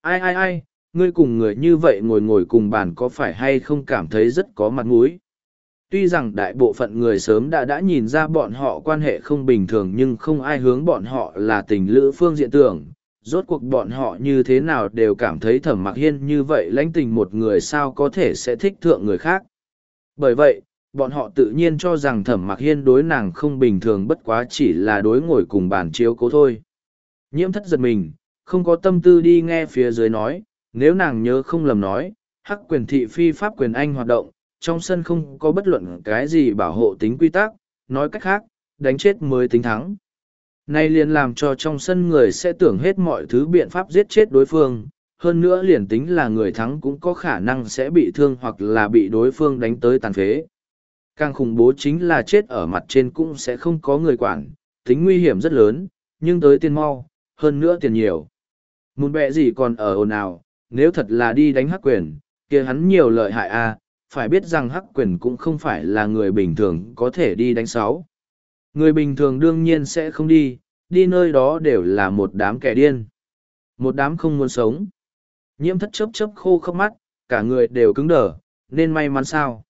Ai ai ai, ngươi cùng người như vậy ngồi ngồi cùng bàn có phải hay không cảm thấy rất có mặt mũi. Tuy rằng đại bộ phận người sớm đã đã nhìn ra bọn họ quan hệ không bình thường nhưng không ai hướng bọn họ là tình lữ phương diện tưởng. Rốt cuộc bọn họ như thế nào đều cảm thấy thẩm mặc hiên như vậy lãnh tình một người sao có thể sẽ thích thượng người khác. Bởi vậy, bọn họ tự nhiên cho rằng thẩm mặc hiên đối nàng không bình thường bất quá chỉ là đối ngồi cùng bàn chiếu cố thôi. Nhiễm thất giật mình, không có tâm tư đi nghe phía dưới nói, nếu nàng nhớ không lầm nói, hắc quyền thị phi pháp quyền anh hoạt động, trong sân không có bất luận cái gì bảo hộ tính quy tắc, nói cách khác, đánh chết mới tính thắng. Nay liền làm cho trong sân người sẽ tưởng hết mọi thứ biện pháp giết chết đối phương, hơn nữa liền tính là người thắng cũng có khả năng sẽ bị thương hoặc là bị đối phương đánh tới tàn phế. Càng khủng bố chính là chết ở mặt trên cũng sẽ không có người quản, tính nguy hiểm rất lớn, nhưng tới tiền mau, hơn nữa tiền nhiều. Muốn bẹ gì còn ở ồn ào, nếu thật là đi đánh hắc quyền, kia hắn nhiều lợi hại a à, phải biết rằng hắc quyền cũng không phải là người bình thường có thể đi đánh sáu. Người bình thường đương nhiên sẽ không đi, đi nơi đó đều là một đám kẻ điên. Một đám không muốn sống. Nhiễm thất chớp chớp khô khóc mắt, cả người đều cứng đờ, nên may mắn sao.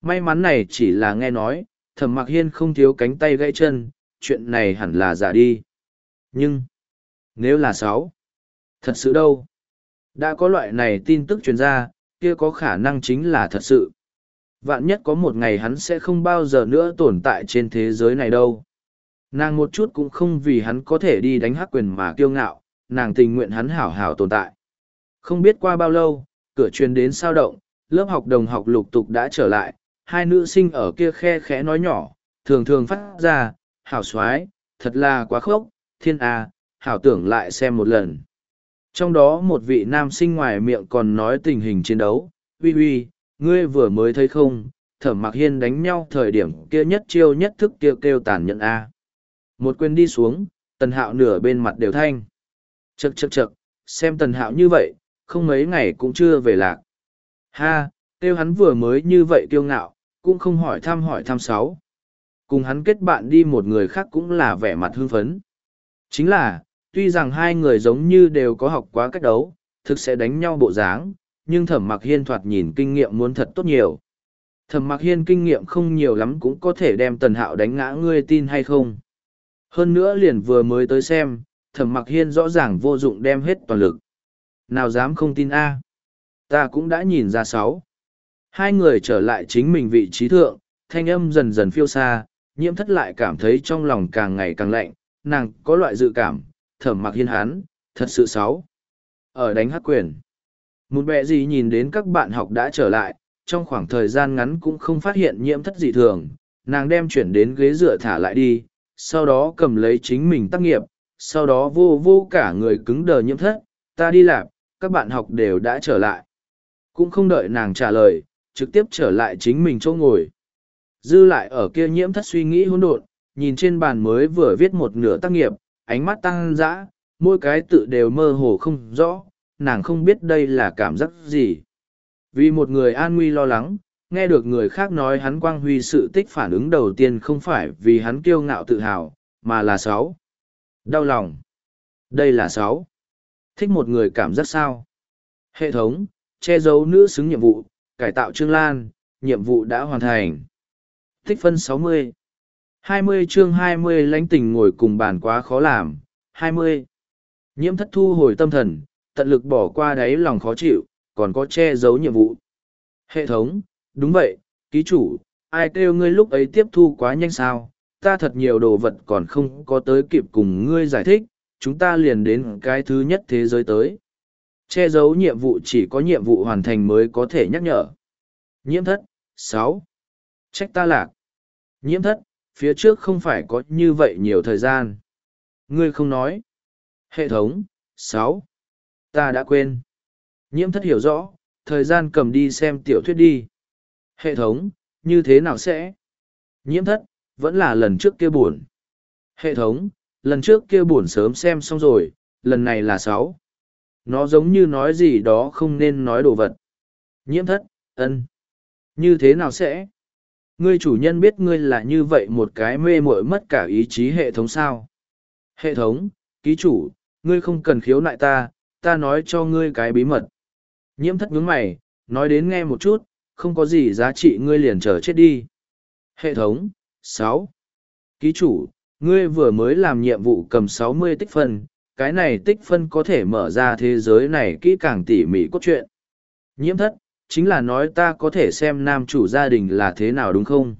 May mắn này chỉ là nghe nói, thẩm mặc hiên không thiếu cánh tay gãy chân, chuyện này hẳn là giả đi. Nhưng, nếu là sáu, thật sự đâu? Đã có loại này tin tức truyền ra, kia có khả năng chính là thật sự. Vạn nhất có một ngày hắn sẽ không bao giờ nữa tồn tại trên thế giới này đâu. Nàng một chút cũng không vì hắn có thể đi đánh hắc quyền mà kiêu ngạo, nàng tình nguyện hắn hảo hảo tồn tại. Không biết qua bao lâu, cửa truyền đến sao động, lớp học đồng học lục tục đã trở lại, hai nữ sinh ở kia khe khẽ nói nhỏ, thường thường phát ra, hảo xoái, thật là quá khốc, thiên a, hảo tưởng lại xem một lần. Trong đó một vị nam sinh ngoài miệng còn nói tình hình chiến đấu, uy uy, ngươi vừa mới thấy không, thẩm mặc hiên đánh nhau thời điểm kia nhất chiêu nhất thức kêu kêu tàn nhẫn A. Một quyền đi xuống, tần hạo nửa bên mặt đều thanh. Chậc chậc chậc, xem tần hạo như vậy, không mấy ngày cũng chưa về lạc. Ha, kêu hắn vừa mới như vậy kiêu ngạo, cũng không hỏi thăm hỏi thăm sáu. Cùng hắn kết bạn đi một người khác cũng là vẻ mặt hưng phấn. Chính là, tuy rằng hai người giống như đều có học quá cách đấu, thực sẽ đánh nhau bộ dáng, nhưng thẩm mặc hiên thoạt nhìn kinh nghiệm muốn thật tốt nhiều. Thẩm mặc hiên kinh nghiệm không nhiều lắm cũng có thể đem tần hạo đánh ngã ngươi tin hay không. Hơn nữa liền vừa mới tới xem, thẩm mặc hiên rõ ràng vô dụng đem hết toàn lực. Nào dám không tin a Ta cũng đã nhìn ra sáu. Hai người trở lại chính mình vị trí thượng, thanh âm dần dần phiêu xa, nhiễm thất lại cảm thấy trong lòng càng ngày càng lạnh, nàng có loại dự cảm, thẩm mặc hiên hán, thật sự xấu. Ở đánh hắc quyền. một bẹ gì nhìn đến các bạn học đã trở lại trong khoảng thời gian ngắn cũng không phát hiện nhiễm thất dị thường nàng đem chuyển đến ghế dựa thả lại đi sau đó cầm lấy chính mình tác nghiệp sau đó vô vô cả người cứng đờ nhiễm thất ta đi lạp các bạn học đều đã trở lại cũng không đợi nàng trả lời trực tiếp trở lại chính mình chỗ ngồi dư lại ở kia nhiễm thất suy nghĩ hỗn độn nhìn trên bàn mới vừa viết một nửa tác nghiệp ánh mắt tăng dã, mỗi cái tự đều mơ hồ không rõ, nàng không biết đây là cảm giác gì. Vì một người an nguy lo lắng, nghe được người khác nói hắn quang huy sự tích phản ứng đầu tiên không phải vì hắn kiêu ngạo tự hào, mà là sáu. Đau lòng. Đây là sáu. Thích một người cảm giác sao? Hệ thống, che giấu nữ xứng nhiệm vụ, cải tạo trương lan, nhiệm vụ đã hoàn thành. Tích phân 60. 20 chương 20 lãnh tình ngồi cùng bàn quá khó làm. 20. nhiễm thất thu hồi tâm thần, tận lực bỏ qua đáy lòng khó chịu, còn có che giấu nhiệm vụ. Hệ thống, đúng vậy, ký chủ, ai kêu ngươi lúc ấy tiếp thu quá nhanh sao? Ta thật nhiều đồ vật còn không có tới kịp cùng ngươi giải thích, chúng ta liền đến cái thứ nhất thế giới tới. Che giấu nhiệm vụ chỉ có nhiệm vụ hoàn thành mới có thể nhắc nhở. Nhiễm thất, sáu. Trách ta lạc. Nhiễm thất phía trước không phải có như vậy nhiều thời gian. Ngươi không nói. Hệ thống, sáu. Ta đã quên. Nhiễm thất hiểu rõ. Thời gian cầm đi xem tiểu thuyết đi. Hệ thống, như thế nào sẽ? Nhiễm thất, vẫn là lần trước kia buồn. Hệ thống, lần trước kia buồn sớm xem xong rồi, lần này là sáu. Nó giống như nói gì đó không nên nói đồ vật. Nhiễm thất, ân. Như thế nào sẽ? Ngươi chủ nhân biết ngươi là như vậy một cái mê muội mất cả ý chí hệ thống sao? Hệ thống, ký chủ, ngươi không cần khiếu nại ta ta nói cho ngươi cái bí mật. Nhiễm thất nhướng mày, nói đến nghe một chút, không có gì giá trị ngươi liền chờ chết đi. Hệ thống, sáu. Ký chủ, ngươi vừa mới làm nhiệm vụ cầm sáu mươi tích phân, cái này tích phân có thể mở ra thế giới này kỹ càng tỉ mỉ cốt truyện. Nhiễm thất chính là nói ta có thể xem nam chủ gia đình là thế nào đúng không?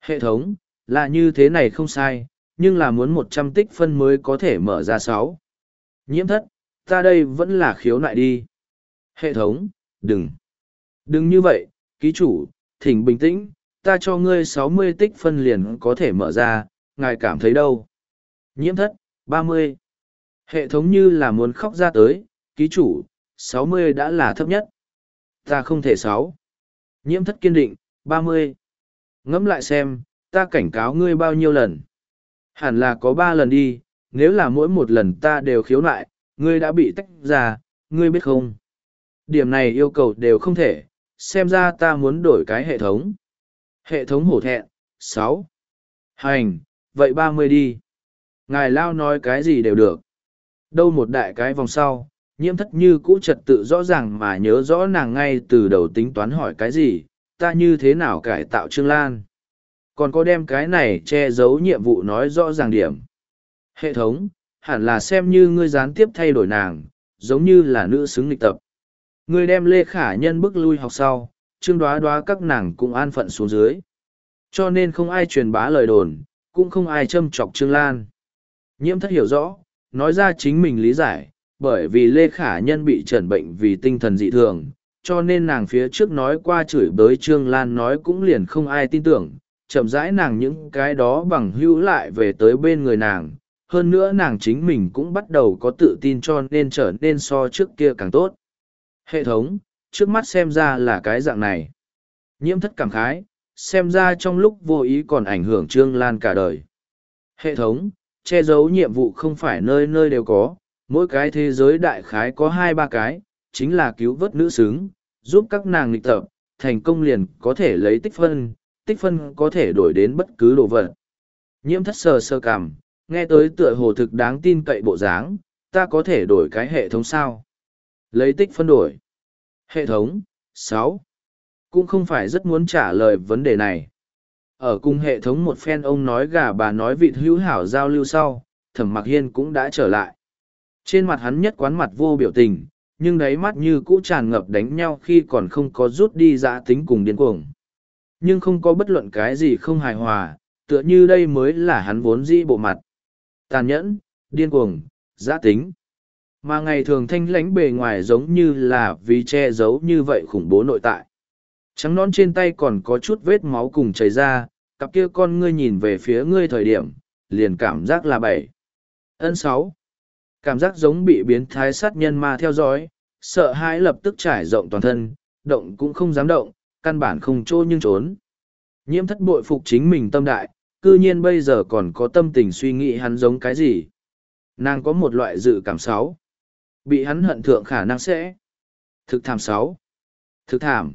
Hệ thống, là như thế này không sai, nhưng là muốn một trăm tích phân mới có thể mở ra sáu. Nhiễm thất, ta đây vẫn là khiếu nại đi. Hệ thống, đừng. Đừng như vậy, ký chủ, thỉnh bình tĩnh, ta cho ngươi sáu mươi tích phân liền có thể mở ra, ngài cảm thấy đâu? Nhiễm thất, ba mươi. Hệ thống như là muốn khóc ra tới, ký chủ, sáu mươi đã là thấp nhất ta không thể sáu. Nhiễm thất kiên định, ba mươi. Ngẫm lại xem, ta cảnh cáo ngươi bao nhiêu lần? Hẳn là có ba lần đi, nếu là mỗi một lần ta đều khiếu nại, ngươi đã bị tách ra, ngươi biết không? Điểm này yêu cầu đều không thể, xem ra ta muốn đổi cái hệ thống. Hệ thống hổ thẹn, sáu. Hành, vậy ba mươi đi. Ngài lao nói cái gì đều được. Đâu một đại cái vòng sau nhiễm thất như cũ trật tự rõ ràng mà nhớ rõ nàng ngay từ đầu tính toán hỏi cái gì, ta như thế nào cải tạo trương lan? Còn có đem cái này che giấu nhiệm vụ nói rõ ràng điểm. Hệ thống, hẳn là xem như ngươi gián tiếp thay đổi nàng, giống như là nữ xứng lịch tập. Ngươi đem lê khả nhân bức lui học sau, trương đoá đoá các nàng cũng an phận xuống dưới. Cho nên không ai truyền bá lời đồn, cũng không ai châm chọc trương lan. Nhiễm thất hiểu rõ, nói ra chính mình lý giải bởi vì lê khả nhân bị trần bệnh vì tinh thần dị thường, cho nên nàng phía trước nói qua chửi bới trương lan nói cũng liền không ai tin tưởng, chậm rãi nàng những cái đó bằng hữu lại về tới bên người nàng. Hơn nữa nàng chính mình cũng bắt đầu có tự tin cho nên trở nên so trước kia càng tốt. Hệ thống, trước mắt xem ra là cái dạng này. Nhiễm thất cảm khái, xem ra trong lúc vô ý còn ảnh hưởng trương lan cả đời. Hệ thống, che giấu nhiệm vụ không phải nơi nơi đều có mỗi cái thế giới đại khái có hai ba cái, chính là cứu vớt nữ xứng, giúp các nàng lịch tập, thành công liền có thể lấy tích phân tích phân có thể đổi đến bất cứ đồ vật. Nhiễm thất sờ sơ cảm, nghe tới tựa hồ thực đáng tin cậy bộ dáng, ta có thể đổi cái hệ thống sao? Lấy tích phân đổi. Hệ thống, sáu. Cũng không phải rất muốn trả lời vấn đề này. Ở cùng hệ thống một phen ông nói gà bà nói vịt hữu hảo giao lưu sau, thẩm mặc hiên cũng đã trở lại trên mặt hắn nhất quán mặt vô biểu tình, nhưng đáy mắt như cũ tràn ngập đánh nhau khi còn không có rút đi dã tính cùng điên cuồng. Nhưng không có bất luận cái gì không hài hòa, tựa như đây mới là hắn vốn dĩ bộ mặt. Tàn nhẫn, điên cuồng, dã tính. Mà ngày thường thanh lãnh bề ngoài giống như là vì che giấu như vậy khủng bố nội tại. Trắng non trên tay còn có chút vết máu cùng chảy ra, cặp kia con ngươi nhìn về phía ngươi thời điểm, liền cảm giác là bảy. Ân sáu cảm giác giống bị biến thái sát nhân ma theo dõi, sợ hãi lập tức trải rộng toàn thân, động cũng không dám động, căn bản không trô nhưng trốn. Nhiễm thất bội phục chính mình tâm đại, cư nhiên bây giờ còn có tâm tình suy nghĩ hắn giống cái gì. Nàng có một loại dự cảm sáu. Bị hắn hận thượng khả năng sẽ. Thực thảm sáu. Thực thảm.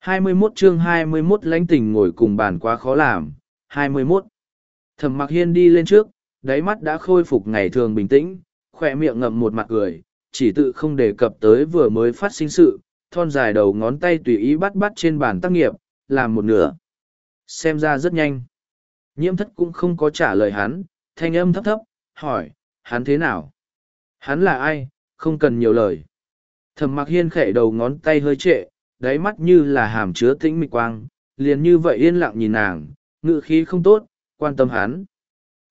21 chương 21 lãnh tình ngồi cùng bàn quá khó làm. 21 thẩm mặc hiên đi lên trước, đáy mắt đã khôi phục ngày thường bình tĩnh khoe miệng ngậm một mặt cười, chỉ tự không đề cập tới vừa mới phát sinh sự, thon dài đầu ngón tay tùy ý bắt bắt trên bàn tác nghiệp, làm một nửa. Xem ra rất nhanh. Nhiễm thất cũng không có trả lời hắn, thanh âm thấp thấp, hỏi, hắn thế nào? Hắn là ai? Không cần nhiều lời. Thẩm mặc hiên khẽ đầu ngón tay hơi trệ, đáy mắt như là hàm chứa tĩnh mịch quang, liền như vậy yên lặng nhìn nàng ngự khí không tốt, quan tâm hắn.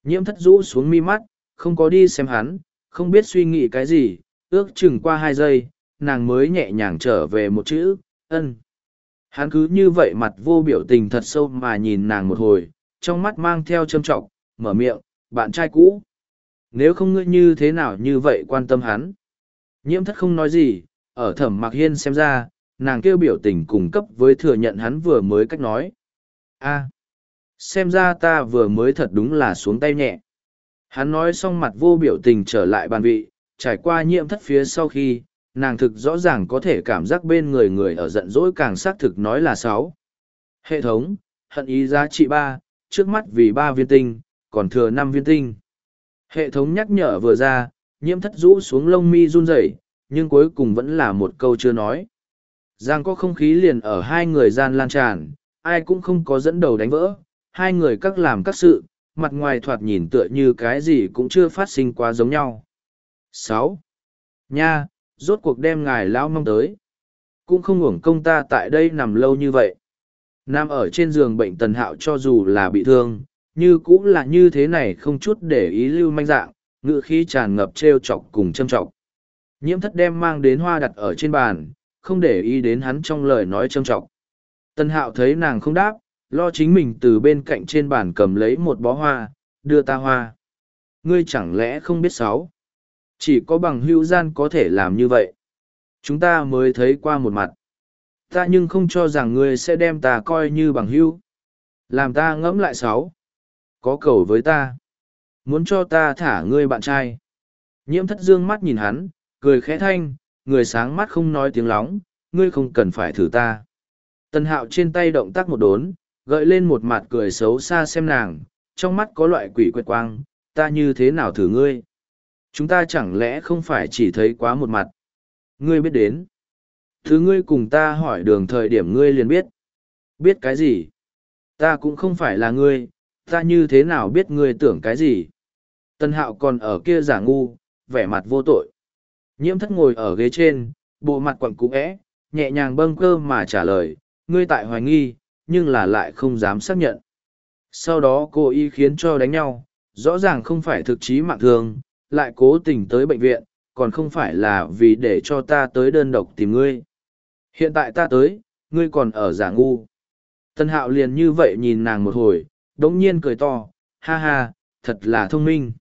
Nhiễm thất rũ xuống mi mắt, không có đi xem hắn không biết suy nghĩ cái gì ước chừng qua hai giây nàng mới nhẹ nhàng trở về một chữ ân. Hắn cứ như vậy mặt vô biểu tình thật sâu mà nhìn nàng một hồi trong mắt mang theo châm trọng, mở miệng bạn trai cũ. Nếu không ngươi như thế nào như vậy quan tâm hắn? Nhiễm thất không nói gì ở thẩm mặc hiên xem ra nàng kêu biểu tình cung cấp với thừa nhận hắn vừa mới cách nói. A xem ra ta vừa mới thật đúng là xuống tay nhẹ hắn nói xong mặt vô biểu tình trở lại bàn vị, trải qua nhiễm thất phía sau khi, nàng thực rõ ràng có thể cảm giác bên người người ở giận dỗi càng xác thực nói là sáu. Hệ thống, hận ý giá trị ba, trước mắt vì ba viên tinh, còn thừa năm viên tinh. Hệ thống nhắc nhở vừa ra nhiễm thất rũ xuống lông mi run rẩy, nhưng cuối cùng vẫn là một câu chưa nói. Giang có không khí liền ở hai người gian lan tràn, ai cũng không có dẫn đầu đánh vỡ, hai người các làm các sự mặt ngoài thoạt nhìn tựa như cái gì cũng chưa phát sinh quá giống nhau. Sáu. Nha, rốt cuộc đem ngài lão mong tới. Cũng không ngủng công ta tại đây nằm lâu như vậy. Nam ở trên giường bệnh tần hạo cho dù là bị thương, như cũng là như thế này không chút để ý lưu manh dạng ngự khí tràn ngập trêu chọc cùng châm chọc. Nhiễm thất đem mang đến hoa đặt ở trên bàn, không để ý đến hắn trong lời nói châm chọc. Tần hạo thấy nàng không đáp lo chính mình từ bên cạnh trên bàn cầm lấy một bó hoa, đưa ta hoa. Ngươi chẳng lẽ không biết sáu? Chỉ có bằng hữu gian có thể làm như vậy. Chúng ta mới thấy qua một mặt. Ta nhưng không cho rằng ngươi sẽ đem ta coi như bằng hữu. Làm ta ngẫm lại sáu. Có cầu với ta. Muốn cho ta thả ngươi bạn trai. Nhiễm thất dương mắt nhìn hắn, cười khẽ thanh, người sáng mắt không nói tiếng lóng, ngươi không cần phải thử ta. Tần hạo trên tay động tác một đốn gợi lên một mặt cười xấu xa xem nàng, trong mắt có loại quỷ quyệt quang, ta như thế nào thử ngươi? Chúng ta chẳng lẽ không phải chỉ thấy quá một mặt? Ngươi biết đến. Thứ ngươi cùng ta hỏi đường thời điểm ngươi liền biết. Biết cái gì? Ta cũng không phải là ngươi. Ta như thế nào biết ngươi tưởng cái gì? Tân hạo còn ở kia giả ngu, vẻ mặt vô tội. Nhiễm thất ngồi ở ghế trên, bộ mặt quặn cũ vẽ nhẹ nhàng bâng cơ mà trả lời, ngươi tại hoài nghi nhưng là lại không dám xác nhận sau đó cô y khiến cho đánh nhau rõ ràng không phải thực chí mạng thường lại cố tình tới bệnh viện, còn không phải là vì để cho ta tới đơn độc tìm ngươi. Hiện tại ta tới, ngươi còn ở giả ngu. Tân hạo liền như vậy nhìn nàng một hồi, đống nhiên cười to, ha ha, thật là thông minh.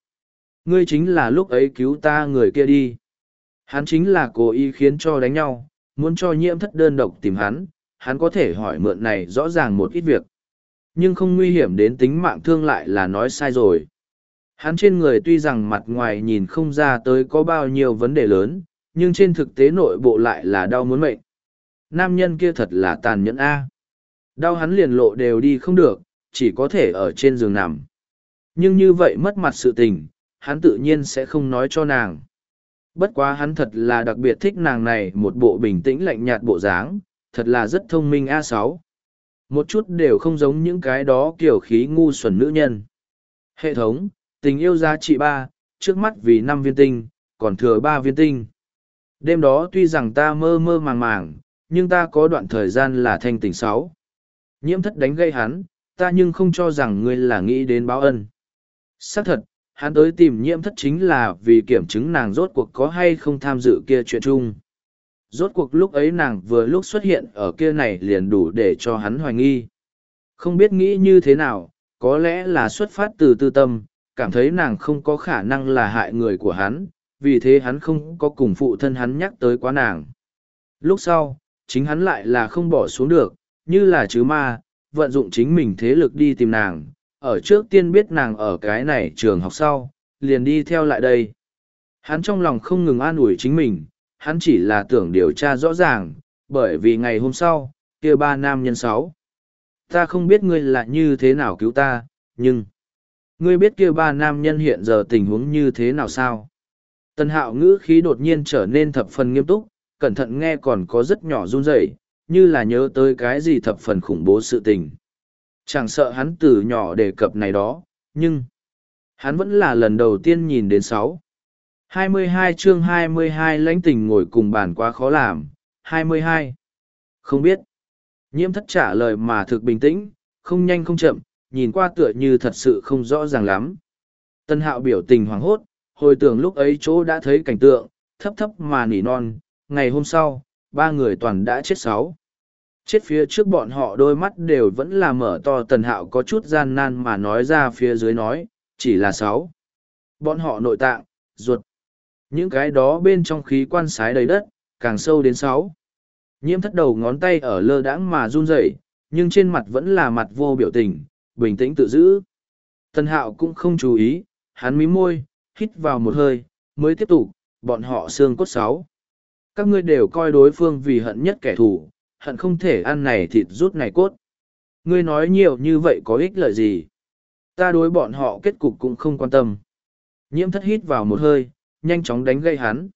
Ngươi chính là lúc ấy cứu ta người kia đi. Hắn chính là cố ý khiến cho đánh nhau, muốn cho nhiễm thất đơn độc tìm hắn, hắn có thể hỏi mượn này rõ ràng một ít việc. Nhưng không nguy hiểm đến tính mạng thương lại là nói sai rồi. Hắn trên người tuy rằng mặt ngoài nhìn không ra tới có bao nhiêu vấn đề lớn, nhưng trên thực tế nội bộ lại là đau muốn mệnh. Nam nhân kia thật là tàn nhẫn A. Đau hắn liền lộ đều đi không được, chỉ có thể ở trên giường nằm. Nhưng như vậy mất mặt sự tình, hắn tự nhiên sẽ không nói cho nàng. Bất quá hắn thật là đặc biệt thích nàng này một bộ bình tĩnh lạnh nhạt bộ dáng, thật là rất thông minh a sáu Một chút đều không giống những cái đó kiểu khí ngu xuẩn nữ nhân. Hệ thống, tình yêu giá trị ba trước mắt vì năm viên tinh còn thừa ba viên tinh đêm đó tuy rằng ta mơ mơ màng màng nhưng ta có đoạn thời gian là thanh tỉnh sáu nhiễm thất đánh gây hắn ta nhưng không cho rằng ngươi là nghĩ đến báo ân xác thật hắn tới tìm nhiễm thất chính là vì kiểm chứng nàng rốt cuộc có hay không tham dự kia chuyện chung. Rốt cuộc lúc ấy nàng vừa lúc xuất hiện ở kia này liền đủ để cho hắn hoài nghi. Không biết nghĩ như thế nào, có lẽ là xuất phát từ tư tâm, cảm thấy nàng không có khả năng là hại người của hắn, vì thế hắn không có cùng phụ thân hắn nhắc tới quá nàng. Lúc sau, chính hắn lại là không bỏ xuống được, như là chứ ma, vận dụng chính mình thế lực đi tìm nàng, ở trước tiên biết nàng ở cái này trường học sau, liền đi theo lại đây. Hắn trong lòng không ngừng an ủi chính mình, hắn chỉ là tưởng điều tra rõ ràng, bởi vì ngày hôm sau, kia ba nam nhân sáu. Ta không biết ngươi là như thế nào cứu ta, nhưng... Ngươi biết kia ba nam nhân hiện giờ tình huống như thế nào sao? Tần hạo ngữ khí đột nhiên trở nên thập phần nghiêm túc, cẩn thận nghe còn có rất nhỏ run rẩy, như là nhớ tới cái gì thập phần khủng bố sự tình. Chẳng sợ hắn từ nhỏ đề cập này đó, nhưng hắn vẫn là lần đầu tiên nhìn đến sáu. 22 chương 22 lãnh tình ngồi cùng bàn quá khó làm, 22. Không biết. Nhiễm thất trả lời mà thực bình tĩnh, không nhanh không chậm, nhìn qua tựa như thật sự không rõ ràng lắm. Tân hạo biểu tình hoảng hốt, hồi tưởng lúc ấy chỗ đã thấy cảnh tượng, thấp thấp mà nỉ non, ngày hôm sau, ba người toàn đã chết sáu. Chết phía trước bọn họ đôi mắt đều vẫn là mở to tần hạo có chút gian nan mà nói ra phía dưới nói, chỉ là sáu. Bọn họ nội tạng, ruột. Những cái đó bên trong khí quan sái đầy đất, càng sâu đến sáu. Nhiễm thất đầu ngón tay ở lơ đãng mà run rẩy, nhưng trên mặt vẫn là mặt vô biểu tình, bình tĩnh tự giữ. Tân hạo cũng không chú ý, hắn mím môi, hít vào một hơi, mới tiếp tục, bọn họ xương cốt sáu. Các ngươi đều coi đối phương vì hận nhất kẻ thù, hận không thể ăn này thịt rút này cốt. Ngươi nói nhiều như vậy có ích lợi gì? Ta đối bọn họ kết cục cũng không quan tâm. Nhiễm thất hít vào một hơi, nhanh chóng đánh gây hắn.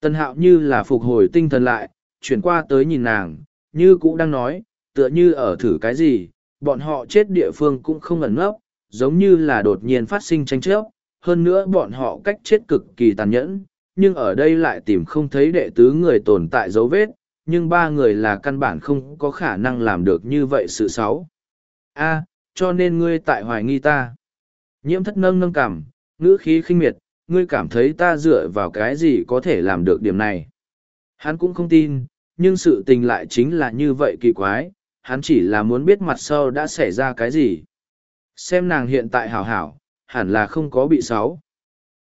Tân hạo như là phục hồi tinh thần lại, chuyển qua tới nhìn nàng, như cũ đang nói, tựa như ở thử cái gì, bọn họ chết địa phương cũng không ẩn ngốc, giống như là đột nhiên phát sinh tranh chấp, hơn nữa bọn họ cách chết cực kỳ tàn nhẫn, nhưng ở đây lại tìm không thấy đệ tứ người tồn tại dấu vết, nhưng ba người là căn bản không có khả năng làm được như vậy sự xấu. A, cho nên ngươi tại hoài nghi ta. Nhiễm thất nâng nâng cảm, ngữ khí khinh miệt, ngươi cảm thấy ta dựa vào cái gì có thể làm được điểm này. Hắn cũng không tin, nhưng sự tình lại chính là như vậy kỳ quái, hắn chỉ là muốn biết mặt sau đã xảy ra cái gì. Xem nàng hiện tại hảo hảo, hẳn là không có bị xấu.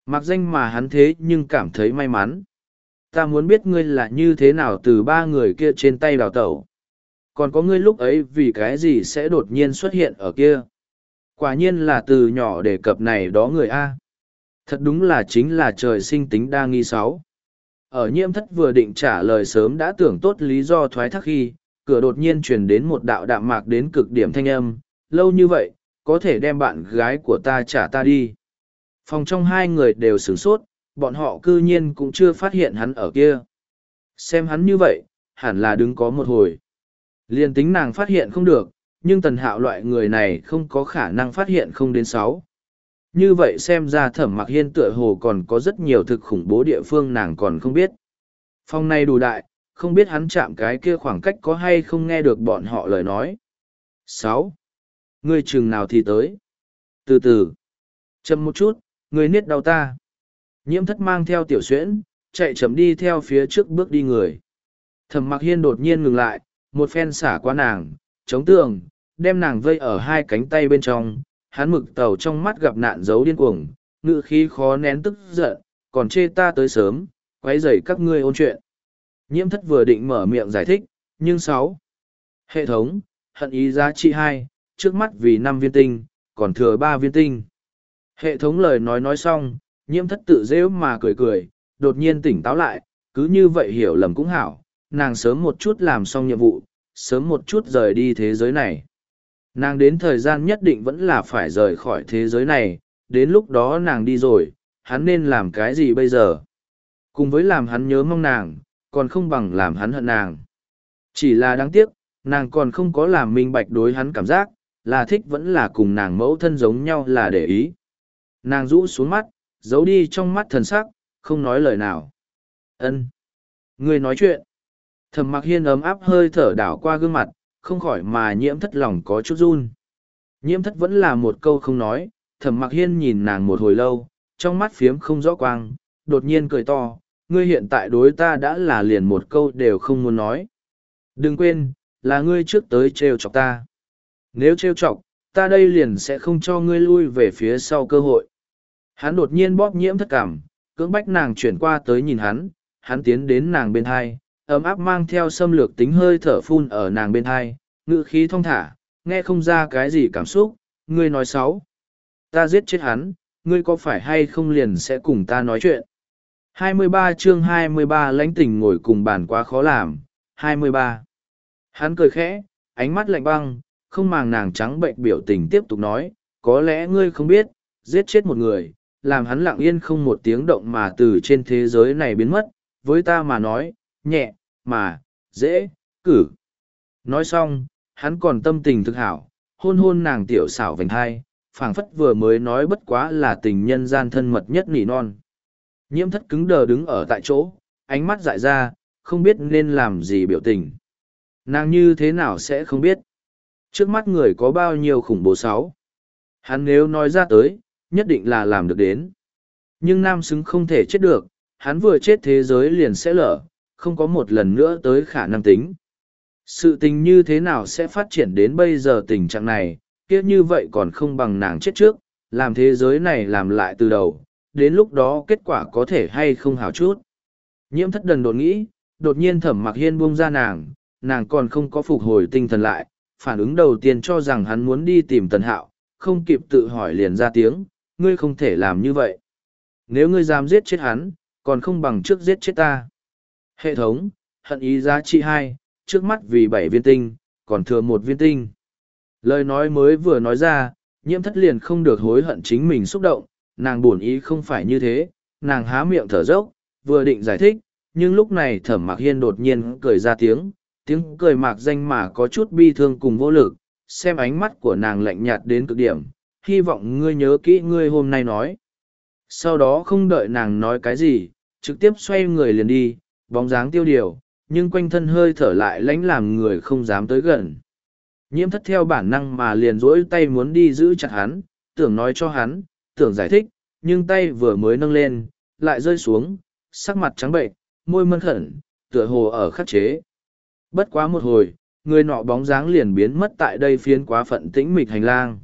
Mặc danh mà hắn thế nhưng cảm thấy may mắn. Ta muốn biết ngươi là như thế nào từ ba người kia trên tay đào tẩu. Còn có ngươi lúc ấy vì cái gì sẽ đột nhiên xuất hiện ở kia. Quả nhiên là từ nhỏ đề cập này đó người A. Thật đúng là chính là trời sinh tính đa nghi sáu. Ở nhiễm thất vừa định trả lời sớm đã tưởng tốt lý do thoái thác khi, cửa đột nhiên truyền đến một đạo đạm mạc đến cực điểm thanh âm, lâu như vậy, có thể đem bạn gái của ta trả ta đi. Phòng trong hai người đều sửng sốt, bọn họ cư nhiên cũng chưa phát hiện hắn ở kia. Xem hắn như vậy, hẳn là đứng có một hồi. Liên tính nàng phát hiện không được, nhưng tần hạo loại người này không có khả năng phát hiện không đến sáu. Như vậy xem ra thẩm mặc hiên tựa hồ còn có rất nhiều thực khủng bố địa phương nàng còn không biết. Phòng này đủ đại, không biết hắn chạm cái kia khoảng cách có hay không nghe được bọn họ lời nói. sáu Ngươi chừng nào thì tới. Từ từ. Chậm một chút, ngươi niết đau ta. Nhiễm thất mang theo tiểu xuyễn, chạy chậm đi theo phía trước bước đi người. Thẩm mặc hiên đột nhiên ngừng lại, một phen xả qua nàng, chống tường, đem nàng vây ở hai cánh tay bên trong, hắn mực tàu trong mắt gặp nạn dấu điên cuồng, ngự khí khó nén tức giận, còn chê ta tới sớm, quấy rầy các ngươi ôn chuyện. Nhiễm thất vừa định mở miệng giải thích, nhưng sáu. Hệ thống, hận ý giá trị hai, trước mắt vì năm viên tinh, còn thừa ba viên tinh. Hệ thống lời nói nói xong, nhiễm thất tự rêu mà cười cười, đột nhiên tỉnh táo lại, cứ như vậy hiểu lầm cũng hảo, nàng sớm một chút làm xong nhiệm vụ, sớm một chút rời đi thế giới này. Nàng đến thời gian nhất định vẫn là phải rời khỏi thế giới này, đến lúc đó nàng đi rồi, hắn nên làm cái gì bây giờ? Cùng với làm hắn nhớ mong nàng, còn không bằng làm hắn hận nàng. Chỉ là đáng tiếc, nàng còn không có làm minh bạch đối hắn cảm giác, là thích vẫn là cùng nàng mẫu thân giống nhau là để ý. Nàng rũ xuống mắt, giấu đi trong mắt thần sắc, không nói lời nào. ân Người nói chuyện. Thầm mặc hiên ấm áp hơi thở đảo qua gương mặt, không khỏi mà nhiễm thất lòng có chút run. Nhiễm thất vẫn là một câu không nói, thẩm mặc hiên nhìn nàng một hồi lâu, trong mắt phiếm không rõ quang, đột nhiên cười to, ngươi hiện tại đối ta đã là liền một câu đều không muốn nói. Đừng quên, là ngươi trước tới trêu chọc ta. Nếu trêu chọc, ta đây liền sẽ không cho ngươi lui về phía sau cơ hội. Hắn đột nhiên bóp nhiễm thất cảm, cưỡng bách nàng chuyển qua tới nhìn hắn, hắn tiến đến nàng bên hai, ấm áp mang theo xâm lược tính hơi thở phun ở nàng bên hai, ngự khí thong thả, nghe không ra cái gì cảm xúc, ngươi nói xấu. Ta giết chết hắn, ngươi có phải hay không liền sẽ cùng ta nói chuyện. 23 chương 23 lãnh tình ngồi cùng bàn quá khó làm, 23. Hắn cười khẽ, ánh mắt lạnh băng, không màng nàng trắng bệnh biểu tình tiếp tục nói, có lẽ ngươi không biết, giết chết một người, làm hắn lặng yên không một tiếng động mà từ trên thế giới này biến mất, với ta mà nói, nhẹ, mà, dễ, cử. Nói xong, hắn còn tâm tình thực hảo, hôn hôn nàng tiểu xảo vành hai, phảng phất vừa mới nói bất quá là tình nhân gian thân mật nhất nỉ non. Nhiễm thất cứng đờ đứng ở tại chỗ, ánh mắt dại ra, không biết nên làm gì biểu tình. Nàng như thế nào sẽ không biết. Trước mắt người có bao nhiêu khủng bố sáu. Hắn nếu nói ra tới, nhất định là làm được đến. Nhưng nam xứng không thể chết được, hắn vừa chết thế giới liền sẽ lở, không có một lần nữa tới khả năng tính. Sự tình như thế nào sẽ phát triển đến bây giờ tình trạng này, kia như vậy còn không bằng nàng chết trước, làm thế giới này làm lại từ đầu, đến lúc đó kết quả có thể hay không hảo chút. Nhiễm thất đần đột nghĩ, đột nhiên thẩm mặc hiên buông ra nàng, nàng còn không có phục hồi tinh thần lại, phản ứng đầu tiên cho rằng hắn muốn đi tìm tần hạo, không kịp tự hỏi liền ra tiếng, ngươi không thể làm như vậy. Nếu ngươi dám giết chết hắn, còn không bằng trước giết chết ta. Hệ thống, hận ý giá trị hai, trước mắt vì bảy viên tinh, còn thừa một viên tinh. Lời nói mới vừa nói ra, nhiễm thất liền không được hối hận chính mình xúc động, nàng buồn ý không phải như thế, nàng há miệng thở dốc, vừa định giải thích, nhưng lúc này thẩm mạc hiên đột nhiên cười ra tiếng, tiếng cười mạc danh mà có chút bi thương cùng vô lực, xem ánh mắt của nàng lạnh nhạt đến cực điểm, hy vọng ngươi nhớ kỹ ngươi hôm nay nói. Sau đó không đợi nàng nói cái gì, trực tiếp xoay người liền đi, bóng dáng tiêu điều, nhưng quanh thân hơi thở lại lánh làm người không dám tới gần. Nhiễm thất theo bản năng mà liền rỗi tay muốn đi giữ chặt hắn, tưởng nói cho hắn, tưởng giải thích, nhưng tay vừa mới nâng lên, lại rơi xuống, sắc mặt trắng bệnh, môi mân khẩn, tựa hồ ở khắc chế. Bất quá một hồi, người nọ bóng dáng liền biến mất tại đây phiến quá phận tĩnh mịch hành lang.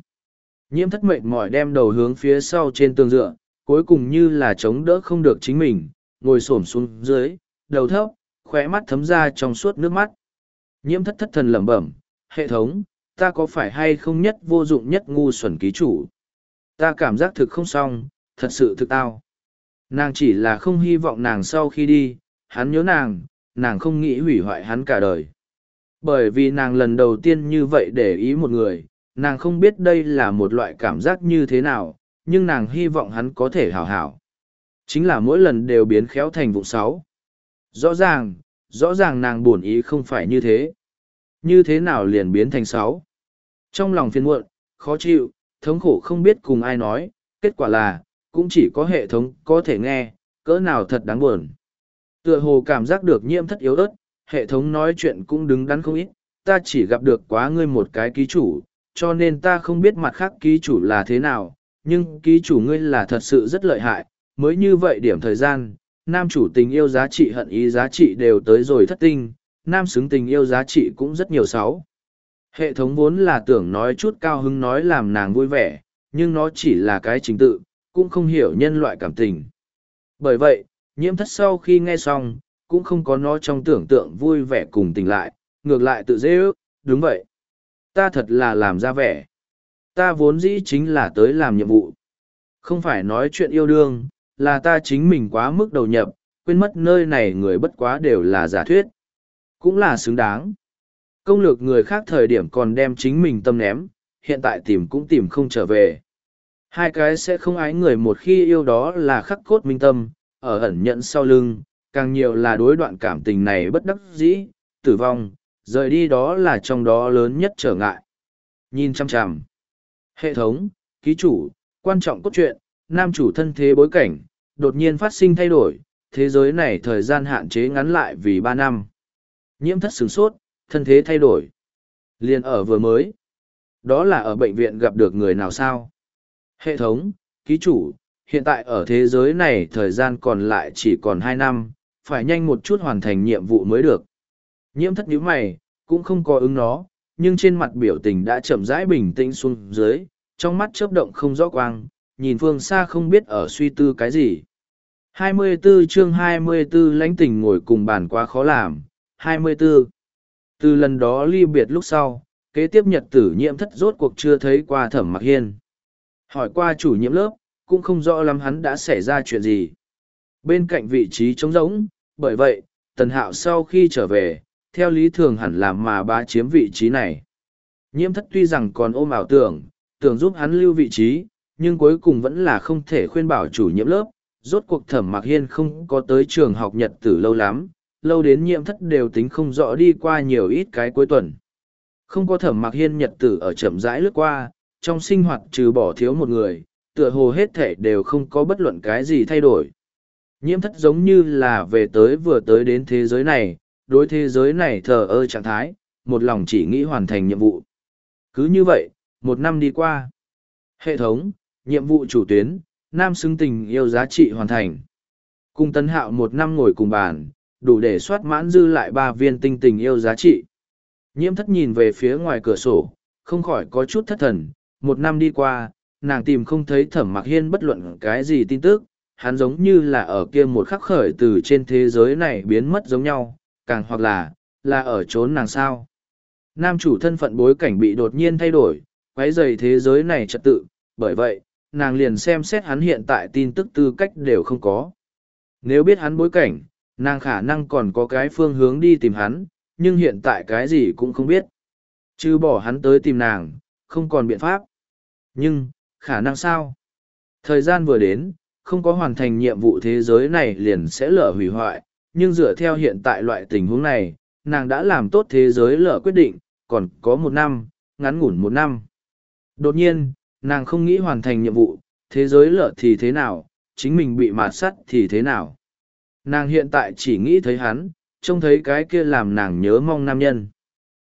Nhiễm thất mệnh mỏi đem đầu hướng phía sau trên tường dựa, cuối cùng như là chống đỡ không được chính mình, ngồi xổm xuống dưới, đầu thấp, khóe mắt thấm ra trong suốt nước mắt. Nhiễm thất thất thần lẩm bẩm, hệ thống, ta có phải hay không nhất vô dụng nhất ngu xuẩn ký chủ? Ta cảm giác thực không xong, thật sự thực tao. Nàng chỉ là không hy vọng nàng sau khi đi, hắn nhớ nàng, nàng không nghĩ hủy hoại hắn cả đời. Bởi vì nàng lần đầu tiên như vậy để ý một người, nàng không biết đây là một loại cảm giác như thế nào, nhưng nàng hy vọng hắn có thể hảo hảo. Chính là mỗi lần đều biến khéo thành vụ sáu. Rõ ràng, rõ ràng nàng buồn ý không phải như thế. Như thế nào liền biến thành sáu. Trong lòng phiền muộn, khó chịu, thống khổ không biết cùng ai nói, kết quả là, cũng chỉ có hệ thống có thể nghe, cỡ nào thật đáng buồn. Tựa hồ cảm giác được nhiễm thất yếu ớt, hệ thống nói chuyện cũng đứng đắn không ít, ta chỉ gặp được quá ngươi một cái ký chủ, cho nên ta không biết mặt khác ký chủ là thế nào, nhưng ký chủ ngươi là thật sự rất lợi hại, mới như vậy điểm thời gian, nam chủ tình yêu giá trị hận ý giá trị đều tới rồi thất tinh, nam xứng tình yêu giá trị cũng rất nhiều sáu. Hệ thống vốn là tưởng nói chút cao hứng nói làm nàng vui vẻ, nhưng nó chỉ là cái trình tự, cũng không hiểu nhân loại cảm tình. Bởi vậy, nhiễm thất sau khi nghe xong, cũng không có nó trong tưởng tượng vui vẻ cùng tình lại, ngược lại tự dễ ước, đúng vậy. Ta thật là làm ra vẻ. Ta vốn dĩ chính là tới làm nhiệm vụ. Không phải nói chuyện yêu đương, là ta chính mình quá mức đầu nhập, quên mất nơi này người bất quá đều là giả thuyết. Cũng là xứng đáng. Công lược người khác thời điểm còn đem chính mình tâm ném, hiện tại tìm cũng tìm không trở về. Hai cái sẽ không ái người một khi yêu đó là khắc cốt minh tâm, ở ẩn nhận sau lưng, càng nhiều là đối đoạn cảm tình này bất đắc dĩ, tử vong, rời đi đó là trong đó lớn nhất trở ngại. Nhìn chăm chằm. Hệ thống, ký chủ, quan trọng cốt truyện, nam chủ thân thế bối cảnh, đột nhiên phát sinh thay đổi, thế giới này thời gian hạn chế ngắn lại vì ba năm. Nhiễm thất sửng sốt, thân thế thay đổi. Liền ở vừa mới. Đó là ở bệnh viện gặp được người nào sao? Hệ thống, ký chủ, hiện tại ở thế giới này thời gian còn lại chỉ còn hai năm, phải nhanh một chút hoàn thành nhiệm vụ mới được. Nhiễm thất nhíu mày, cũng không có ứng nó, nhưng trên mặt biểu tình đã chậm rãi bình tĩnh xuống dưới, trong mắt chớp động không rõ quang, nhìn phương xa không biết ở suy tư cái gì. 24 chương 24 lãnh tình ngồi cùng bàn quá khó làm. 24. Từ lần đó ly biệt lúc sau, kế tiếp nhật tử nhiễm thất rốt cuộc chưa thấy qua thẩm mặc hiên. Hỏi qua chủ nhiệm lớp, cũng không rõ lắm hắn đã xảy ra chuyện gì. Bên cạnh vị trí trống rỗng, bởi vậy, tần hạo sau khi trở về, theo lý thường hẳn làm mà bá chiếm vị trí này. Nhiễm thất tuy rằng còn ôm ảo tưởng, tưởng giúp hắn lưu vị trí, nhưng cuối cùng vẫn là không thể khuyên bảo chủ nhiệm lớp. Rốt cuộc thẩm mặc hiên không có tới trường học nhật tử lâu lắm, lâu đến nhiễm thất đều tính không rõ đi qua nhiều ít cái cuối tuần. Không có thẩm mặc hiên nhật tử ở chậm rãi lướt qua, trong sinh hoạt trừ bỏ thiếu một người, tựa hồ hết thể đều không có bất luận cái gì thay đổi. Nhiễm thất giống như là về tới vừa tới đến thế giới này, đối thế giới này thờ ơ trạng thái, một lòng chỉ nghĩ hoàn thành nhiệm vụ. Cứ như vậy, một năm đi qua. Hệ thống, nhiệm vụ chủ tuyến, nam xứng tình yêu giá trị hoàn thành. Cùng tân hạo một năm ngồi cùng bàn, đủ để soát mãn dư lại ba viên tinh tình yêu giá trị. Nhiễm thất nhìn về phía ngoài cửa sổ, không khỏi có chút thất thần. Một năm đi qua, nàng tìm không thấy thẩm mặc hiên bất luận cái gì tin tức, hắn giống như là ở kia một khắc khởi từ trên thế giới này biến mất giống nhau, càng hoặc là, là ở trốn nàng sao. Nam chủ thân phận bối cảnh bị đột nhiên thay đổi, quấy dày thế giới này trật tự, bởi vậy, nàng liền xem xét hắn hiện tại tin tức tư cách đều không có. Nếu biết hắn bối cảnh, nàng khả năng còn có cái phương hướng đi tìm hắn, nhưng hiện tại cái gì cũng không biết. Chứ bỏ hắn tới tìm nàng, không còn biện pháp. Nhưng, khả năng sao? Thời gian vừa đến, không có hoàn thành nhiệm vụ thế giới này liền sẽ lở hủy hoại, nhưng dựa theo hiện tại loại tình huống này, nàng đã làm tốt thế giới lở quyết định, còn có một năm, ngắn ngủn một năm. Đột nhiên, nàng không nghĩ hoàn thành nhiệm vụ, thế giới lở thì thế nào, chính mình bị mạt sắt thì thế nào. Nàng hiện tại chỉ nghĩ thấy hắn, trông thấy cái kia làm nàng nhớ mong nam nhân.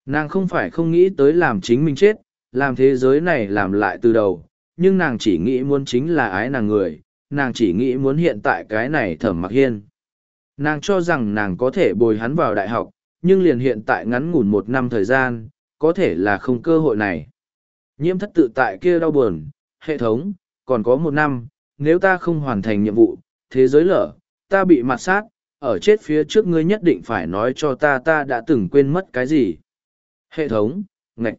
Nàng không phải không nghĩ tới làm chính mình chết, làm thế giới này làm lại từ đầu, nhưng nàng chỉ nghĩ muốn chính là ái nàng người, nàng chỉ nghĩ muốn hiện tại cái này thẩm mặc hiên. Nàng cho rằng nàng có thể bồi hắn vào đại học, nhưng liền hiện tại ngắn ngủn một năm thời gian, có thể là không cơ hội này. Nhiễm thất tự tại kia đau buồn, hệ thống, còn có một năm, nếu ta không hoàn thành nhiệm vụ, thế giới lở, ta bị mặt sát, ở chết phía trước ngươi nhất định phải nói cho ta ta đã từng quên mất cái gì. Hệ thống, ngạch,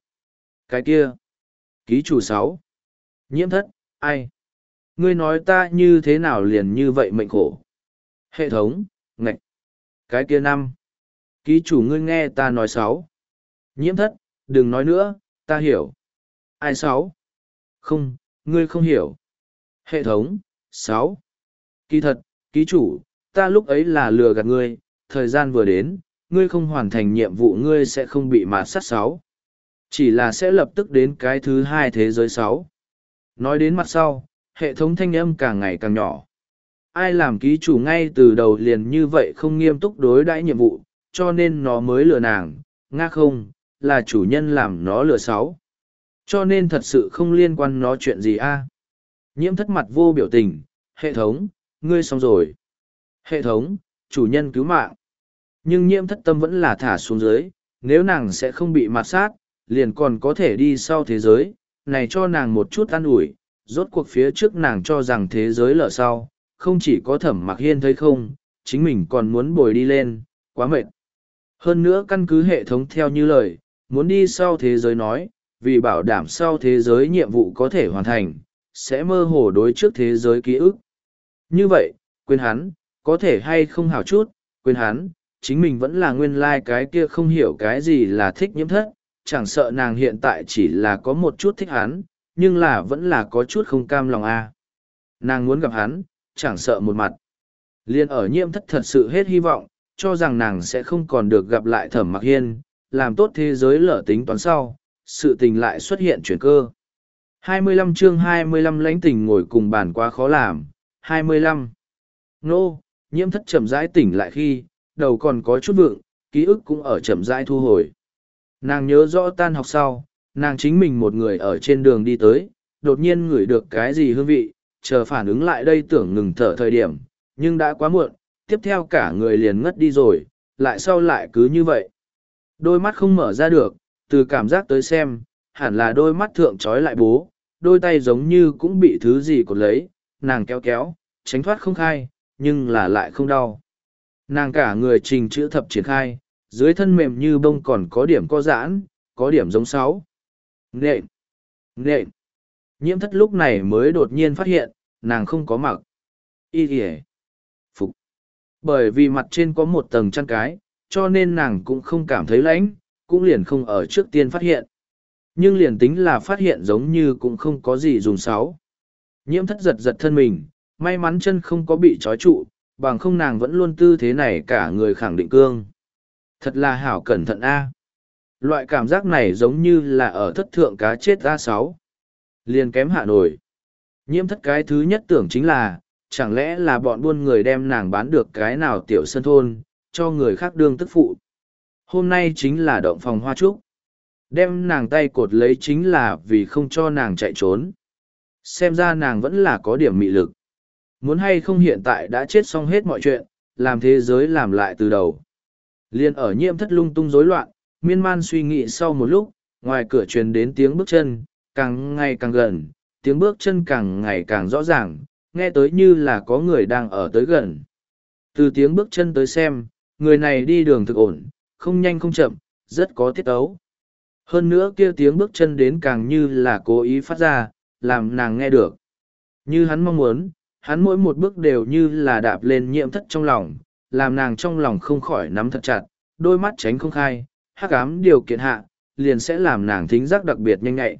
cái kia, ký chủ sáu, nhiễm thất, ai? Ngươi nói ta như thế nào liền như vậy mệnh khổ. Hệ thống, ngạch, cái kia năm, ký chủ ngươi nghe ta nói sáu. Nhiễm thất, đừng nói nữa, ta hiểu. Ai sáu? Không, ngươi không hiểu. Hệ thống, sáu. Kỳ thật, ký chủ, ta lúc ấy là lừa gạt ngươi, thời gian vừa đến, ngươi không hoàn thành nhiệm vụ ngươi sẽ không bị mạt sát sáu. Chỉ là sẽ lập tức đến cái thứ hai thế giới sáu. Nói đến mặt sau, hệ thống thanh âm càng ngày càng nhỏ. Ai làm ký chủ ngay từ đầu liền như vậy không nghiêm túc đối đãi nhiệm vụ, cho nên nó mới lừa nàng, nga không, là chủ nhân làm nó lừa sáu. Cho nên thật sự không liên quan nó chuyện gì a. Nhiễm thất mặt vô biểu tình, hệ thống, ngươi xong rồi. Hệ thống, chủ nhân cứu mạng. Nhưng nhiễm thất tâm vẫn là thả xuống dưới, nếu nàng sẽ không bị mạt sát, liền còn có thể đi sau thế giới, này cho nàng một chút an ủi, rốt cuộc phía trước nàng cho rằng thế giới lở sau, không chỉ có thẩm mặc hiên thấy không, chính mình còn muốn bồi đi lên, quá mệt. Hơn nữa căn cứ hệ thống theo như lời, muốn đi sau thế giới nói, vì bảo đảm sau thế giới nhiệm vụ có thể hoàn thành, sẽ mơ hồ đối trước thế giới ký ức. Như vậy, quên hắn, có thể hay không hảo chút, quên hắn, chính mình vẫn là nguyên lai like cái kia không hiểu cái gì là thích nhiễm thất, chẳng sợ nàng hiện tại chỉ là có một chút thích hắn, nhưng là vẫn là có chút không cam lòng a. Nàng muốn gặp hắn, chẳng sợ một mặt. Liên ở nhiễm thất thật sự hết hy vọng, cho rằng nàng sẽ không còn được gặp lại thẩm mặc hiên, làm tốt thế giới lở tính toán sau, sự tình lại xuất hiện chuyển cơ. 25 chương 25 lãnh tình ngồi cùng bàn quá khó làm. 25. Nô, nhiễm thất chậm rãi tỉnh lại khi, đầu còn có chút vượng, ký ức cũng ở chậm rãi thu hồi. Nàng nhớ rõ tan học sau, nàng chính mình một người ở trên đường đi tới, đột nhiên ngửi được cái gì hương vị, chờ phản ứng lại đây tưởng ngừng thở thời điểm, nhưng đã quá muộn, tiếp theo cả người liền ngất đi rồi, lại sau lại cứ như vậy. Đôi mắt không mở ra được, từ cảm giác tới xem, hẳn là đôi mắt thượng trói lại bố, đôi tay giống như cũng bị thứ gì cột lấy, nàng kéo kéo, tránh thoát không khai, nhưng là lại không đau. Nàng cả người trình chữ thập triển khai, dưới thân mềm như bông còn có điểm co giãn, có điểm giống sáu. Nện! Nện! Nhiễm thất lúc này mới đột nhiên phát hiện, nàng không có mặc. Y kìa! Phục! Bởi vì mặt trên có một tầng chăn cái, cho nên nàng cũng không cảm thấy lãnh, cũng liền không ở trước tiên phát hiện. Nhưng liền tính là phát hiện giống như cũng không có gì dùng sáu. Nhiễm thất giật giật thân mình, may mắn chân không có bị trói trụ, bằng không nàng vẫn luôn tư thế này cả người khẳng định cương. Thật là hảo cẩn thận a. Loại cảm giác này giống như là ở thất thượng cá chết a sáu. Liền kém hạ nổi. Nhiễm thất cái thứ nhất tưởng chính là, chẳng lẽ là bọn buôn người đem nàng bán được cái nào tiểu sân thôn, cho người khác đương tức phụ. Hôm nay chính là động phòng hoa trúc. Đem nàng tay cột lấy chính là vì không cho nàng chạy trốn. Xem ra nàng vẫn là có điểm mị lực. Muốn hay không hiện tại đã chết xong hết mọi chuyện, làm thế giới làm lại từ đầu. Liên ở nhiễm thất lung tung rối loạn, miên man suy nghĩ sau một lúc, ngoài cửa truyền đến tiếng bước chân, càng ngày càng gần, tiếng bước chân càng ngày càng rõ ràng, nghe tới như là có người đang ở tới gần. Từ tiếng bước chân tới xem, người này đi đường thực ổn, không nhanh không chậm, rất có tiết ấu. Hơn nữa kia tiếng bước chân đến càng như là cố ý phát ra, làm nàng nghe được. Như hắn mong muốn, hắn mỗi một bước đều như là đạp lên nhiễm thất trong lòng, làm nàng trong lòng không khỏi nắm thật chặt, đôi mắt tránh không khai, hắc ám điều kiện hạ, liền sẽ làm nàng thính giác đặc biệt nhanh nhạy.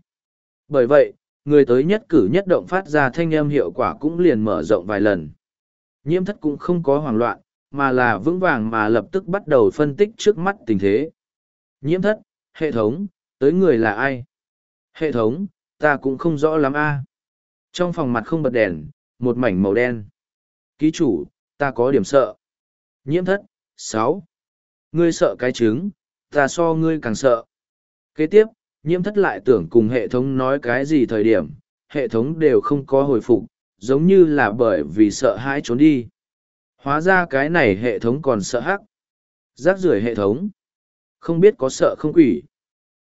Bởi vậy, người tới nhất cử nhất động phát ra thanh âm hiệu quả cũng liền mở rộng vài lần. Nhiễm thất cũng không có hoảng loạn, mà là vững vàng mà lập tức bắt đầu phân tích trước mắt tình thế. Nhiễm thất, hệ thống, tới người là ai? Hệ thống, ta cũng không rõ lắm a. Trong phòng mặt không bật đèn, một mảnh màu đen. Ký chủ, ta có điểm sợ. Nhiễm thất, sáu. Ngươi sợ cái trứng, ta so ngươi càng sợ. Kế tiếp, nhiễm thất lại tưởng cùng hệ thống nói cái gì thời điểm, hệ thống đều không có hồi phục, giống như là bởi vì sợ hãi trốn đi. Hóa ra cái này hệ thống còn sợ hắc. Rác rưởi hệ thống. Không biết có sợ không quỷ.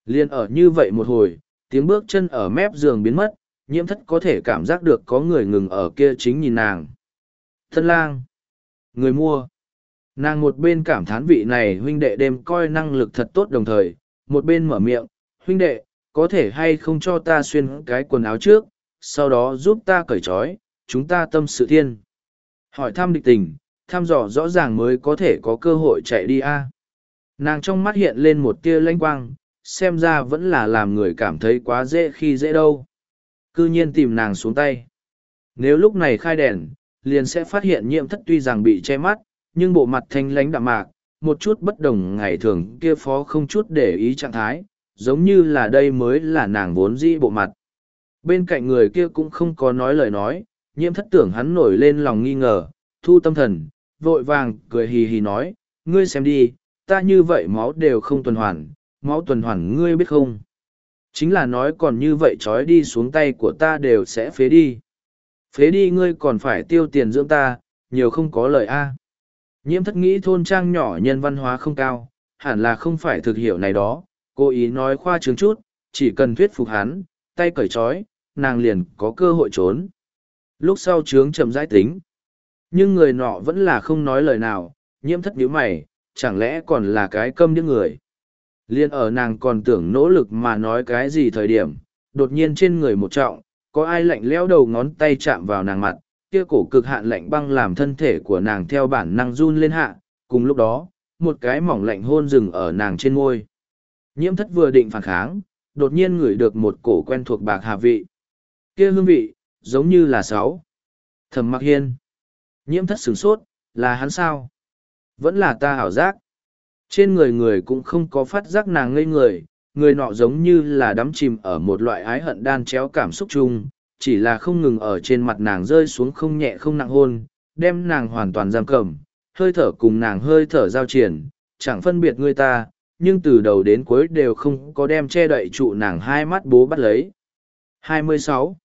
Liên ở như vậy một hồi, tiếng bước chân ở mép giường biến mất, nhiễm thất có thể cảm giác được có người ngừng ở kia chính nhìn nàng. Thân lang. Người mua. Nàng một bên cảm thán vị này huynh đệ đêm coi năng lực thật tốt đồng thời, một bên mở miệng, huynh đệ, có thể hay không cho ta xuyên cái quần áo trước, sau đó giúp ta cởi trói, chúng ta tâm sự thiên. Hỏi thăm địch tình, thăm dò rõ ràng mới có thể có cơ hội chạy đi a. Nàng trong mắt hiện lên một tia lanh quang, xem ra vẫn là làm người cảm thấy quá dễ khi dễ đâu. Cư nhiên tìm nàng xuống tay. Nếu lúc này khai đèn, liền sẽ phát hiện nhiễm thất tuy rằng bị che mắt, nhưng bộ mặt thanh lánh đạm mạc, một chút bất đồng ngày thường kia phó không chút để ý trạng thái, giống như là đây mới là nàng vốn dĩ bộ mặt. Bên cạnh người kia cũng không có nói lời nói, nhiễm thất tưởng hắn nổi lên lòng nghi ngờ, thu tâm thần, vội vàng, cười hì hì nói, ngươi xem đi, ta như vậy máu đều không tuần hoàn, máu tuần hoàn ngươi biết không? Chính là nói còn như vậy trói đi xuống tay của ta đều sẽ phế đi. Phế đi ngươi còn phải tiêu tiền dưỡng ta, nhiều không có lời a. Nhiễm thất nghĩ thôn trang nhỏ nhân văn hóa không cao, hẳn là không phải thực hiểu này đó, cố ý nói khoa trương chút, chỉ cần thuyết phục hắn, tay cởi trói, nàng liền có cơ hội trốn. Lúc sau trướng chậm rãi tính. Nhưng người nọ vẫn là không nói lời nào, nhiễm thất nhíu mày, chẳng lẽ còn là cái câm những người. Liên ở nàng còn tưởng nỗ lực mà nói cái gì thời điểm, đột nhiên trên người một trọng, có ai lạnh leo đầu ngón tay chạm vào nàng mặt, kia cổ cực hạn lạnh băng làm thân thể của nàng theo bản năng run lên hạ, cùng lúc đó, một cái mỏng lạnh hôn rừng ở nàng trên ngôi. Nhiễm thất vừa định phản kháng, đột nhiên ngửi được một cổ quen thuộc bạc hà vị. Kia hương vị, giống như là sáu. Thẩm mặc hiên. Nhiễm thất sửng sốt, là hắn sao? Vẫn là ta hảo giác. Trên người người cũng không có phát giác nàng ngây người, người nọ giống như là đắm chìm ở một loại ái hận đan chéo cảm xúc chung, chỉ là không ngừng ở trên mặt nàng rơi xuống không nhẹ không nặng hôn, đem nàng hoàn toàn giam cầm, hơi thở cùng nàng hơi thở giao triển, chẳng phân biệt người ta, nhưng từ đầu đến cuối đều không có đem che đậy trụ nàng hai mắt bố bắt lấy. 26.